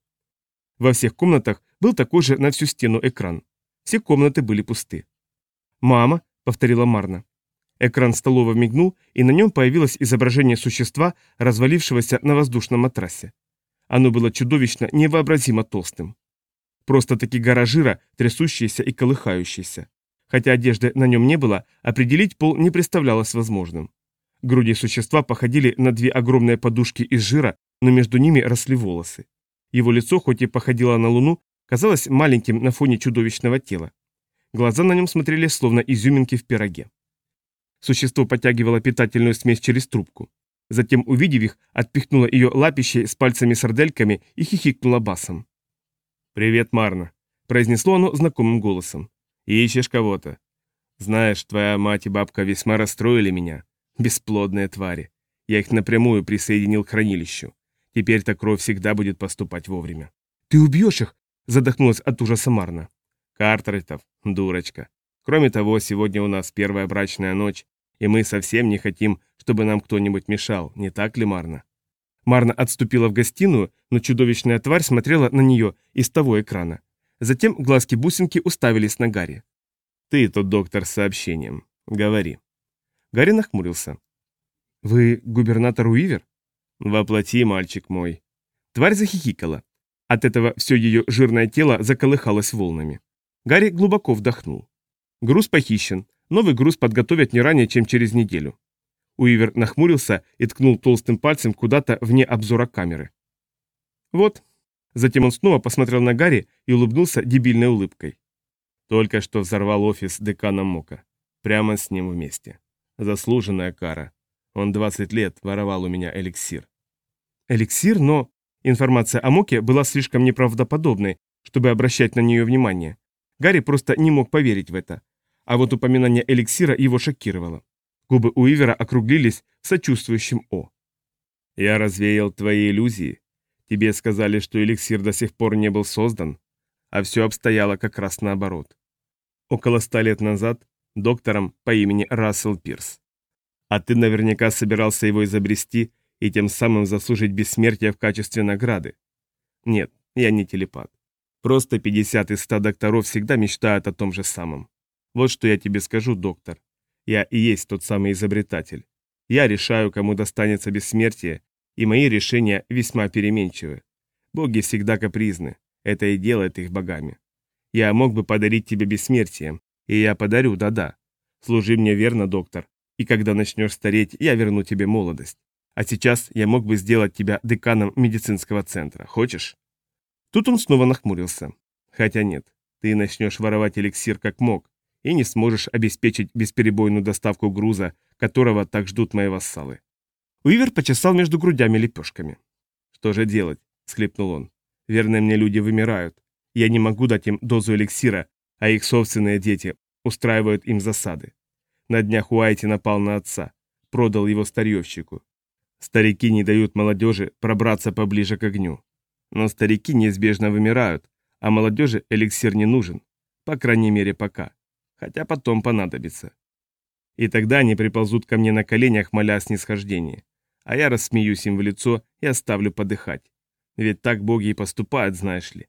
Во всех комнатах был такой же на всю стену экран. Все комнаты были пусты. «Мама!» — повторила Марна. Экран столовой мигнул, и на нем появилось изображение существа, развалившегося на воздушном матрасе. Оно было чудовищно, невообразимо толстым. Просто-таки гора жира, трясущаяся и колыхающаяся. Хотя одежды на нем не было, определить пол не представлялось возможным. Груди существа походили на две огромные подушки из жира, но между ними росли волосы. Его лицо, хоть и походило на луну, казалось маленьким на фоне чудовищного тела. Глаза на нем смотрели словно изюминки в пироге. Существо подтягивало питательную смесь через трубку. Затем, увидев их, отпихнуло ее лапищей с пальцами-сардельками и хихикнуло басом. «Привет, Марна», — произнесло оно знакомым голосом. «Ищешь кого-то? Знаешь, твоя мать и бабка весьма расстроили меня. Бесплодные твари. Я их напрямую присоединил к хранилищу. Теперь-то кровь всегда будет поступать вовремя». «Ты убьешь их?» — задохнулась от ужаса Марна. Картрайтов, дурочка. Кроме того, сегодня у нас первая брачная ночь, и мы совсем не хотим, чтобы нам кто-нибудь мешал, не так ли, Марна? Марна отступила в гостиную, но чудовищная тварь смотрела на нее из того экрана. Затем глазки-бусинки уставились на Гарри. «Ты тот доктор с сообщением. Говори». Гарри нахмурился. «Вы губернатор Уивер?» «Воплоти, мальчик мой». Тварь захихикала. От этого все ее жирное тело заколыхалось волнами. Гарри глубоко вдохнул. Груз похищен. Новый груз подготовят не ранее, чем через неделю. Уивер нахмурился и ткнул толстым пальцем куда-то вне обзора камеры. «Вот». Затем он снова посмотрел на Гарри и улыбнулся дебильной улыбкой. Только что взорвал офис декана Мока. Прямо с ним вместе. Заслуженная кара. Он 20 лет воровал у меня эликсир. Эликсир, но... Информация о Моке была слишком неправдоподобной, чтобы обращать на нее внимание. Гарри просто не мог поверить в это. А вот упоминание эликсира его шокировало. Губы Уивера округлились в сочувствующем «О». «Я развеял твои иллюзии. Тебе сказали, что эликсир до сих пор не был создан, а все обстояло как раз наоборот. Около ста лет назад доктором по имени Рассел Пирс. А ты наверняка собирался его изобрести и тем самым заслужить бессмертие в качестве награды. Нет, я не телепат. Просто 50 из 100 докторов всегда мечтают о том же самом. Вот что я тебе скажу, доктор. Я и есть тот самый изобретатель. Я решаю, кому достанется бессмертие, и мои решения весьма переменчивы. Боги всегда капризны. Это и делает их богами. Я мог бы подарить тебе бессмертие, и я подарю, да-да. Служи мне верно, доктор, и когда начнешь стареть, я верну тебе молодость. А сейчас я мог бы сделать тебя деканом медицинского центра. Хочешь? Тут он снова нахмурился. Хотя нет, ты начнешь воровать эликсир как мог, и не сможешь обеспечить бесперебойную доставку груза, которого так ждут мои вассалы. Уивер почесал между грудями лепешками. «Что же делать?» – схлепнул он. «Верные мне люди вымирают. Я не могу дать им дозу эликсира, а их собственные дети устраивают им засады. На днях Уайти напал на отца, продал его старьевщику. Старики не дают молодежи пробраться поближе к огню. Но старики неизбежно вымирают, а молодежи эликсир не нужен. По крайней мере, пока. Хотя потом понадобится. И тогда они приползут ко мне на коленях, моля о снисхождении. А я рассмеюсь им в лицо и оставлю подыхать. Ведь так боги и поступают, знаешь ли.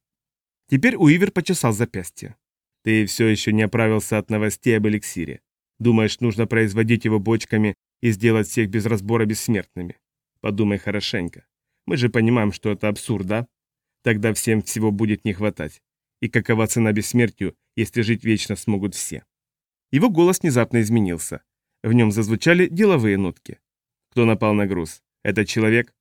Теперь Уивер почесал запястье. Ты все еще не оправился от новостей об эликсире. Думаешь, нужно производить его бочками и сделать всех без разбора бессмертными? Подумай хорошенько. Мы же понимаем, что это абсурд, да? Тогда всем всего будет не хватать. И какова цена бессмертию, если жить вечно смогут все? Его голос внезапно изменился. В нем зазвучали деловые нотки. Кто напал на груз? Это человек?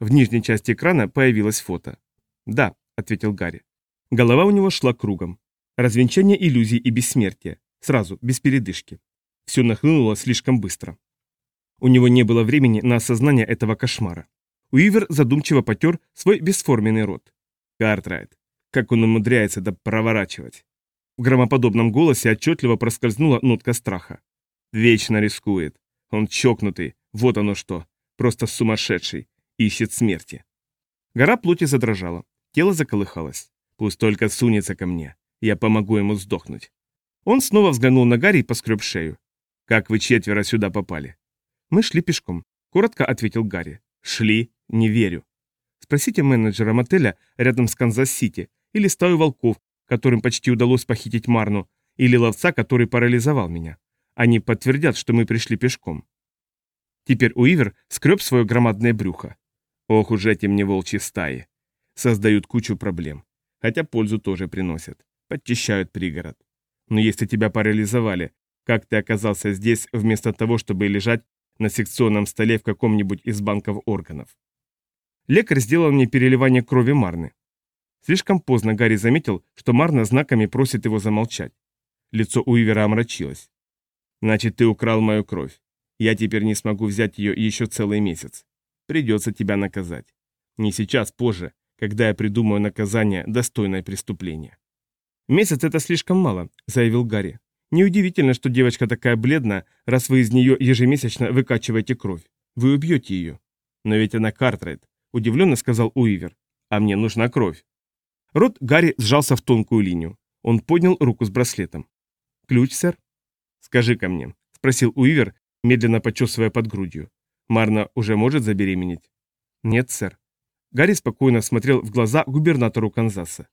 В нижней части экрана появилось фото. «Да», — ответил Гарри. Голова у него шла кругом. Развенчание иллюзий и бессмертия. Сразу, без передышки. Все нахлынуло слишком быстро. У него не было времени на осознание этого кошмара. Уивер задумчиво потер свой бесформенный рот. Картрайт. Как он умудряется это проворачивать? В громоподобном голосе отчетливо проскользнула нотка страха. Вечно рискует. Он чокнутый. Вот оно что. Просто сумасшедший. Ищет смерти. Гора плоти задрожала. Тело заколыхалось. Пусть только сунется ко мне. Я помогу ему сдохнуть. Он снова взглянул на Гарри и поскреб шею. «Как вы четверо сюда попали?» «Мы шли пешком», — коротко ответил Гарри. «Шли? Не верю. Спросите менеджера мотеля рядом с Канзас-Сити, или стаю волков, которым почти удалось похитить Марну, или ловца, который парализовал меня. Они подтвердят, что мы пришли пешком. Теперь Уивер скреб свое громадное брюхо. Ох уж эти мне волчьи стаи. Создают кучу проблем. Хотя пользу тоже приносят. Подчищают пригород. Но если тебя парализовали, как ты оказался здесь вместо того, чтобы лежать на секционном столе в каком-нибудь из банков органов? Лекарь сделал мне переливание крови Марны. Слишком поздно Гарри заметил, что Марна знаками просит его замолчать. Лицо Уивера омрачилось. «Значит, ты украл мою кровь. Я теперь не смогу взять ее еще целый месяц. Придется тебя наказать. Не сейчас, позже, когда я придумаю наказание, достойное преступления». «Месяц — это слишком мало», — заявил Гарри. «Неудивительно, что девочка такая бледная, раз вы из нее ежемесячно выкачиваете кровь. Вы убьете ее». «Но ведь она Картрайт», — удивленно сказал Уивер. «А мне нужна кровь». Рот Гарри сжался в тонкую линию. Он поднял руку с браслетом. «Ключ, сэр?» «Скажи ко мне», — спросил Уивер, медленно почесывая под грудью. «Марна уже может забеременеть?» «Нет, сэр». Гарри спокойно смотрел в глаза губернатору Канзаса.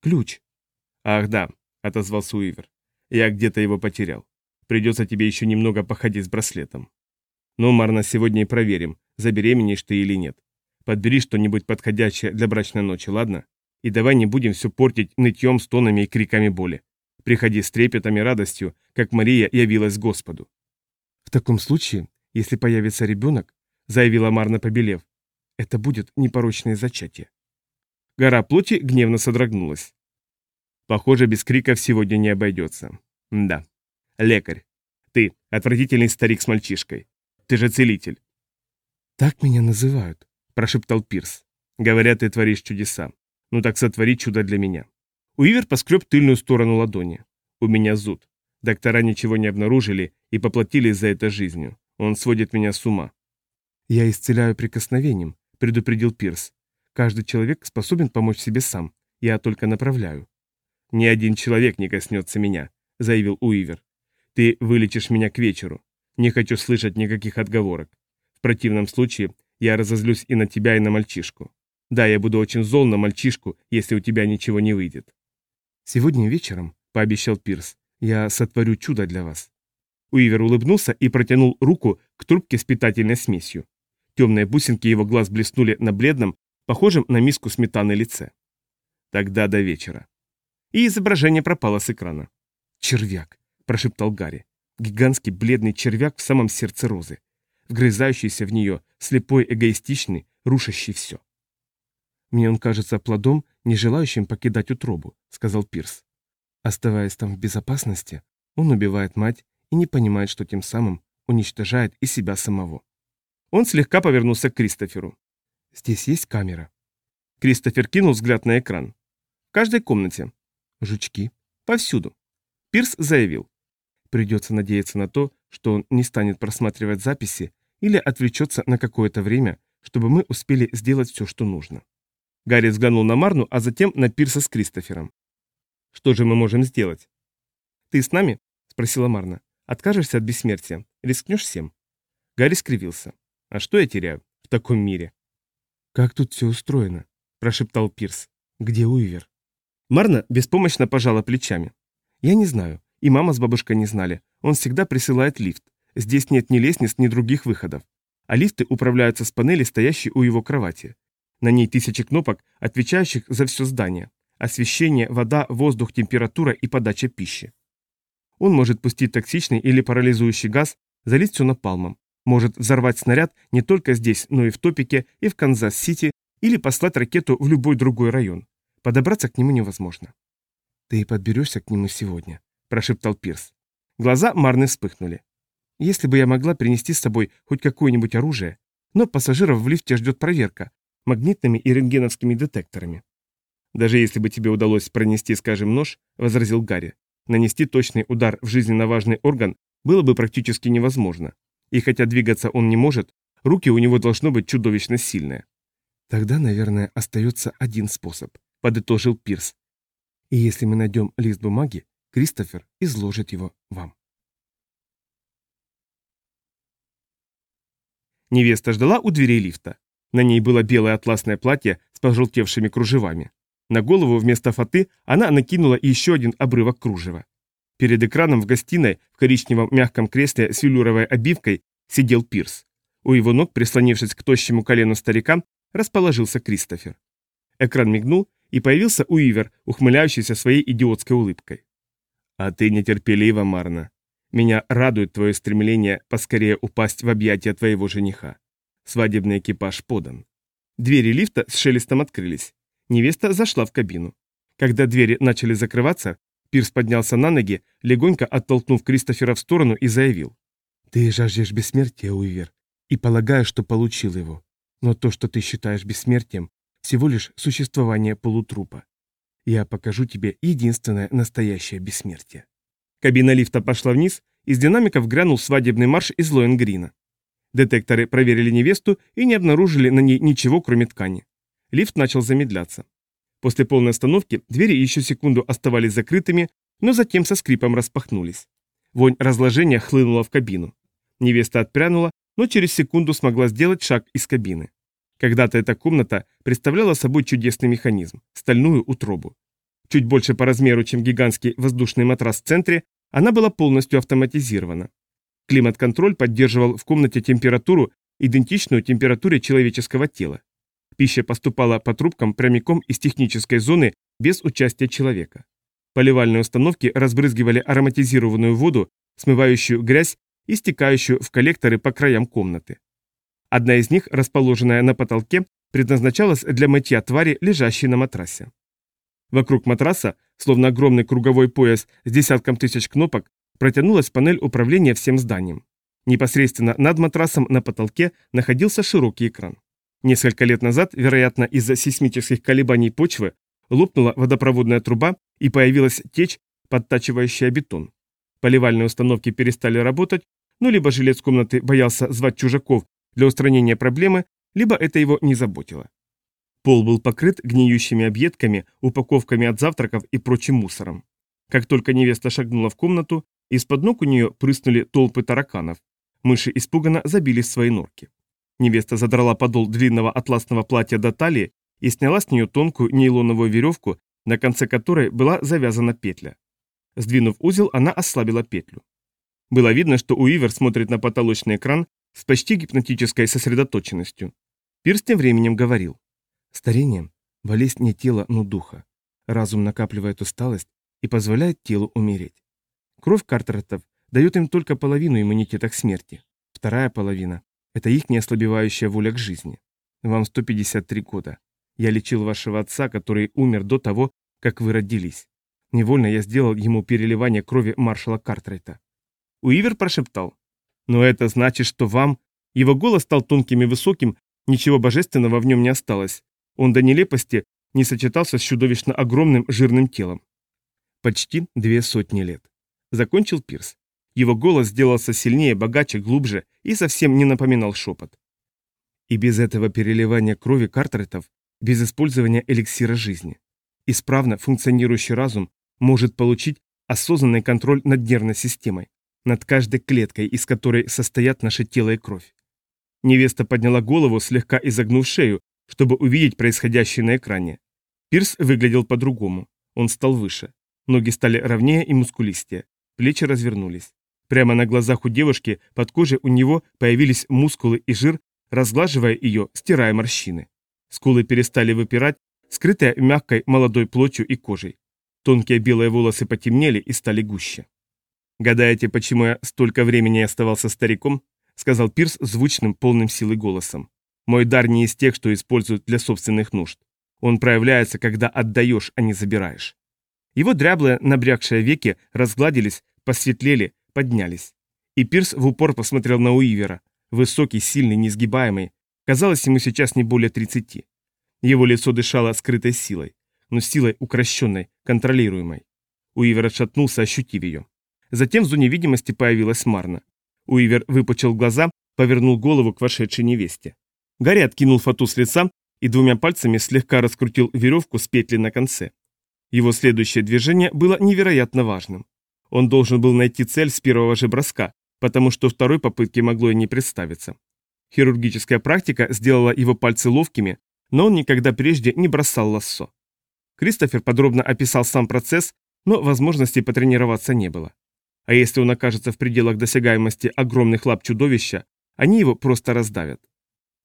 «Ключ». «Ах да», — отозвался Уивер. «Я где-то его потерял. Придется тебе еще немного походить с браслетом». «Ну, Марна, сегодня и проверим, забеременеешь ты или нет. Подбери что-нибудь подходящее для брачной ночи, ладно? И давай не будем все портить нытьем, стонами и криками боли. Приходи с трепетом и радостью, как Мария явилась Господу». «В таком случае, если появится ребенок, — заявила Марна, побелев, — это будет непорочное зачатие». Гора плоти гневно содрогнулась. Похоже, без криков сегодня не обойдется. Да. Лекарь. Ты, отвратительный старик с мальчишкой. Ты же целитель. Так меня называют, прошептал Пирс. Говорят, ты творишь чудеса. Ну так сотвори чудо для меня. Уивер поскреб тыльную сторону ладони. У меня зуд. Доктора ничего не обнаружили и поплатились за это жизнью. Он сводит меня с ума. Я исцеляю прикосновением, предупредил Пирс. Каждый человек способен помочь себе сам. Я только направляю. «Ни один человек не коснется меня», — заявил Уивер. «Ты вылечишь меня к вечеру. Не хочу слышать никаких отговорок. В противном случае я разозлюсь и на тебя, и на мальчишку. Да, я буду очень зол на мальчишку, если у тебя ничего не выйдет». «Сегодня вечером», — пообещал Пирс, — «я сотворю чудо для вас». Уивер улыбнулся и протянул руку к трубке с питательной смесью. Темные бусинки его глаз блеснули на бледном, похожем на миску сметаны лице. «Тогда до вечера» и изображение пропало с экрана. «Червяк», – прошептал Гарри. Гигантский бледный червяк в самом сердце розы, вгрызающийся в нее, слепой, эгоистичный, рушащий все. «Мне он кажется плодом, не желающим покидать утробу», — сказал Пирс. Оставаясь там в безопасности, он убивает мать и не понимает, что тем самым уничтожает и себя самого. Он слегка повернулся к Кристоферу. «Здесь есть камера?» Кристофер кинул взгляд на экран. «В каждой комнате. Жучки. Повсюду. Пирс заявил. Придется надеяться на то, что он не станет просматривать записи или отвлечется на какое-то время, чтобы мы успели сделать все, что нужно. Гарри взглянул на Марну, а затем на Пирса с Кристофером. «Что же мы можем сделать?» «Ты с нами?» – спросила Марна. «Откажешься от бессмертия? Рискнешь всем?» Гарри скривился. «А что я теряю в таком мире?» «Как тут все устроено?» – прошептал Пирс. «Где Уивер?» Марна беспомощно пожала плечами. «Я не знаю. И мама с бабушкой не знали. Он всегда присылает лифт. Здесь нет ни лестниц, ни других выходов. А лифты управляются с панели, стоящей у его кровати. На ней тысячи кнопок, отвечающих за все здание. Освещение, вода, воздух, температура и подача пищи. Он может пустить токсичный или парализующий газ, залить все напалмом. Может взорвать снаряд не только здесь, но и в Топике, и в Канзас-Сити, или послать ракету в любой другой район. Подобраться к нему невозможно. «Ты подберешься к нему сегодня», – прошептал Пирс. Глаза Марны вспыхнули. «Если бы я могла принести с собой хоть какое-нибудь оружие, но пассажиров в лифте ждет проверка магнитными и рентгеновскими детекторами». «Даже если бы тебе удалось пронести, скажем, нож», – возразил Гарри, «нанести точный удар в жизненно важный орган было бы практически невозможно. И хотя двигаться он не может, руки у него должно быть чудовищно сильные». «Тогда, наверное, остается один способ», — подытожил Пирс. «И если мы найдем лист бумаги, Кристофер изложит его вам». Невеста ждала у дверей лифта. На ней было белое атласное платье с пожелтевшими кружевами. На голову вместо фаты она накинула еще один обрывок кружева. Перед экраном в гостиной в коричневом мягком кресле с велюровой обивкой сидел Пирс. У его ног, прислонившись к тощему колену старика, расположился Кристофер. Экран мигнул, и появился Уивер, ухмыляющийся своей идиотской улыбкой. «А ты нетерпелива, Марна. Меня радует твое стремление поскорее упасть в объятия твоего жениха. Свадебный экипаж подан». Двери лифта с шелестом открылись. Невеста зашла в кабину. Когда двери начали закрываться, Пирс поднялся на ноги, легонько оттолкнув Кристофера в сторону и заявил. «Ты жаждешь бессмертия, Уивер, и полагаю, что получил его. Но то, что ты считаешь бессмертием, всего лишь существование полутрупа. Я покажу тебе единственное настоящее бессмертие». Кабина лифта пошла вниз, из динамиков грянул свадебный марш из Лоенгрина. Детекторы проверили невесту и не обнаружили на ней ничего, кроме ткани. Лифт начал замедляться. После полной остановки двери еще секунду оставались закрытыми, но затем со скрипом распахнулись. Вонь разложения хлынула в кабину. Невеста отпрянула, но через секунду смогла сделать шаг из кабины. Когда-то эта комната представляла собой чудесный механизм – стальную утробу. Чуть больше по размеру, чем гигантский воздушный матрас в центре, она была полностью автоматизирована. Климат-контроль поддерживал в комнате температуру, идентичную температуре человеческого тела. Пища поступала по трубкам прямиком из технической зоны без участия человека. Поливальные установки разбрызгивали ароматизированную воду, смывающую грязь и стекающую в коллекторы по краям комнаты. Одна из них, расположенная на потолке, предназначалась для мытья твари, лежащей на матрасе. Вокруг матраса, словно огромный круговой пояс с десятком тысяч кнопок, протянулась панель управления всем зданием. Непосредственно над матрасом на потолке находился широкий экран. Несколько лет назад, вероятно, из-за сейсмических колебаний почвы, лопнула водопроводная труба и появилась течь, подтачивающая бетон. Поливальные установки перестали работать, но либо жилец комнаты боялся звать чужаков для устранения проблемы, либо это его не заботило. Пол был покрыт гниющими объедками, упаковками от завтраков и прочим мусором. Как только невеста шагнула в комнату, из-под ног у нее прыснули толпы тараканов. Мыши испуганно забились в свои норки. Невеста задрала подол длинного атласного платья до талии и сняла с нее тонкую нейлоновую веревку, на конце которой была завязана петля. Сдвинув узел, она ослабила петлю. Было видно, что Уивер смотрит на потолочный экран с почти гипнотической сосредоточенностью. Пирс тем временем говорил. Старение – болезнь не тела, но духа. Разум накапливает усталость и позволяет телу умереть. Кровь Картеретов дает им только половину иммунитета к смерти. Вторая половина это их неослабевающая воля к жизни. Вам 153 года. Я лечил вашего отца, который умер до того, как вы родились. Невольно я сделал ему переливание крови маршала Картрайта. Уивер прошептал. Но это значит, что вам... Его голос стал тонким и высоким, ничего божественного в нем не осталось. Он до нелепости не сочетался с чудовищно огромным жирным телом. Почти две сотни лет. Закончил Пирс. Его голос сделался сильнее, богаче, глубже и совсем не напоминал шепот. И без этого переливания крови Картретов, без использования эликсира жизни, исправно функционирующий разум может получить осознанный контроль над нервной системой, над каждой клеткой, из которой состоят наше тело и кровь. Невеста подняла голову, слегка изогнув шею, чтобы увидеть происходящее на экране. Пирс выглядел по-другому. Он стал выше. Ноги стали ровнее и мускулистее. Плечи развернулись. Прямо на глазах у девушки под кожей у него появились мускулы и жир, разглаживая ее, стирая морщины. Скулы перестали выпирать, скрытые мягкой молодой плотью и кожей. Тонкие белые волосы потемнели и стали гуще. «Гадаете, почему я столько времени оставался стариком?» — сказал Пирс звучным, полным силы голосом. «Мой дар не из тех, что используют для собственных нужд. Он проявляется, когда отдаешь, а не забираешь». Его дряблые, набрякшие веки разгладились, посветлели, поднялись. И Пирс в упор посмотрел на Уивера. Высокий, сильный, несгибаемый. Казалось ему сейчас не более 30. Его лицо дышало скрытой силой, но силой укращенной, контролируемой. Уивер отшатнулся, ощутив ее. Затем в зоне видимости появилась Марна. Уивер выпучил глаза, повернул голову к вошедшей невесте. Гарри откинул фату с лица и двумя пальцами слегка раскрутил веревку с петли на конце. Его следующее движение было невероятно важным. Он должен был найти цель с первого же броска, потому что второй попытки могло и не представиться. Хирургическая практика сделала его пальцы ловкими, но он никогда прежде не бросал лассо. Кристофер подробно описал сам процесс, но возможности потренироваться не было. А если он окажется в пределах досягаемости огромных лап чудовища, они его просто раздавят.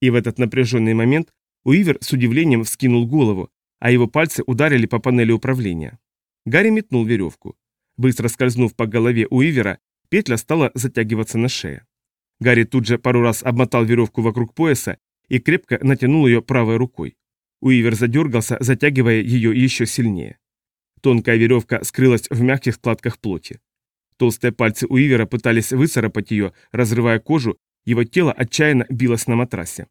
И в этот напряженный момент Уивер с удивлением вскинул голову, а его пальцы ударили по панели управления. Гарри метнул веревку. Быстро скользнув по голове Уивера, петля стала затягиваться на шее. Гарри тут же пару раз обмотал веревку вокруг пояса и крепко натянул ее правой рукой. Уивер задергался, затягивая ее еще сильнее. Тонкая веревка скрылась в мягких складках плоти. Толстые пальцы Уивера пытались выцарапать ее, разрывая кожу, его тело отчаянно билось на матрасе.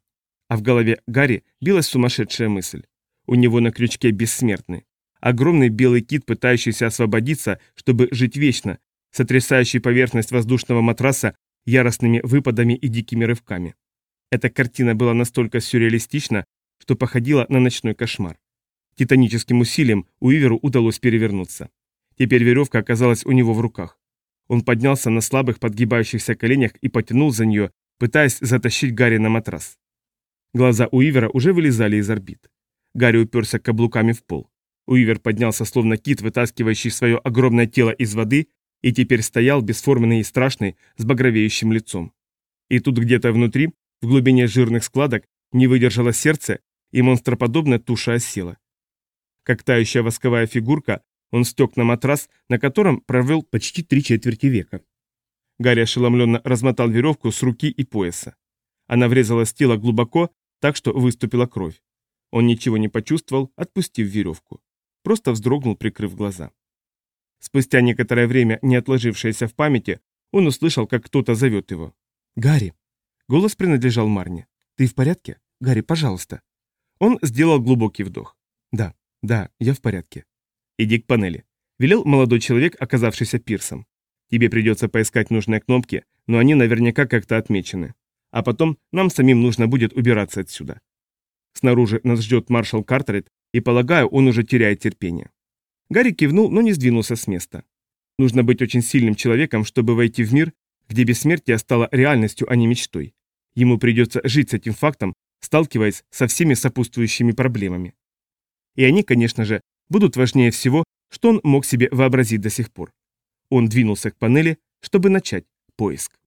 А в голове Гарри билась сумасшедшая мысль. У него на крючке бессмертный. Огромный белый кит, пытающийся освободиться, чтобы жить вечно, сотрясающий поверхность воздушного матраса яростными выпадами и дикими рывками. Эта картина была настолько сюрреалистична, что походила на ночной кошмар. Титаническим усилием Уиверу удалось перевернуться. Теперь веревка оказалась у него в руках. Он поднялся на слабых подгибающихся коленях и потянул за нее, пытаясь затащить Гарри на матрас. Глаза Уивера уже вылезали из орбит. Гарри уперся каблуками в пол. Уивер поднялся словно кит, вытаскивающий свое огромное тело из воды, и теперь стоял бесформенный и страшный, с багровеющим лицом. И тут где-то внутри, в глубине жирных складок, не выдержало сердце, и монстроподобная туша осела. Как тающая восковая фигурка, он стек на матрас, на котором провел почти три четверти века. Гарри ошеломленно размотал веревку с руки и пояса. Она врезалась в тело глубоко, так что выступила кровь. Он ничего не почувствовал, отпустив веревку. Просто вздрогнул, прикрыв глаза. Спустя некоторое время, не отложившееся в памяти, он услышал, как кто-то зовет его. «Гарри!» Голос принадлежал Марне. «Ты в порядке? Гарри, пожалуйста!» Он сделал глубокий вдох. «Да, да, я в порядке». «Иди к панели», — велел молодой человек, оказавшийся пирсом. «Тебе придется поискать нужные кнопки, но они наверняка как-то отмечены. А потом нам самим нужно будет убираться отсюда. Снаружи нас ждет маршал Картерет, и, полагаю, он уже теряет терпение». Гарри кивнул, но не сдвинулся с места. Нужно быть очень сильным человеком, чтобы войти в мир, где бессмертие стало реальностью, а не мечтой. Ему придется жить с этим фактом, сталкиваясь со всеми сопутствующими проблемами. И они, конечно же, будут важнее всего, что он мог себе вообразить до сих пор. Он двинулся к панели, чтобы начать поиск.